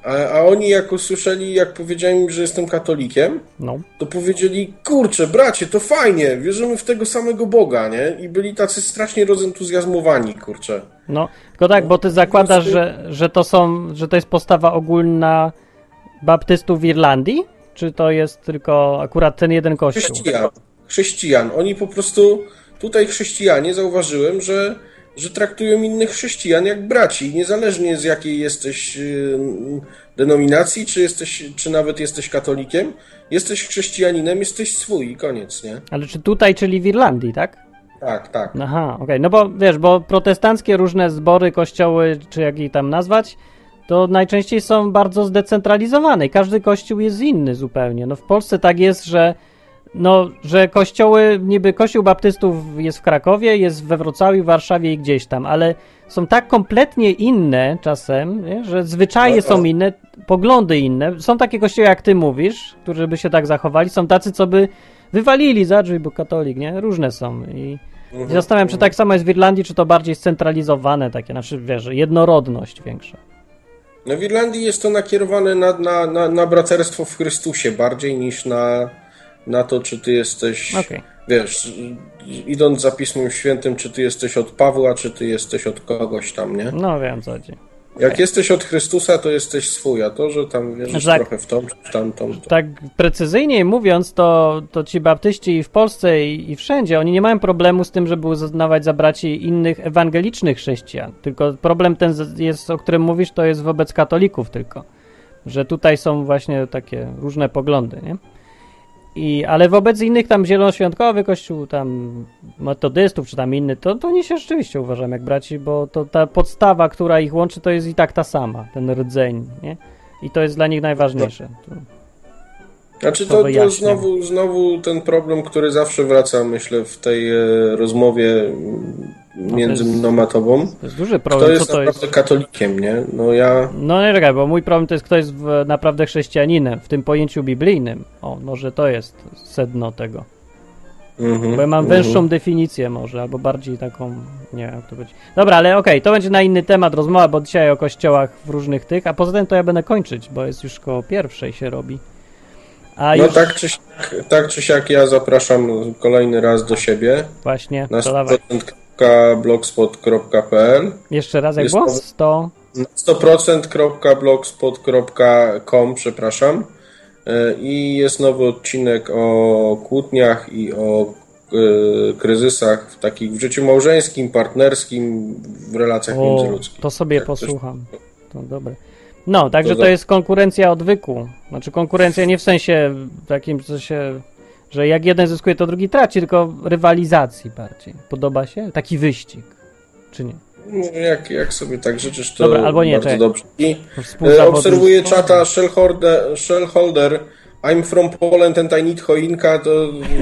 A, a oni jak usłyszeli, jak powiedziałem im, że jestem katolikiem, No. to powiedzieli, kurczę, bracie, to fajnie, wierzymy w tego samego Boga, nie? I byli tacy strasznie rozentuzjazmowani, kurczę. No, tylko tak, bo ty zakładasz, że, że to są, że to jest postawa ogólna baptystów w Irlandii? Czy to jest tylko akurat ten jeden kościół? Chrześcijan. Chrześcijan. Oni po prostu, tutaj chrześcijanie, zauważyłem, że, że traktują innych chrześcijan jak braci, niezależnie z jakiej jesteś denominacji, czy, jesteś, czy nawet jesteś katolikiem, jesteś chrześcijaninem, jesteś swój i koniec, nie? Ale czy tutaj, czyli w Irlandii, tak? Tak, tak. Aha, okej, no bo wiesz, bo protestanckie różne zbory, kościoły, czy jak je tam nazwać, to najczęściej są bardzo zdecentralizowane i każdy kościół jest inny zupełnie. No w Polsce tak jest, że no, że kościoły, niby kościół baptystów jest w Krakowie, jest we Wrocławiu, Warszawie i gdzieś tam, ale są tak kompletnie inne czasem, nie? że zwyczaje No, są inne, poglądy inne. Są takie kościoły, jak ty mówisz, którzy by się tak zachowali, są tacy, co by wywalili za drzwi, bo katolik, nie? Różne są i Mhm. i Zastanawiam czy tak samo jest w Irlandii, czy to bardziej scentralizowane takie, znaczy wiesz, jednorodność większa. No w Irlandii jest to nakierowane na, na, na, na braterstwo w Chrystusie bardziej niż na, na to, czy ty jesteś, Okej. wiesz, idąc za Pismem Świętym, czy ty jesteś od Pawła, czy ty jesteś od kogoś tam, nie? No wiem co chodzi. Jak jesteś od Chrystusa, to jesteś swój, a to, że tam wierzysz Tak. trochę w tą, czy tamtą, to... Tak precyzyjniej mówiąc, to, to ci baptyści i w Polsce i, i wszędzie, oni nie mają problemu z tym, żeby uznawać za braci innych ewangelicznych chrześcijan. Tylko problem ten jest, o którym mówisz, to jest wobec katolików tylko. Że tutaj są właśnie takie różne poglądy, nie? I, ale wobec innych tam zielonoświątkowy kościół, tam metodystów czy tam inny, to, to oni się rzeczywiście uważam jak braci, bo to ta podstawa, która ich łączy, to jest i tak ta sama, ten rdzeń, nie? I to jest dla nich najważniejsze. To- Znaczy to to, to znowu, znowu ten problem, który zawsze wraca, myślę, w tej e, rozmowie między jest- mną a tobą. To jest duży Kto problem, jest co to naprawdę jest? katolikiem, nie? No ja... No nie czekaj, bo mój problem to jest, kto jest naprawdę chrześcijaninem, w tym pojęciu biblijnym. O, może to jest sedno tego. Mhm, Bo ja mam węższą definicję może, albo bardziej taką, nie wiem jak to będzie. Dobra, ale okej, to będzie na inny temat rozmowa, bo dzisiaj o kościołach w różnych tych, a poza tym to ja będę kończyć, bo jest już koło pierwszej się robi. A No już tak czy, siak, tak czy siak ja zapraszam kolejny raz do siebie właśnie, na to dawaj. 100%blogspot.pl Jeszcze raz jak Jest było? to- 100... na 100%blogspot.com przepraszam E, i jest nowy odcinek o kłótniach i o e, kryzysach w takich w życiu małżeńskim, partnerskim, w relacjach O, międzyludzkich. to sobie ktoś- posłucham. To dobre. No, także To to jest konkurencja odwyku. Znaczy konkurencja nie w sensie takim, że się, że jak jeden zyskuje, to drugi traci, tylko rywalizacji bardziej. Podoba się? Taki wyścig. Czy nie? No, Jak, jak sobie tak życzysz, to Dobra, albo nie, bardzo czekaj. dobrze. I e, obserwuję czata Shellholder, Shellholder I'm from Poland and I need choinka, to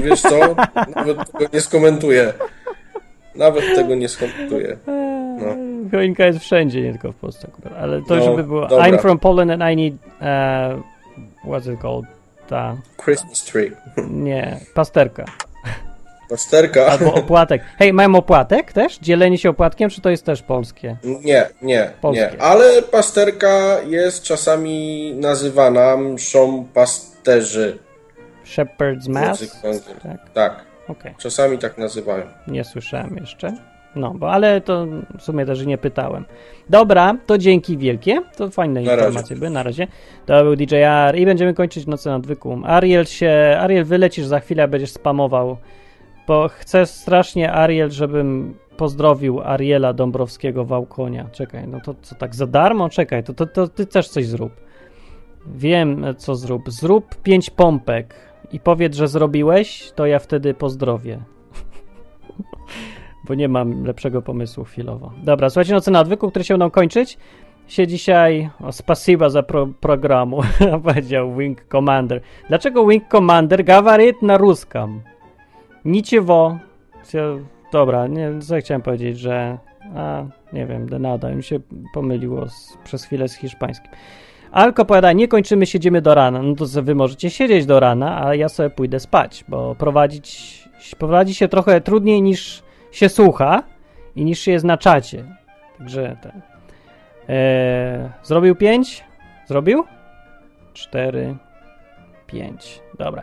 wiesz co? Nawet tego nie skomentuję. Nawet tego nie skomentuję. No. Choinka jest wszędzie, nie tylko w Polsce. Ale to No, żeby było dobra. I'm from Poland and I need uh, what's it called? Ta, Christmas tree. nie, pasterka. Pasterka. Albo opłatek. Hej, mają opłatek też? Dzielenie się opłatkiem, czy to jest też polskie? Nie, nie, Polskie. nie. Ale pasterka jest czasami nazywana mszą pasterzy. Shepherd's Mass? Tak, Tak, okej. czasami tak nazywają. Nie słyszałem jeszcze. No, bo ale to w sumie też nie pytałem. Dobra, to dzięki wielkie. To fajne Na razie. informacje były na razie. To był DJR i będziemy kończyć noce na odwyku. Ariel się, Ariel wylecisz za chwilę, będziesz spamował. Bo chcę strasznie Ariel, żebym pozdrowił Ariela Dąbrowskiego Wałkonia. Czekaj, no to co tak za darmo? Czekaj, to, to, to ty też coś zrób. Wiem, co zrób. Zrób pięć pompek i powiedz, że zrobiłeś, to ja wtedy pozdrowię. Bo nie mam lepszego pomysłu chwilowo. Dobra, słuchajcie, noce na odwyku, które się będą kończyć. Się dzisiaj. O, spasiba za pro, programu, powiedział Wing Commander. Dlaczego Wing Commander gawaryt na ruskam? Niciwo. Dobra, nie, co chciałem powiedzieć, że. A, nie wiem, de nada, mi się pomyliło z, przez chwilę z hiszpańskim. Alko powiada, nie kończymy, siedzimy do rana. No to wy możecie siedzieć do rana, a ja sobie pójdę spać, bo prowadzić, prowadzi się trochę trudniej niż się słucha i niż się jest na. Także ten. E, zrobił 5? Zrobił? 4, 5. Dobra.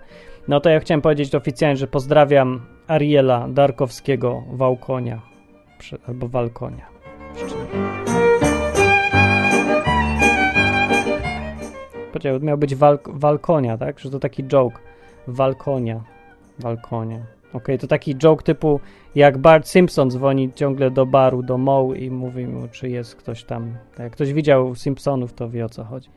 No to ja chciałem powiedzieć oficjalnie, że pozdrawiam Ariela Darkowskiego Wałkonia. Albo Walkonia. Poczekaj, miał być walk, Walkonia, tak? Że to taki joke. Walkonia. Walkonia. Okej, to taki joke typu jak Bart Simpson dzwoni ciągle do baru, do Moe i mówi mu, czy jest ktoś tam. Tak, Jak ktoś widział Simpsonów, to wie o co chodzi.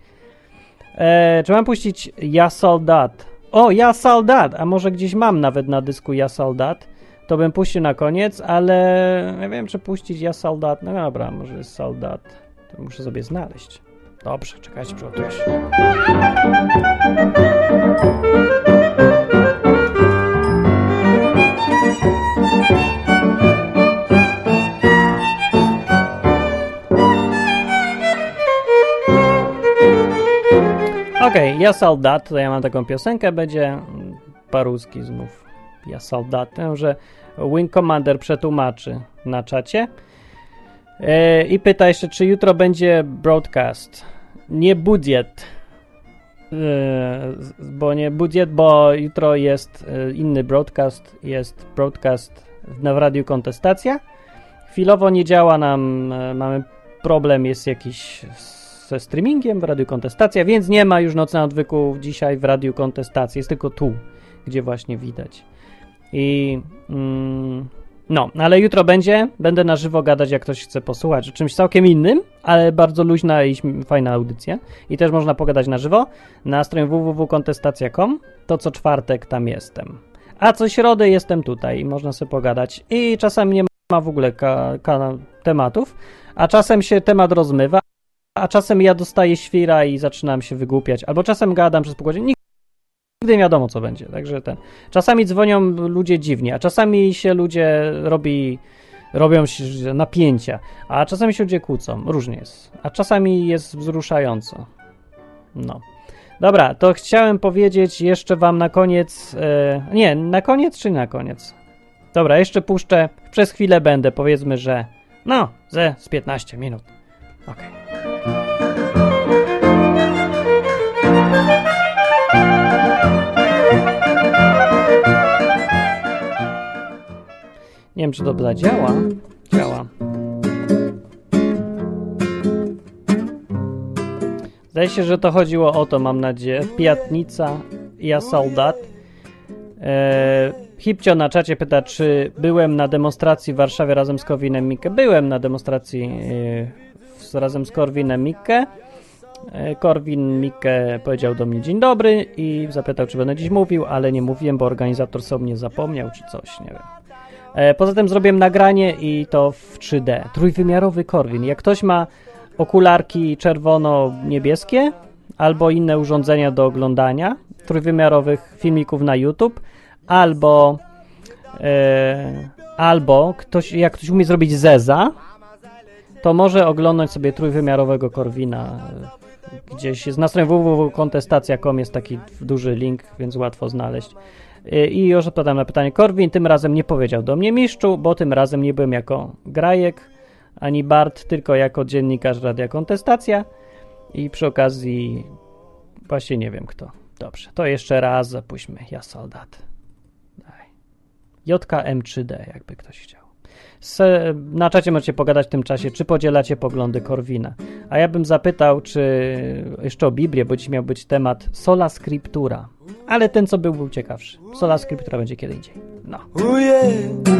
E, czy mam puścić Ja Soldat? O, Ja Soldat! A może gdzieś mam nawet na dysku Ja Soldat? To bym puścił na koniec, ale nie wiem, czy puścić Ja Soldat. No dobra, może jest Soldat. To muszę sobie znaleźć. Dobrze, czekajcie, przygotuję się. Okej, ja soldat, to ja mam taką piosenkę, będzie paruski znów. Ja soldat, tę, że Wing Commander przetłumaczy na czacie. E, I pyta jeszcze, czy jutro będzie broadcast. Nie budżet. E, bo nie budżet, bo jutro jest e, inny broadcast. Jest broadcast na Radiu Kontestacja. Chwilowo nie działa nam, mamy problem, jest jakiś ze streamingiem w Radiu Kontestacja, więc nie ma już Nocy na Odwyku dzisiaj w Radiu Kontestacji, jest tylko tu, gdzie właśnie widać. I mm, no, ale jutro będzie, będę na żywo gadać, jak ktoś chce posłuchać o czymś całkiem innym, ale bardzo luźna i fajna audycja. I też można pogadać na żywo na stronie www.kontestacja.com. To co czwartek tam jestem. A co środę jestem tutaj i można sobie pogadać. I czasami nie ma w ogóle ka- ka- tematów, a czasem się temat rozmywa, a czasem ja dostaję świra i zaczynam się wygłupiać, albo czasem gadam przez pół godziny. Nigdy nie wiadomo, co będzie. Także ten. Czasami dzwonią ludzie dziwnie, a czasami się ludzie robi, robią się napięcia, a czasami się ludzie kłócą. Różnie jest. A czasami jest wzruszająco. No. Dobra, to chciałem powiedzieć jeszcze wam na koniec. E, nie, na koniec czy na koniec? Dobra, jeszcze puszczę. Przez chwilę będę, powiedzmy, że. No, ze z 15 minut. Okej. Nie wiem, czy to zadziała. Działa. Zdaje się, że to chodziło o to, mam nadzieję. Pijatnica, ja soldat. E, Hipcio na czacie pyta, czy byłem na demonstracji w Warszawie razem z Korwinem Mikke. Byłem na demonstracji z, razem z Korwinem Mikke. E, Korwin Mikke powiedział do mnie dzień dobry i zapytał, czy będę dziś mówił, ale nie mówiłem, bo organizator sobie mnie zapomniał, czy coś, nie wiem. E, Poza tym zrobiłem nagranie i to w 3D. Trójwymiarowy Korwin. Jak ktoś ma okularki czerwono-niebieskie albo inne urządzenia do oglądania trójwymiarowych filmików na YouTube, albo e, albo ktoś, jak ktoś umie zrobić zeza, to może oglądać sobie trójwymiarowego Korwina. e, Gdzieś jest na stronie www.kontestacja.com jest taki duży link, więc łatwo znaleźć. E, I już odpowiadam na pytanie. Korwin tym razem nie powiedział do mnie mistrzu, bo tym razem nie byłem jako grajek ani Bart, tylko jako dziennikarz Radia Kontestacja. I przy okazji właśnie nie wiem kto. Dobrze, to jeszcze raz zapuśćmy. Ja soldat. Daj. JKM3D, jakby ktoś chciał Se, na czacie możecie pogadać w tym czasie, czy podzielacie poglądy Korwina. A ja bym zapytał, czy jeszcze o Biblię, bo dziś miał być temat sola scriptura. Ale ten, co był, był ciekawszy. Sola scriptura będzie kiedy indziej. No. Уе,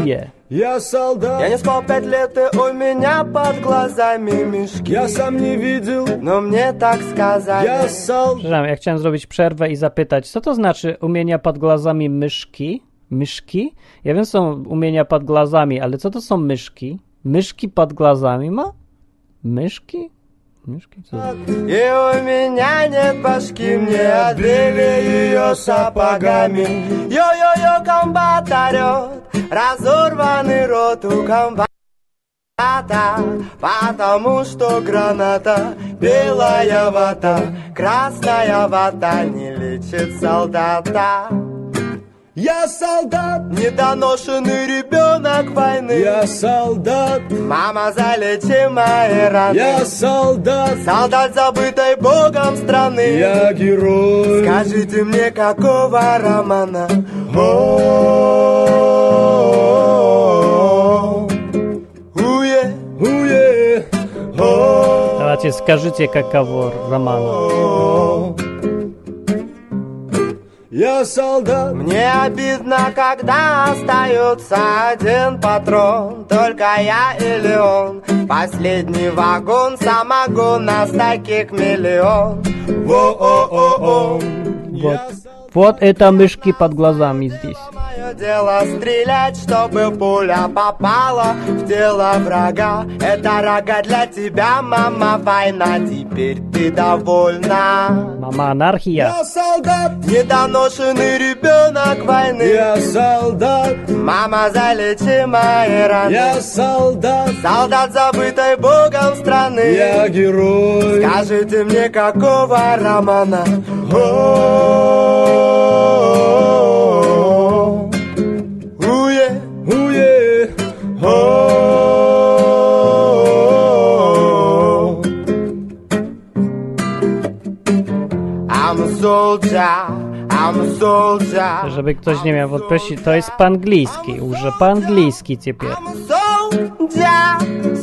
Uje. я солдат Я не спал пять лет, и у меня под глазами мешки Я сам не видел, но мне так сказали Я солдат Przepraszam, ja chciałem zrobić przerwę i zapytać, co to znaczy umienia pod glazami myszki? Myszki? Ja wiem, są umienia pod glazami, ale co to są myszki? Myszki pod glazami ma? Myszki? Myszki? Co? to? И у меня нет башки, мне отбили ее сапогами Йо-йо-йо, комбат орет, разорванный рот у комбата Потому что граната, белая вата Красная вата не лечит солдата Я солдат, недоношенный ребенок войны. Я солдат, мама залечи мои раны. Я солдат, солдат забытой богом страны. Я герой. Скажите мне, какого романа? О, уе, уе, о. Давайте скажите, каково Романа. Я солдат. Мне обидно, когда остается один патрон. Только я или он. Последний вагон самогон, нас таких миллион. Во-о-о-о. Вот. Вот это мышки под глазами здесь. Мое дело стрелять, чтобы пуля попала в тело врага. Это рога для тебя, мама, война. Теперь ты довольна. Мама анархия. Я солдат, недоношенный ребенок войны. Я солдат, мама, залечи мои раны. Я солдат, солдат забытой богом страны. Я герой. Скажите мне, какого романа? О, уе, Żeby ktoś nie miał wątpliwości, to jest po angielski. Użę po angielski теперь. Soldier,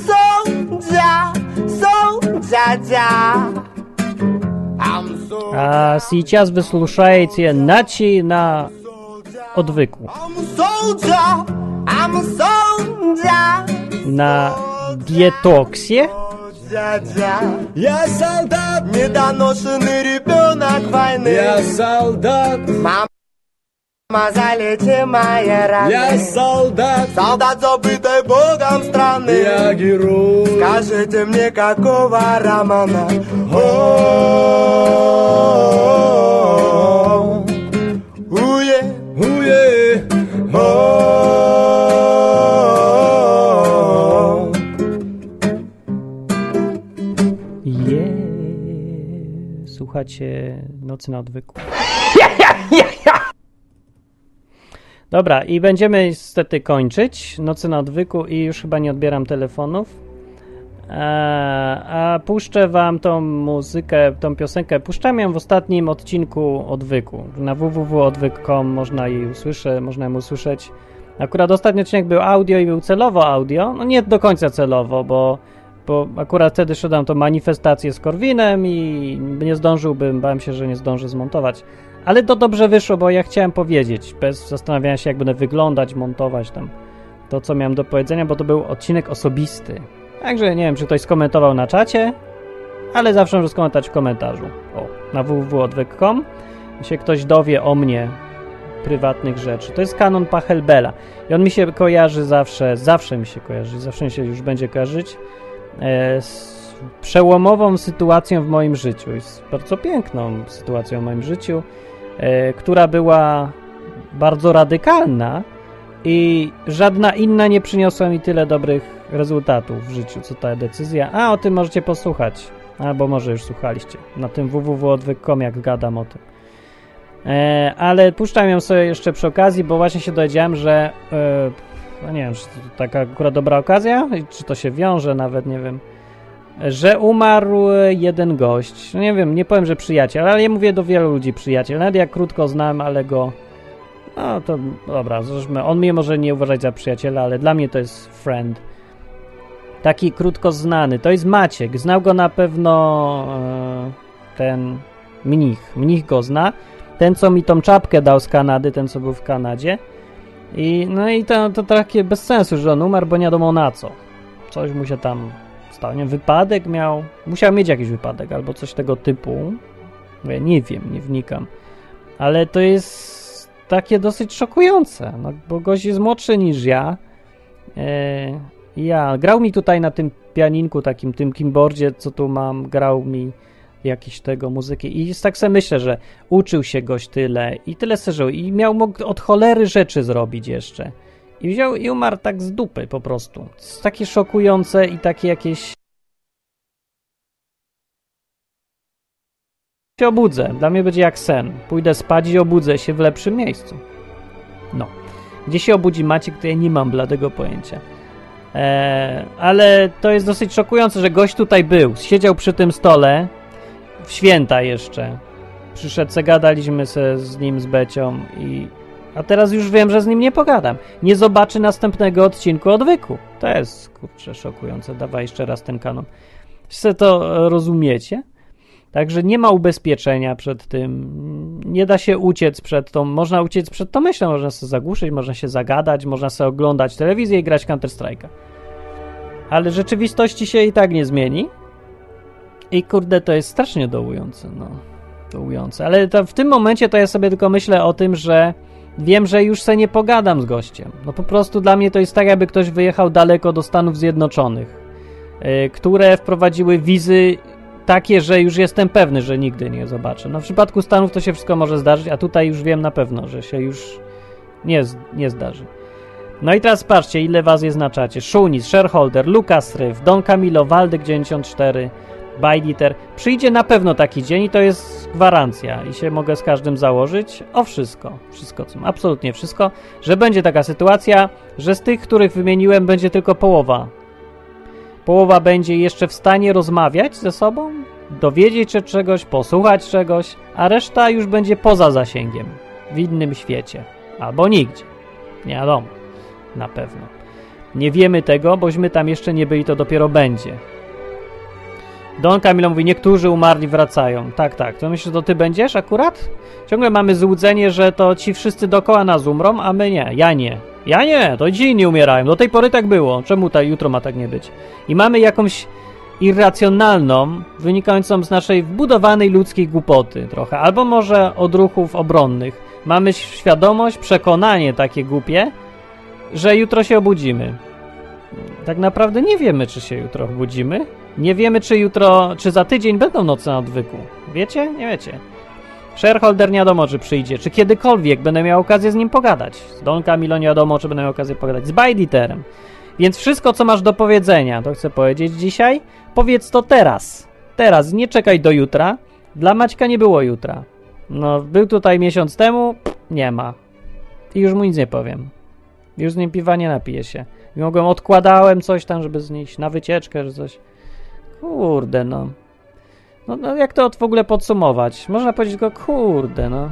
soldier, soldier, I'm so А сейчас вы слушаете Начи на odwyku. I'm a soldier, I'm a soldier. Na dietoksie. Дядя. Я солдат, недоношенный ребенок войны. Я солдат, мама. залечи мои раны. Я солдат, солдат забытой богом страны. Я герой. Скажите мне, какого романа? О, уе, уе, о. Słuchacie Nocy na odwyku. Dobra, i będziemy niestety kończyć Nocy na odwyku i już chyba nie odbieram telefonów. A, a puszczę wam tą muzykę, tą piosenkę. Puszczam ją w ostatnim odcinku odwyku. Na www.odwyk.com można jej usłyszeć, można ją usłyszeć. Akurat ostatni odcinek był audio i był celowo audio. No nie do końca celowo, bo, bo akurat wtedy szedłem tą manifestację z Korwinem i nie zdążyłbym, bałem się, że nie zdążę zmontować. Ale to dobrze wyszło, bo ja chciałem powiedzieć, bez zastanawiania się, jak będę wyglądać, montować tam to, co miałem do powiedzenia, bo to był odcinek osobisty. Także nie wiem, czy ktoś skomentował na czacie, ale zawsze może skomentować w komentarzu. O, na www.odwyk.com się ktoś dowie o mnie prywatnych rzeczy. To jest kanon Pachelbela i on mi się kojarzy zawsze, zawsze mi się kojarzy, zawsze mi się już będzie kojarzyć z przełomową sytuacją w moim życiu. Jest bardzo piękną sytuacją w moim życiu, e, która była bardzo radykalna i żadna inna nie przyniosła mi tyle dobrych rezultatów w życiu, co ta decyzja. A o tym możecie posłuchać, albo może już słuchaliście na tym www.odwyk.com, jak gadam o tym. E, ale puszczam ją sobie jeszcze przy okazji, bo właśnie się dowiedziałem, że e, no nie wiem, czy to taka akurat dobra okazja, czy to się wiąże, nawet nie wiem, że umarł jeden gość. No nie wiem, nie powiem, że przyjaciel, ale ja mówię do wielu ludzi przyjaciel. Nawet jak krótko znam, ale go. No to dobra, zresztą on mnie może nie uważać za przyjaciela, ale dla mnie to jest friend. Taki krótko znany. To jest Maciek. Znał go na pewno e, ten mnich. Mnich go zna. Ten, co mi tą czapkę dał z Kanady, ten, co był w Kanadzie. I no i to, to takie bez sensu, że on umarł, bo nie wiadomo na co. Coś mu się tam stało. Nie wiem, wypadek miał. Musiał mieć jakiś wypadek albo coś tego typu. Ja nie wiem, nie wnikam. Ale to jest takie dosyć szokujące, no, bo gość jest młodszy niż ja. E, ja. Grał mi tutaj na tym pianinku, takim tym keyboardzie, co tu mam, grał mi jakiś tego muzyki i tak sobie myślę, że uczył się gość tyle i tyle se żył i miał mógł od cholery rzeczy zrobić jeszcze. I wziął i umarł tak z dupy po prostu. To jest takie szokujące i takie jakieś się obudzę. Dla mnie będzie jak sen. Pójdę spać i obudzę się w lepszym miejscu. No. Gdzie się obudzi Maciek, to ja nie mam bladego pojęcia. E, ale to jest dosyć szokujące, że gość tutaj był. Siedział przy tym stole w święta jeszcze. Przyszedł, se gadaliśmy se z nim, z Becią i... A teraz już wiem, że z nim nie pogadam. Nie zobaczy następnego odcinku odwyku. To jest, kurczę, szokujące. Dawaj jeszcze raz ten kanon. Wszyscy to rozumiecie? Także nie ma ubezpieczenia przed tym. Nie da się uciec przed tą. Można uciec przed tą myślą, można się zagłuszyć, można się zagadać, można sobie oglądać telewizję i grać Counter-Strike'a. Ale rzeczywistości się i tak nie zmieni. I kurde, to jest strasznie dołujące, no. Dołujące. Ale w tym momencie to ja sobie tylko myślę o tym, że wiem, że już se nie pogadam z gościem. No po prostu dla mnie to jest tak, jakby ktoś wyjechał daleko do Stanów Zjednoczonych, yy, które wprowadziły wizy takie, że już jestem pewny, że nigdy nie zobaczę. No w przypadku Stanów to się wszystko może zdarzyć, a tutaj już wiem na pewno, że się już nie, nie zdarzy. No i teraz patrzcie, ile was je znaczacie. Shunis, Shareholder, Lucas Ryf, Don Camilo, Waldek 94, Bajditer. Przyjdzie na pewno taki dzień i to jest gwarancja i się mogę z każdym założyć o wszystko. Wszystko, co absolutnie wszystko, że będzie taka sytuacja, że z tych, których wymieniłem, będzie tylko połowa połowa będzie jeszcze w stanie rozmawiać ze sobą, dowiedzieć się czegoś, posłuchać czegoś, a reszta już będzie poza zasięgiem, w innym świecie, albo nigdzie. Nie wiadomo, na pewno. Nie wiemy tego, bośmy tam jeszcze nie byli, to dopiero będzie. Don Camilo mówi, niektórzy umarli wracają. Tak, tak. To myślę, że to ty będziesz akurat? Ciągle mamy złudzenie, że to ci wszyscy dookoła nas umrą, a my nie. Ja nie. Ja nie, to ci inni umierają. Do tej pory tak było. Czemu ta jutro ma tak nie być? I mamy jakąś irracjonalną, wynikającą z naszej wbudowanej ludzkiej głupoty trochę, albo może odruchów obronnych. Mamy świadomość, przekonanie takie głupie, że jutro się obudzimy. Tak naprawdę nie wiemy, czy się jutro obudzimy. Nie wiemy, czy jutro, czy za tydzień będą noce na odwyku. Wiecie? Nie wiecie. Shareholder nie wiadomo, czy przyjdzie, czy kiedykolwiek będę miał okazję z nim pogadać. Z Don Camilo nie wiadomo, czy będę miał okazję pogadać. Z Bajditerem. Więc wszystko, co masz do powiedzenia, to chcę powiedzieć dzisiaj, powiedz to teraz. Teraz, nie czekaj do jutra. Dla Maćka nie było jutra. No, był tutaj miesiąc temu, nie ma. I już mu nic nie powiem. Już z nim piwa nie napiję się. I mogłem, odkładałem coś tam, żeby znieść na wycieczkę, czy coś. Kurde, no. No, no jak to w ogóle podsumować? Można powiedzieć tylko, kurde, no.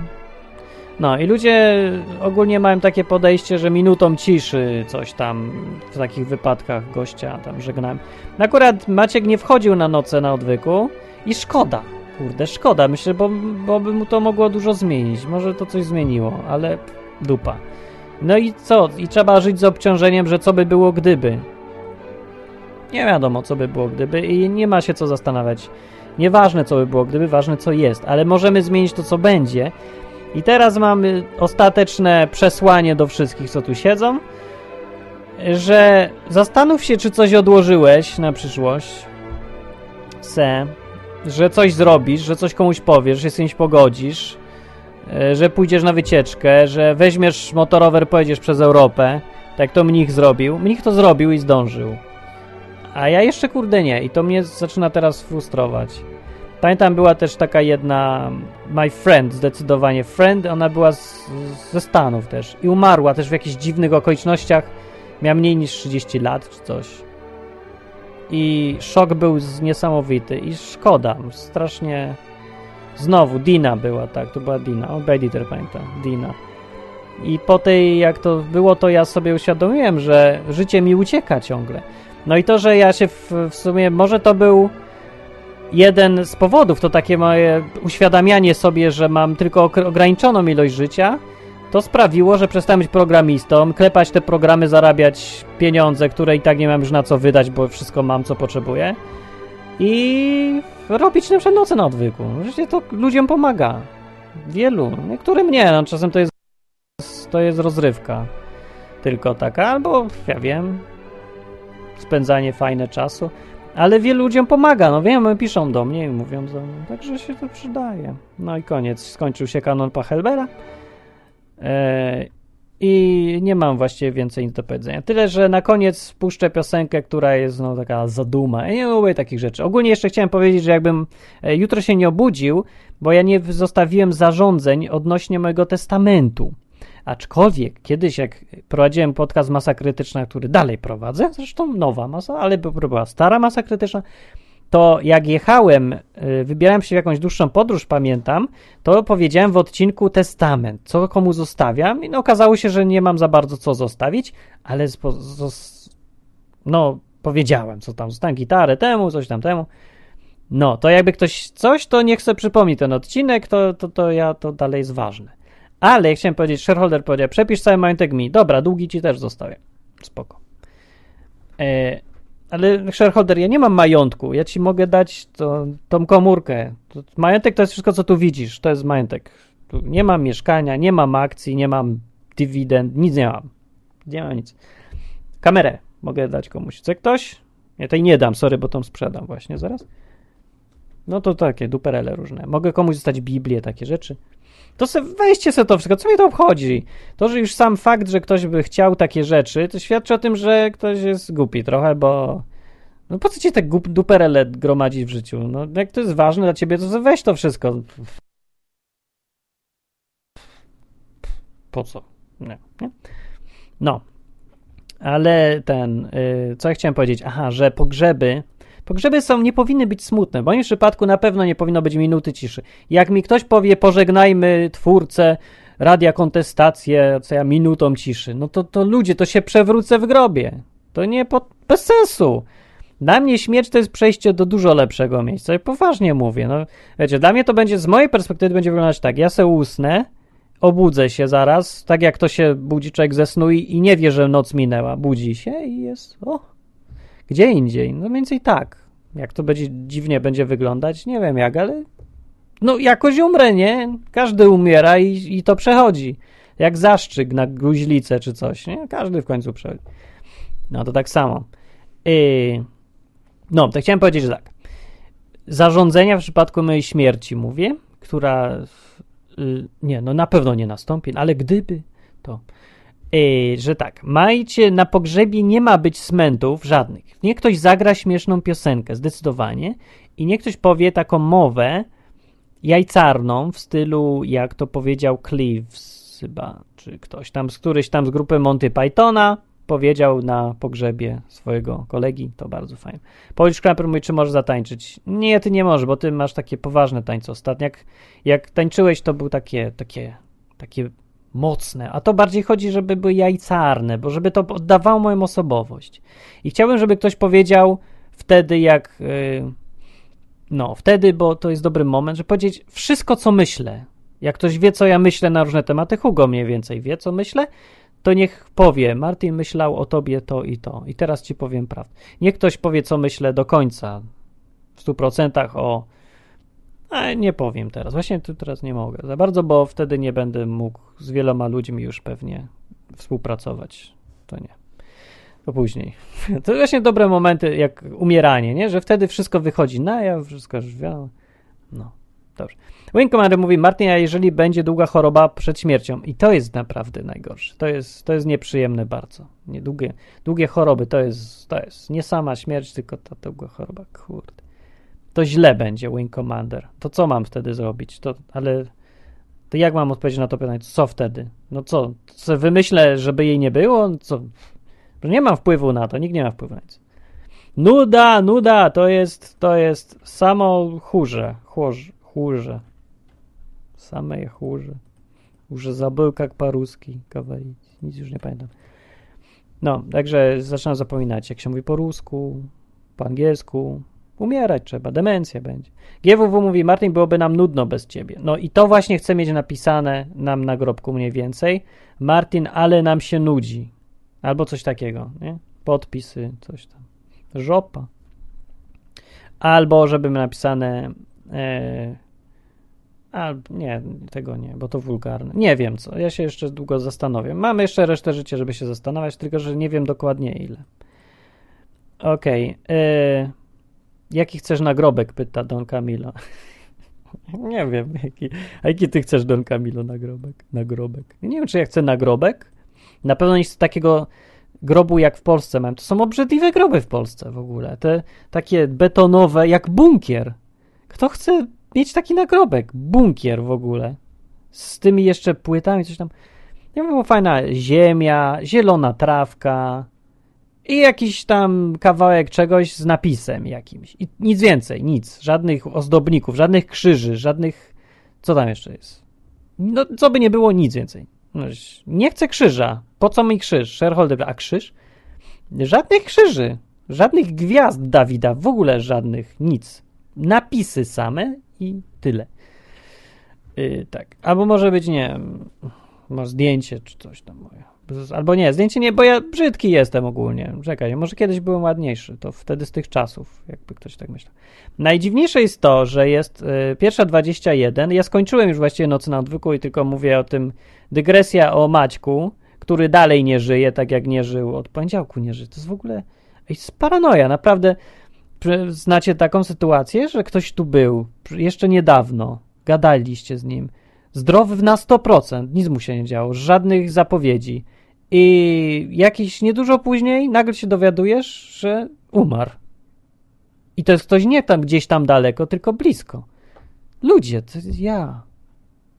No i ludzie ogólnie mają takie podejście, że minutą ciszy coś tam w takich wypadkach gościa tam żegnałem. Akurat Maciek nie wchodził na noce na odwyku i szkoda, kurde, szkoda. Myślę, bo, bo by mu to mogło dużo zmienić. Może to coś zmieniło, ale dupa. No i co? I trzeba żyć z obciążeniem, że co by było gdyby. Nie wiadomo, co by było gdyby i nie ma się co zastanawiać. Nieważne, co by było gdyby, ważne, co jest, ale możemy zmienić to, co będzie. I teraz mamy ostateczne przesłanie do wszystkich, co tu siedzą, że zastanów się, czy coś odłożyłeś na przyszłość, se, że coś zrobisz, że coś komuś powiesz, że się z kimś pogodzisz, że pójdziesz na wycieczkę, że weźmiesz motorower, pojedziesz przez Europę, tak to mnich zrobił. Mnich to zrobił i zdążył. A ja jeszcze kurde nie i to mnie zaczyna teraz frustrować. Pamiętam, była też taka jedna My Friend, zdecydowanie Friend, ona była z, ze Stanów też i umarła też w jakichś dziwnych okolicznościach. Miała mniej niż 30 lat czy coś. I szok był niesamowity i szkoda, strasznie... Znowu, Dina była, tak, to była Dina, o, Bediter pamiętam, Dina. I po tej, jak to było, to ja sobie uświadomiłem, że życie mi ucieka ciągle. No i to, że ja się w, w sumie, może to był jeden z powodów, to takie moje uświadamianie sobie, że mam tylko ograniczoną ilość życia, to sprawiło, że przestałem być programistą, klepać te programy, zarabiać pieniądze, które i tak nie mam już na co wydać, bo wszystko mam, co potrzebuję. I robić na przykład noce na odwyku. Wreszcie to ludziom pomaga. Wielu. Niektórym nie, no czasem to jest to jest rozrywka. Tylko taka, albo ja wiem, spędzanie fajne czasu. Ale wielu ludziom pomaga, no wiem, piszą do mnie i mówią do mnie, także się to przydaje. No i koniec, skończył się kanon Pachelbera eee, i nie mam właściwie więcej nic do powiedzenia. Tyle, że na koniec puszczę piosenkę, która jest no taka zaduma. Ja nie lubię takich rzeczy. Ogólnie jeszcze chciałem powiedzieć, że jakbym e, jutro się nie obudził, bo ja nie zostawiłem zarządzeń odnośnie mojego testamentu. Aczkolwiek kiedyś, jak prowadziłem podcast Masa Krytyczna, który dalej prowadzę, zresztą nowa masa, ale była stara Masa Krytyczna, to jak jechałem, y, wybierałem się w jakąś dłuższą podróż, pamiętam, to powiedziałem w odcinku testament, co komu zostawiam i no, okazało się, że nie mam za bardzo co zostawić, ale zpo, zos, no powiedziałem, co tam, zostawiam gitarę temu, coś tam temu. No, to jakby ktoś coś, to niech sobie przypomni ten odcinek, to, to, to ja, to dalej jest ważne. Ale chciałem powiedzieć, shareholder powiedział, przepisz cały majątek mi. Dobra, długi ci też zostawię. Spoko. E, ale shareholder, ja nie mam majątku. Ja ci mogę dać to, tą komórkę. To, majątek to jest wszystko, co tu widzisz. To jest majątek. Tu nie mam mieszkania, nie mam akcji, nie mam dywidend, nic nie mam. Nie mam nic. Kamerę mogę dać komuś. Chce ktoś? Ja tej nie dam, sorry, bo tą sprzedam właśnie zaraz. No to takie duperele różne. Mogę komuś zostać Biblię, takie rzeczy. To se weźcie sobie to wszystko, co mnie to obchodzi? To, że już sam fakt, że ktoś by chciał takie rzeczy, to świadczy o tym, że ktoś jest głupi trochę, bo no po co ci te duperele gromadzić w życiu? No jak to jest ważne dla ciebie, to weź to wszystko. Po co? Nie, nie? No. Ale ten, yy, co ja chciałem powiedzieć? Aha, że pogrzeby Pogrzeby są, nie powinny być smutne. W moim przypadku na pewno nie powinno być minuty ciszy. Jak mi ktoś powie, pożegnajmy twórcę radia kontestację, co ja minutą ciszy, no to, to ludzie, to się przewrócę w grobie. To nie, po, bez sensu. Dla mnie śmierć to jest przejście do dużo lepszego miejsca. I poważnie mówię. No, wiecie, dla mnie to będzie, z mojej perspektywy będzie wyglądać tak. Ja se usnę, obudzę się zaraz, tak jak to się budzi człowiek ze snu i, i nie wie, że noc minęła. Budzi się i jest, o, gdzie indziej. No mniej więcej tak. Jak to będzie dziwnie będzie wyglądać, nie wiem jak, ale no jakoś umrę, nie? Każdy umiera i, i to przechodzi. Jak zaszczyk na guźlicę czy coś, nie? Każdy w końcu przechodzi. No to tak samo. Yy, no, to chciałem powiedzieć, że tak. Zarządzenia w przypadku mojej śmierci mówię, która yy, nie, no na pewno nie nastąpi, ale gdyby, to Yy, że tak, majcie, na pogrzebie nie ma być smentów żadnych. Niech ktoś zagra śmieszną piosenkę, zdecydowanie, i niech ktoś powie taką mowę jajcarną w stylu, jak to powiedział Cleves chyba, czy ktoś tam, z któryś tam z grupy Monty Pythona powiedział na pogrzebie swojego kolegi, to bardzo fajnie. Polish Kramper mówi, czy możesz zatańczyć? Nie, ty nie możesz, bo ty masz takie poważne tańce ostatnio. Jak, jak tańczyłeś, to był takie, takie, takie mocne, a to bardziej chodzi, żeby były jajcarne, bo żeby to oddawało moją osobowość. I chciałbym, żeby ktoś powiedział wtedy, jak. Yy, no, wtedy, bo to jest dobry moment, żeby powiedzieć wszystko, co myślę. Jak ktoś wie, co ja myślę na różne tematy, Hugo mniej więcej wie, co myślę, to niech powie, Martin myślał o tobie to i to. I teraz ci powiem prawdę. Niech ktoś powie, co myślę do końca, w 100% o nie powiem teraz. Właśnie tu teraz nie mogę za bardzo, bo wtedy nie będę mógł z wieloma ludźmi już pewnie współpracować. To nie. To później. To właśnie dobre momenty, jak umieranie, nie? Że wtedy wszystko wychodzi na jaw, wszystko już wiadomo. No, dobrze. Wayne Commander mówi, Martin, a jeżeli będzie długa choroba przed śmiercią? I to jest naprawdę najgorsze. To jest, to jest nieprzyjemne bardzo. Nie, długie, długie choroby to jest, to jest nie sama śmierć, tylko ta długa choroba. Kurde to źle będzie Wing Commander. To co mam wtedy zrobić? To, ale to jak mam odpowiedzieć na to pytanie? Co wtedy? No co? co wymyślę, żeby jej nie było? Co? Nie mam wpływu na to, nikt nie ma wpływu na nic. Nuda, nuda, to jest, to jest samo chórze, chórze, chórze. Same chórze. Chórze zabył jak paruski kawałek. Nic już nie pamiętam. No, także zaczynam zapominać, jak się mówi po rusku, po angielsku, Umierać trzeba, demencja będzie. GWW mówi, Martin, byłoby nam nudno bez ciebie. No i to właśnie chcę mieć napisane nam na grobku mniej więcej. Martin, ale nam się nudzi. Albo coś takiego, nie? Podpisy, coś tam. Żopa. Albo żeby napisane... E, a, nie, tego nie, bo to wulgarne. Nie wiem co, ja się jeszcze długo zastanowię. Mamy jeszcze resztę życia, żeby się zastanawiać, tylko że nie wiem dokładnie ile. Okej. Okay. E, Jaki chcesz nagrobek? Pyta Don Camilo. nie wiem, jaki, a jaki ty chcesz, Don Camilo, nagrobek? nagrobek? Nie wiem, czy ja chcę nagrobek. Na pewno nic takiego grobu jak w Polsce mam. To są obrzydliwe groby w Polsce w ogóle. Te takie betonowe, jak bunkier. Kto chce mieć taki nagrobek? Bunkier w ogóle. Z tymi jeszcze płytami, coś tam. Nie była fajna ziemia, zielona trawka i jakiś tam kawałek czegoś z napisem jakimś. I nic więcej, nic. Żadnych ozdobników, żadnych krzyży, żadnych... Co tam jeszcze jest? No, co by nie było, nic więcej. No, nie chcę krzyża. Po co mi krzyż? Shareholder, a krzyż? Żadnych krzyży, żadnych gwiazd Dawida, w ogóle żadnych, nic. Napisy same i tyle. Yy, tak. Albo może być, nie wiem, zdjęcie czy coś tam moje. Albo nie, zdjęcie nie, bo ja brzydki jestem ogólnie. Czekaj, może kiedyś byłem ładniejszy, to wtedy z tych czasów, jakby ktoś tak myślał. Najdziwniejsze jest to, że jest y, pierwsza 21. Ja skończyłem już właściwie Nocy na odwyku i tylko mówię o tym dygresja o Maćku, który dalej nie żyje, tak jak nie żył od poniedziałku nie żyje. To jest w ogóle jest paranoja, naprawdę. Znacie taką sytuację, że ktoś tu był jeszcze niedawno, gadaliście z nim, zdrowy na 100%, nic mu się nie działo, żadnych zapowiedzi. I jakiś niedużo później nagle się dowiadujesz, że umarł. I to jest ktoś nie tam gdzieś tam daleko, tylko blisko. Ludzie, to ja.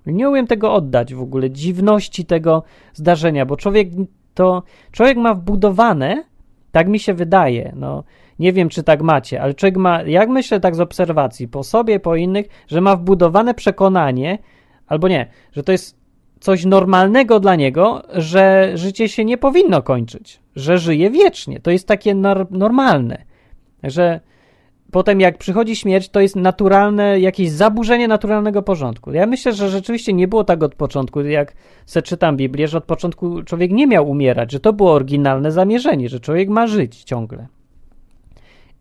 Nie umiem tego oddać w ogóle, dziwności tego zdarzenia, bo człowiek to, człowiek ma wbudowane, tak mi się wydaje, no, nie wiem, czy tak macie, ale człowiek ma, jak myślę tak z obserwacji, po sobie, po innych, że ma wbudowane przekonanie, albo nie, że to jest coś normalnego dla niego, że życie się nie powinno kończyć, że żyje wiecznie. To jest takie nor normalne, że potem jak przychodzi śmierć, to jest naturalne, jakieś zaburzenie naturalnego porządku. Ja myślę, że rzeczywiście nie było tak od początku, jak se czytam Biblię, że od początku człowiek nie miał umierać, że to było oryginalne zamierzenie, że człowiek ma żyć ciągle.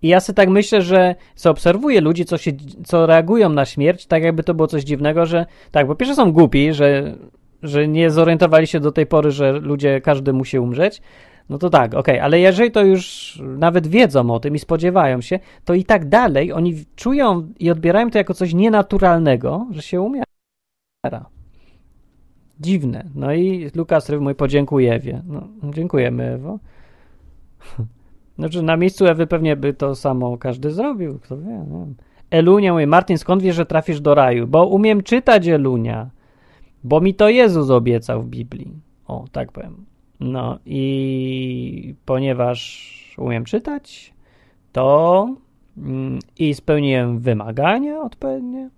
I ja sobie tak myślę, że co obserwuję ludzi, co, się, co reagują na śmierć, tak jakby to było coś dziwnego, że tak, po pierwsze są głupi, że, że nie zorientowali się do tej pory, że ludzie, każdy musi umrzeć, no to tak, okej, okay. ale jeżeli to już nawet wiedzą o tym i spodziewają się, to i tak dalej oni czują i odbierają to jako coś nienaturalnego, że się umiera. Dziwne. No i Lukas Ryw mój podziękuję Ewie. No, dziękujemy Ewo. Znaczy na miejscu Ewy pewnie by to samo każdy zrobił, kto wie. Nie Elunia mówi, Martin, skąd wiesz, że trafisz do raju? Bo umiem czytać Elunia. Bo mi to Jezus obiecał w Biblii. O, tak powiem. No i ponieważ umiem czytać, to mm, i spełniłem wymagania odpowiednie,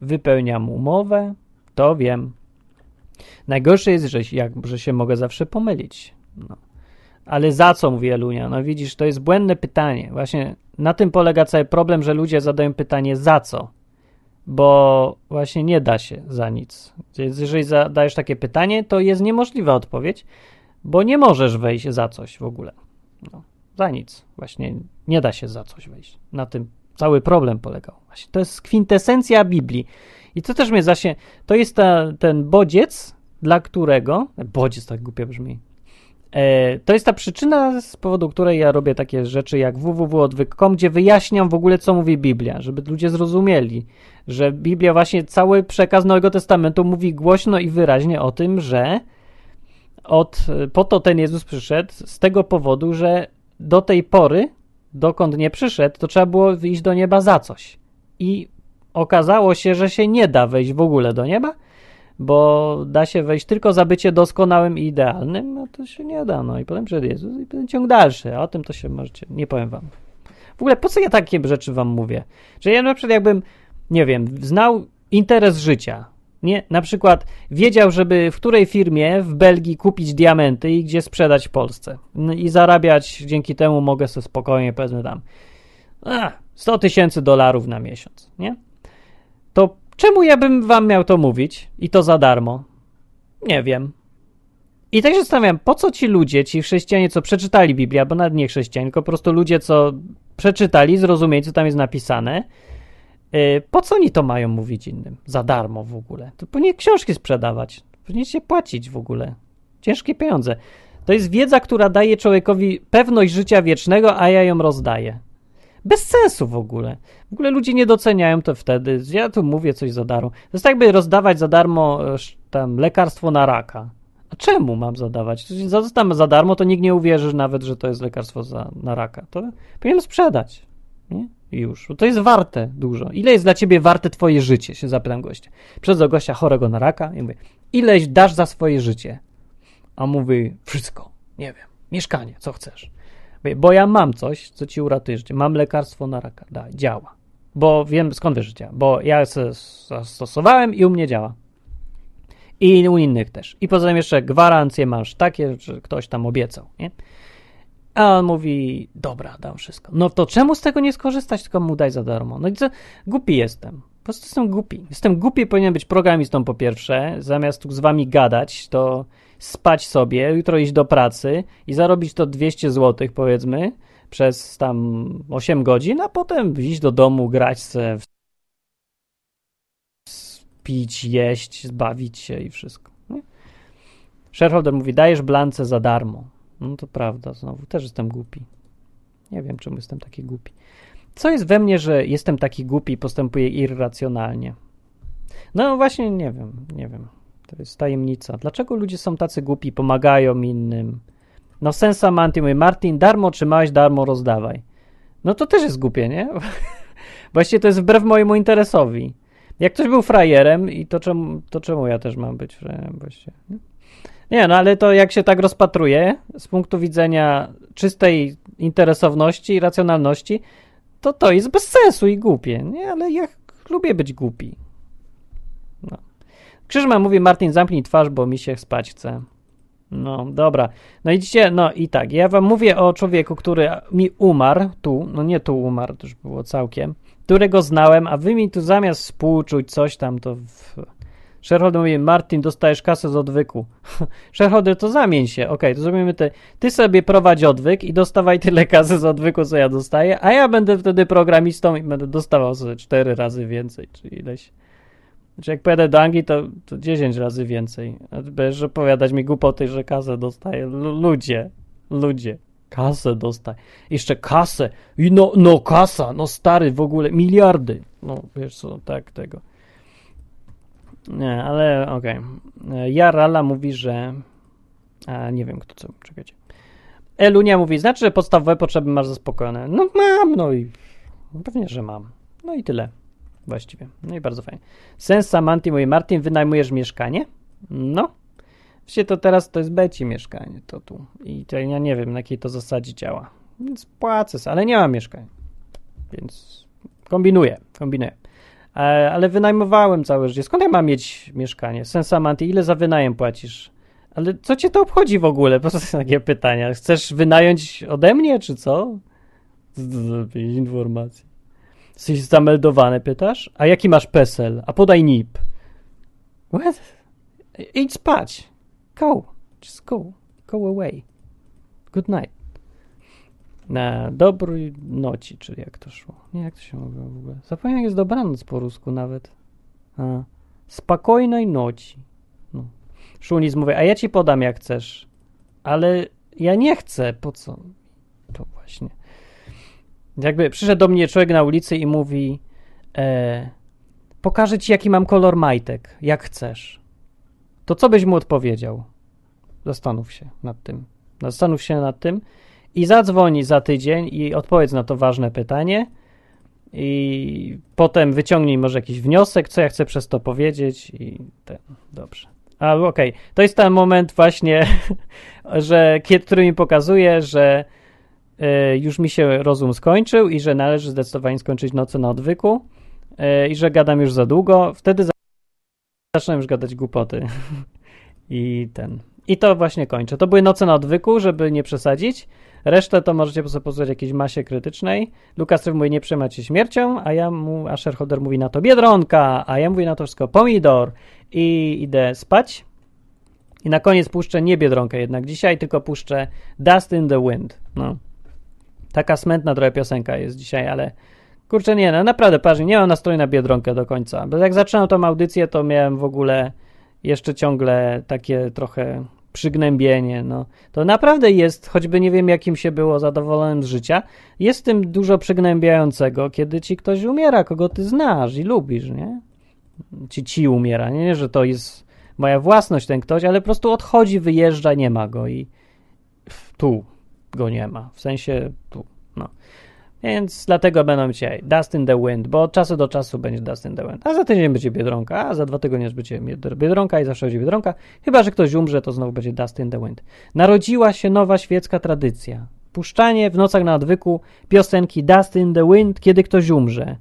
wypełniam umowę, to wiem. Najgorsze jest, że, jak, że się mogę zawsze pomylić. No. Ale za co, mówi Elunia? No widzisz, to jest błędne pytanie. Właśnie na tym polega cały problem, że ludzie zadają pytanie za co? Bo właśnie nie da się za nic. Więc jeżeli zadajesz takie pytanie, to jest niemożliwa odpowiedź, bo nie możesz wejść za coś w ogóle. No, za nic. Właśnie nie da się za coś wejść. Na tym cały problem polegał. Właśnie to jest kwintesencja Biblii. I to też mnie zasie, to jest ta, ten bodziec, dla którego, bodziec tak głupio brzmi, to jest ta przyczyna, z powodu której ja robię takie rzeczy jak www.odwyk.com, gdzie wyjaśniam w ogóle, co mówi Biblia, żeby ludzie zrozumieli, że Biblia właśnie, cały przekaz Nowego Testamentu mówi głośno i wyraźnie o tym, że od, po to ten Jezus przyszedł z tego powodu, że do tej pory, dokąd nie przyszedł, to trzeba było wyjść do nieba za coś. I okazało się, że się nie da wejść w ogóle do nieba, bo da się wejść tylko za bycie doskonałym i idealnym, no to się nie da. No i potem przed Jezus i potem ciąg dalszy, a o tym to się możecie, nie powiem wam. W ogóle po co ja takie rzeczy wam mówię? Że ja na przykład jakbym, nie wiem, znał interes życia, nie? Na przykład wiedział, żeby w której firmie w Belgii kupić diamenty i gdzie sprzedać w Polsce. No I zarabiać dzięki temu mogę sobie spokojnie, powiedzmy tam, a, 100 tysięcy dolarów na miesiąc, nie? Czemu ja bym wam miał to mówić i to za darmo? Nie wiem. I tak się zastanawiam, po co ci ludzie, ci chrześcijanie, co przeczytali Biblię, albo nawet nie chrześcijanie, tylko po prostu ludzie, co przeczytali, zrozumieli, co tam jest napisane, Y, po co oni to mają mówić innym? Za darmo w ogóle. To powinien książki sprzedawać. Powinien się płacić w ogóle. Ciężkie pieniądze. To jest wiedza, która daje człowiekowi pewność życia wiecznego, a ja ją rozdaję. Bez sensu w ogóle. W ogóle ludzie nie doceniają to wtedy. Ja tu mówię coś za darmo. To jest tak, by rozdawać za darmo e, tam lekarstwo na raka. A czemu mam zadawać? Zadam za darmo, to nikt nie uwierzy nawet, że to jest lekarstwo za, na raka. To powinienem sprzedać. Nie? już. To jest warte dużo. Ile jest dla ciebie warte twoje życie? Się zapytam gościa. Przez gościa chorego na raka i mówię, ileś dasz za swoje życie? A mówi, wszystko, nie wiem, mieszkanie, co chcesz. Bo ja mam coś, co ci uratuje życie. Mam lekarstwo na raka, da, działa. Bo wiem, skąd wiesz, że działa. Bo ja se zastosowałem i u mnie działa. I u innych też. I poza tym jeszcze gwarancje masz takie, że ktoś tam obiecał, nie? A on mówi, dobra, dam wszystko. No to czemu z tego nie skorzystać, tylko mu daj za darmo? No i co? Głupi jestem. Po prostu jestem głupi. Jestem głupi, powinien być programistą po pierwsze. Zamiast tu z wami gadać, to spać sobie, jutro iść do pracy i zarobić to 200 zł, powiedzmy, przez tam 8 godzin, a potem iść do domu, grać se, pić, jeść, zbawić się i wszystko. Shareholder mówi, dajesz blance za darmo. No to prawda, znowu, też jestem głupi. Nie wiem, czemu jestem taki głupi. Co jest we mnie, że jestem taki głupi i postępuję irracjonalnie? No właśnie, nie wiem, nie wiem. To jest tajemnica. Dlaczego ludzie są tacy głupi, pomagają innym? No sensa manti mówi, Martin, darmo trzymałeś, darmo rozdawaj. No to też jest głupie, nie? Właściwie to jest wbrew mojemu interesowi. Jak ktoś był frajerem, i to czemu, to czemu ja też mam być frajerem właściwie? Nie, no ale to jak się tak rozpatruje z punktu widzenia czystej interesowności i racjonalności, to to jest bez sensu i głupie, nie? Ale ja lubię być głupi. No. Krzyżma mówi, Martin, zamknij twarz, bo mi się spać chce. No, dobra. No idziecie, no i tak, ja wam mówię o człowieku, który mi umarł, tu, no nie tu umarł, to już było całkiem, którego znałem, a wy mi tu zamiast współczuć coś tam, to w... Shareholder mówi, Martin, dostajesz kasę z odwyku. Shareholder, to zamień się. Ok, to zrobimy te. Ty sobie prowadź odwyk i dostawaj tyle kasy z odwyku, co ja dostaję, a ja będę wtedy programistą i będę dostawał sobie cztery razy więcej, czy ileś. Znaczy jak pojadę do Anglii, to, to 10 razy więcej. Będziesz opowiadać mi głupoty, że kasę dostaję. L ludzie, ludzie, kasę dostaję. Jeszcze kasę. I no, no kasa, no stary, w ogóle miliardy. No wiesz co, tak, tego. Nie, ale okej. Okay. Jarala mówi, że... A, nie wiem, kto co, czekajcie. Elunia mówi, znaczy, że podstawowe potrzeby masz zaspokojone. No mam, no i pewnie, że mam. No i tyle właściwie. No i bardzo fajnie. Sens Samanti mówi, Martin, wynajmujesz mieszkanie? No. Właściwie to teraz to jest Beci mieszkanie, to tu. I to ja nie wiem, na jakiej to zasadzie działa. Więc płacę, ale nie mam mieszkań. Więc kombinuję, kombinuję. E, ale wynajmowałem całe życie. Skąd ja mam mieć mieszkanie? Sensamanti, ile za wynajem płacisz? Ale co cię to obchodzi w ogóle? Po są takie pytania? Chcesz wynająć ode mnie, czy co? Informacji. Jesteś zameldowany, pytasz? A jaki masz PESEL? A podaj NIP. What? Idź spać. Go. Just go. Go away. Good night. Na dobrej noci, czyli jak to szło. Nie, jak to się mówiło w ogóle. Zapomniałem, jak jest dobranoc po rusku nawet. A. Spokojnej noci. No. Szunic mówi, a ja ci podam jak chcesz. Ale ja nie chcę. Po co? To właśnie. Jakby przyszedł do mnie człowiek na ulicy i mówi e, pokażę ci jaki mam kolor majtek, jak chcesz. To co byś mu odpowiedział? Zastanów się nad tym. Zastanów się nad tym i zadzwoni za tydzień i odpowiedz na to ważne pytanie i potem wyciągnij może jakiś wniosek, co ja chcę przez to powiedzieć i ten, dobrze. A okej, okay. to jest ten moment właśnie, że, który mi pokazuje, że już mi się rozum skończył i że należy zdecydowanie skończyć noce na odwyku e, i że gadam już za długo, wtedy zaczynam już gadać głupoty. I ten. I to właśnie kończę. To były noce na odwyku, żeby nie przesadzić. Resztę to możecie sobie posłuchać jakiejś masie krytycznej. Lukas mówi, nie przejmać się śmiercią, a ja mu, a shareholder mówi na to biedronka, a ja mówię na to wszystko pomidor i idę spać. I na koniec puszczę nie biedronkę jednak dzisiaj, tylko puszczę Dust in the Wind. No. Taka smętna trochę piosenka jest dzisiaj, ale kurczę nie, no naprawdę patrz, nie mam nastroju na Biedronkę do końca. Bo jak zaczynałem tą audycję, to miałem w ogóle jeszcze ciągle takie trochę przygnębienie, no. To naprawdę jest, choćby nie wiem jakim się było zadowolonym z życia, jest tym dużo przygnębiającego, kiedy ci ktoś umiera, kogo ty znasz i lubisz, nie? Ci ci umiera, nie, że to jest moja własność ten ktoś, ale po prostu odchodzi, wyjeżdża, nie ma go i tu, go nie ma. W sensie tu, no. Więc dlatego będą dzisiaj Dust in the Wind, bo od czasu do czasu będzie Dust in the Wind. A za tydzień będzie Biedronka, a za dwa tygodnie będzie Biedronka i zawsze będzie Biedronka. Chyba, że ktoś umrze, to znowu będzie Dust in the Wind. Narodziła się nowa świecka tradycja. Puszczanie w nocach na odwyku piosenki Dust in the Wind, kiedy ktoś umrze.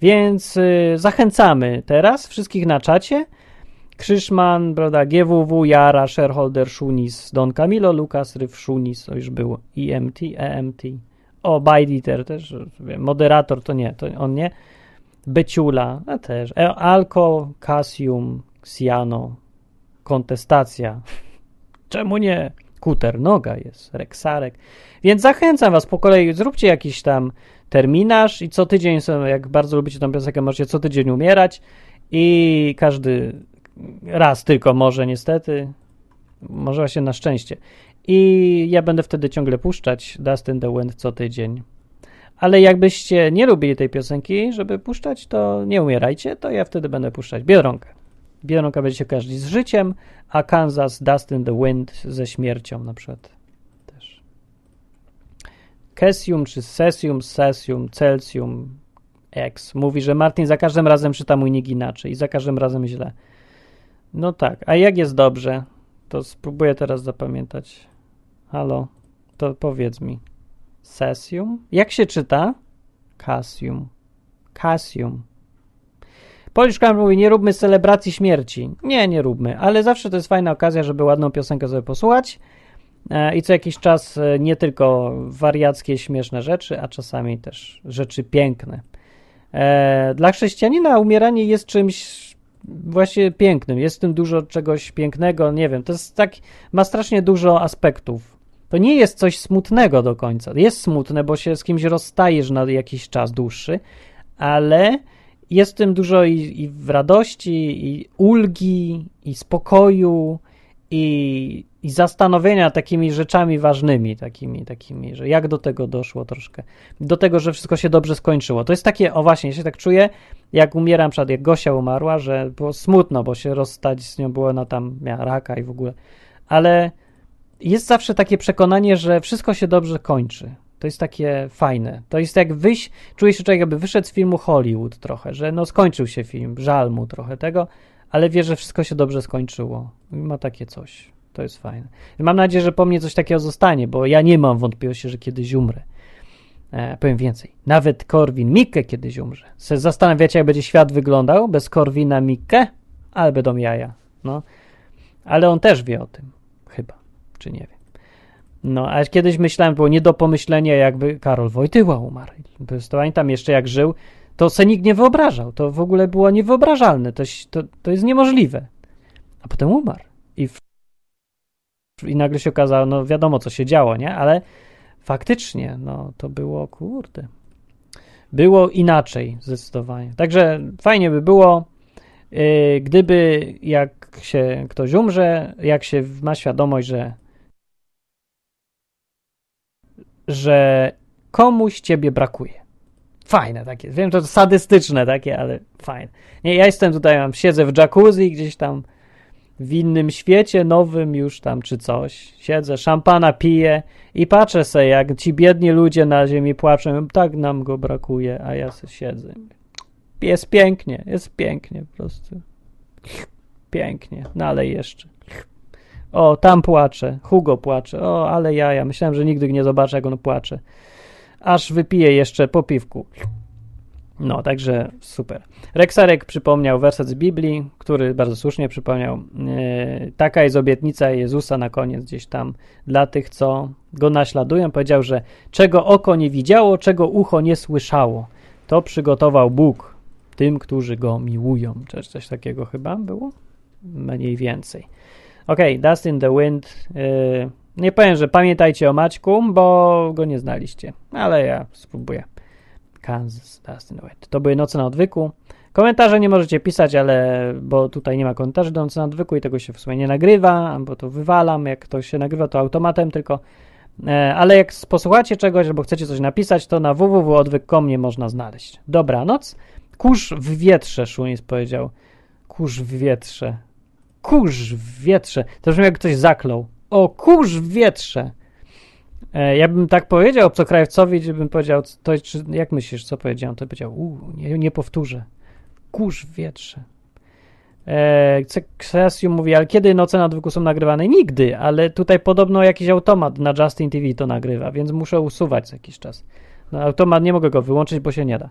Więc y, zachęcamy teraz wszystkich na czacie. Krzyszman, prawda, GWW, Jara, Shareholder, Szunis, Don Camilo, Lukas, Ryf, Szunis, to już było, EMT, EMT. O, Bajditer też, moderator to nie, to on nie. Beciula, a też. E, Alko, Cassium, Xiano, Kontestacja. Czemu nie? Kuter, Noga jest, Rexarek. Więc zachęcam was po kolei, zróbcie jakiś tam terminarz i co tydzień, jak bardzo lubicie tą piosenkę, możecie co tydzień umierać i każdy raz tylko może niestety, może właśnie na szczęście. I ja będę wtedy ciągle puszczać Dust in the Wind co tydzień. Ale jakbyście nie lubili tej piosenki, żeby puszczać, to nie umierajcie, to ja wtedy będę puszczać Biedronkę. Biedronka będzie się każdy z życiem, a Kansas Dust in the Wind ze śmiercią na przykład też. Cesium czy Cesium, Cesium, Celsium, X. Mówi, że Martin za każdym razem czyta mój nick inaczej i za każdym razem źle. No tak, a jak jest dobrze, to spróbuję teraz zapamiętać. Halo, to powiedz mi. Cesium? Jak się czyta? Cassium. Cassium. Polish mówi, nie róbmy celebracji śmierci. Nie, nie róbmy, ale zawsze to jest fajna okazja, żeby ładną piosenkę sobie posłuchać e, i co jakiś czas e, nie tylko wariackie, śmieszne rzeczy, a czasami też rzeczy piękne. E, dla chrześcijanina umieranie jest czymś właśnie pięknym. Jest w tym dużo czegoś pięknego, nie wiem, to jest tak, ma strasznie dużo aspektów. To nie jest coś smutnego do końca. Jest smutne, bo się z kimś rozstajesz na jakiś czas dłuższy, ale jest w tym dużo i, i radości, i ulgi, i spokoju, i, i zastanowienia takimi rzeczami ważnymi, takimi, takimi, że jak do tego doszło troszkę. Do tego, że wszystko się dobrze skończyło. To jest takie, o właśnie, ja się tak czuję, jak umieram, przed jak Gosia umarła, że było smutno, bo się rozstać z nią było, ona tam miała raka i w ogóle. Ale jest zawsze takie przekonanie, że wszystko się dobrze kończy. To jest takie fajne. To jest jak wyjść, czuje się człowiek, jakby wyszedł z filmu Hollywood trochę, że no skończył się film, żal mu trochę tego, ale wie, że wszystko się dobrze skończyło. Ma takie coś. To jest fajne. Mam nadzieję, że po mnie coś takiego zostanie, bo ja nie mam wątpliwości, że kiedyś umrę. E, powiem więcej. Nawet Korwin Mikke kiedyś umrze. Se zastanawiacie, jak będzie świat wyglądał bez Korwina Mikke? Ale będą jaja. No. Ale on też wie o tym. Chyba. Czy nie wie. No, a kiedyś myślałem, było nie do pomyślenia, jakby Karol Wojtyła umarł. Pamiętam jeszcze, jak żył, to se nikt nie wyobrażał. To w ogóle było niewyobrażalne. To, to, to jest niemożliwe. A potem umarł. I, w, I nagle się okazało, no wiadomo, co się działo, nie? Ale faktycznie, no to było, kurde. Było inaczej, zdecydowanie. Także fajnie by było, yy, gdyby jak się ktoś umrze, jak się ma świadomość, że że komuś ciebie brakuje. Fajne takie. Wiem, że to sadystyczne takie, ale fajne. Nie, ja jestem tutaj, mam, siedzę w jacuzzi gdzieś tam w innym świecie, nowym już tam czy coś. Siedzę, szampana piję i patrzę sobie, jak ci biedni ludzie na ziemi płaczą. Tak nam go brakuje, a ja sobie siedzę. Jest pięknie, jest pięknie po prostu. Pięknie, no ale jeszcze. O, tam płacze, Hugo płacze. O, ale ja, ja myślałem, że nigdy nie zobaczę, jak on płacze. Aż wypiję jeszcze po piwku. No, także super. Rexarek przypomniał werset z Biblii, który bardzo słusznie przypomniał. Yy, taka jest obietnica Jezusa na koniec gdzieś tam dla tych, co go naśladują. Powiedział, że czego oko nie widziało, czego ucho nie słyszało, to przygotował Bóg tym, którzy go miłują. Czy coś takiego chyba było? Mniej więcej. Ok, Dust in the Wind. Yy, nie powiem, że pamiętajcie o Maćku, bo go nie znaliście, ale ja spróbuję. Kansas, Dust in the Wind. To były Noce na Odwyku. Komentarze nie możecie pisać, ale bo tutaj nie ma komentarzy do Nocy na Odwyku i tego się w sumie nie nagrywa, bo to wywalam. Jak to się nagrywa, to automatem tylko. E, ale jak posłuchacie czegoś albo chcecie coś napisać, to na www.odwyk.com nie można znaleźć. Dobranoc. Kurz w wietrze, Szunis powiedział. Kurz w wietrze. Kurz w wietrze. To brzmi jak ktoś zaklął. O, kurz w wietrze. E, ja bym tak powiedział obcokrajowcowi, żebym powiedział, to, czy, jak myślisz, co powiedziałem, to powiedział, u, nie, nie powtórzę. Kurz w wietrze. E, Ksesium mówi, ale kiedy noce na odwyku są nagrywane? Nigdy, ale tutaj podobno jakiś automat na Justin TV to nagrywa, więc muszę usuwać co jakiś czas. No, automat nie mogę go wyłączyć, bo się nie da.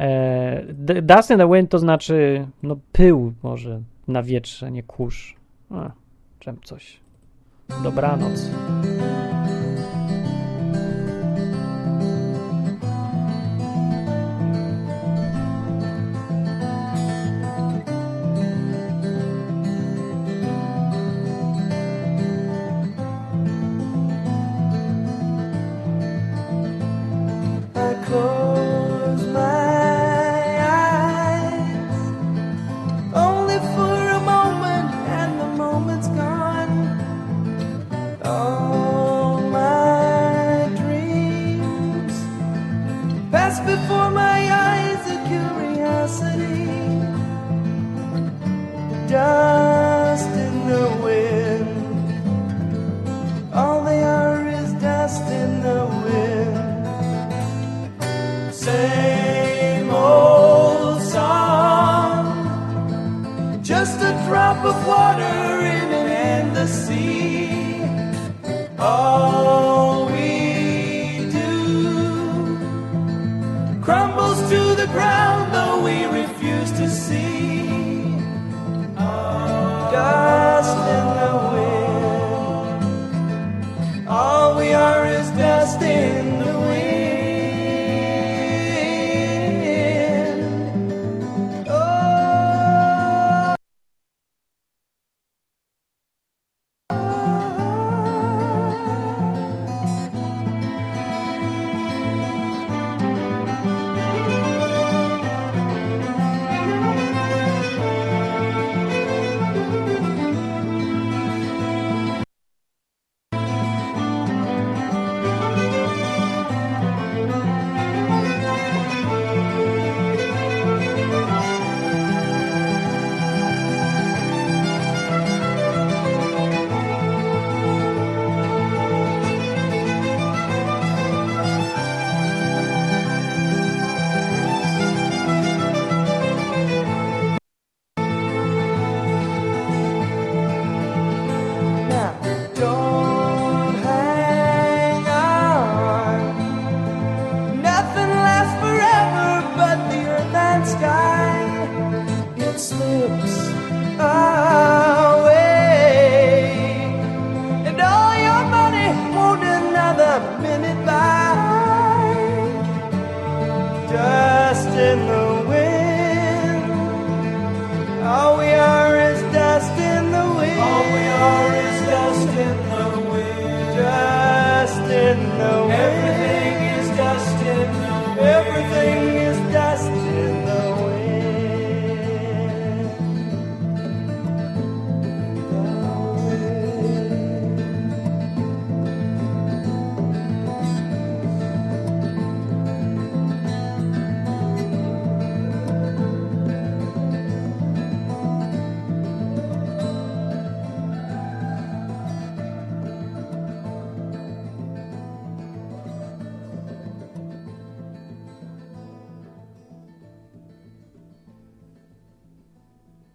E, dust in the wind to znaczy no pył może na wietrze, nie kurz. A, czem coś. Dobranoc. close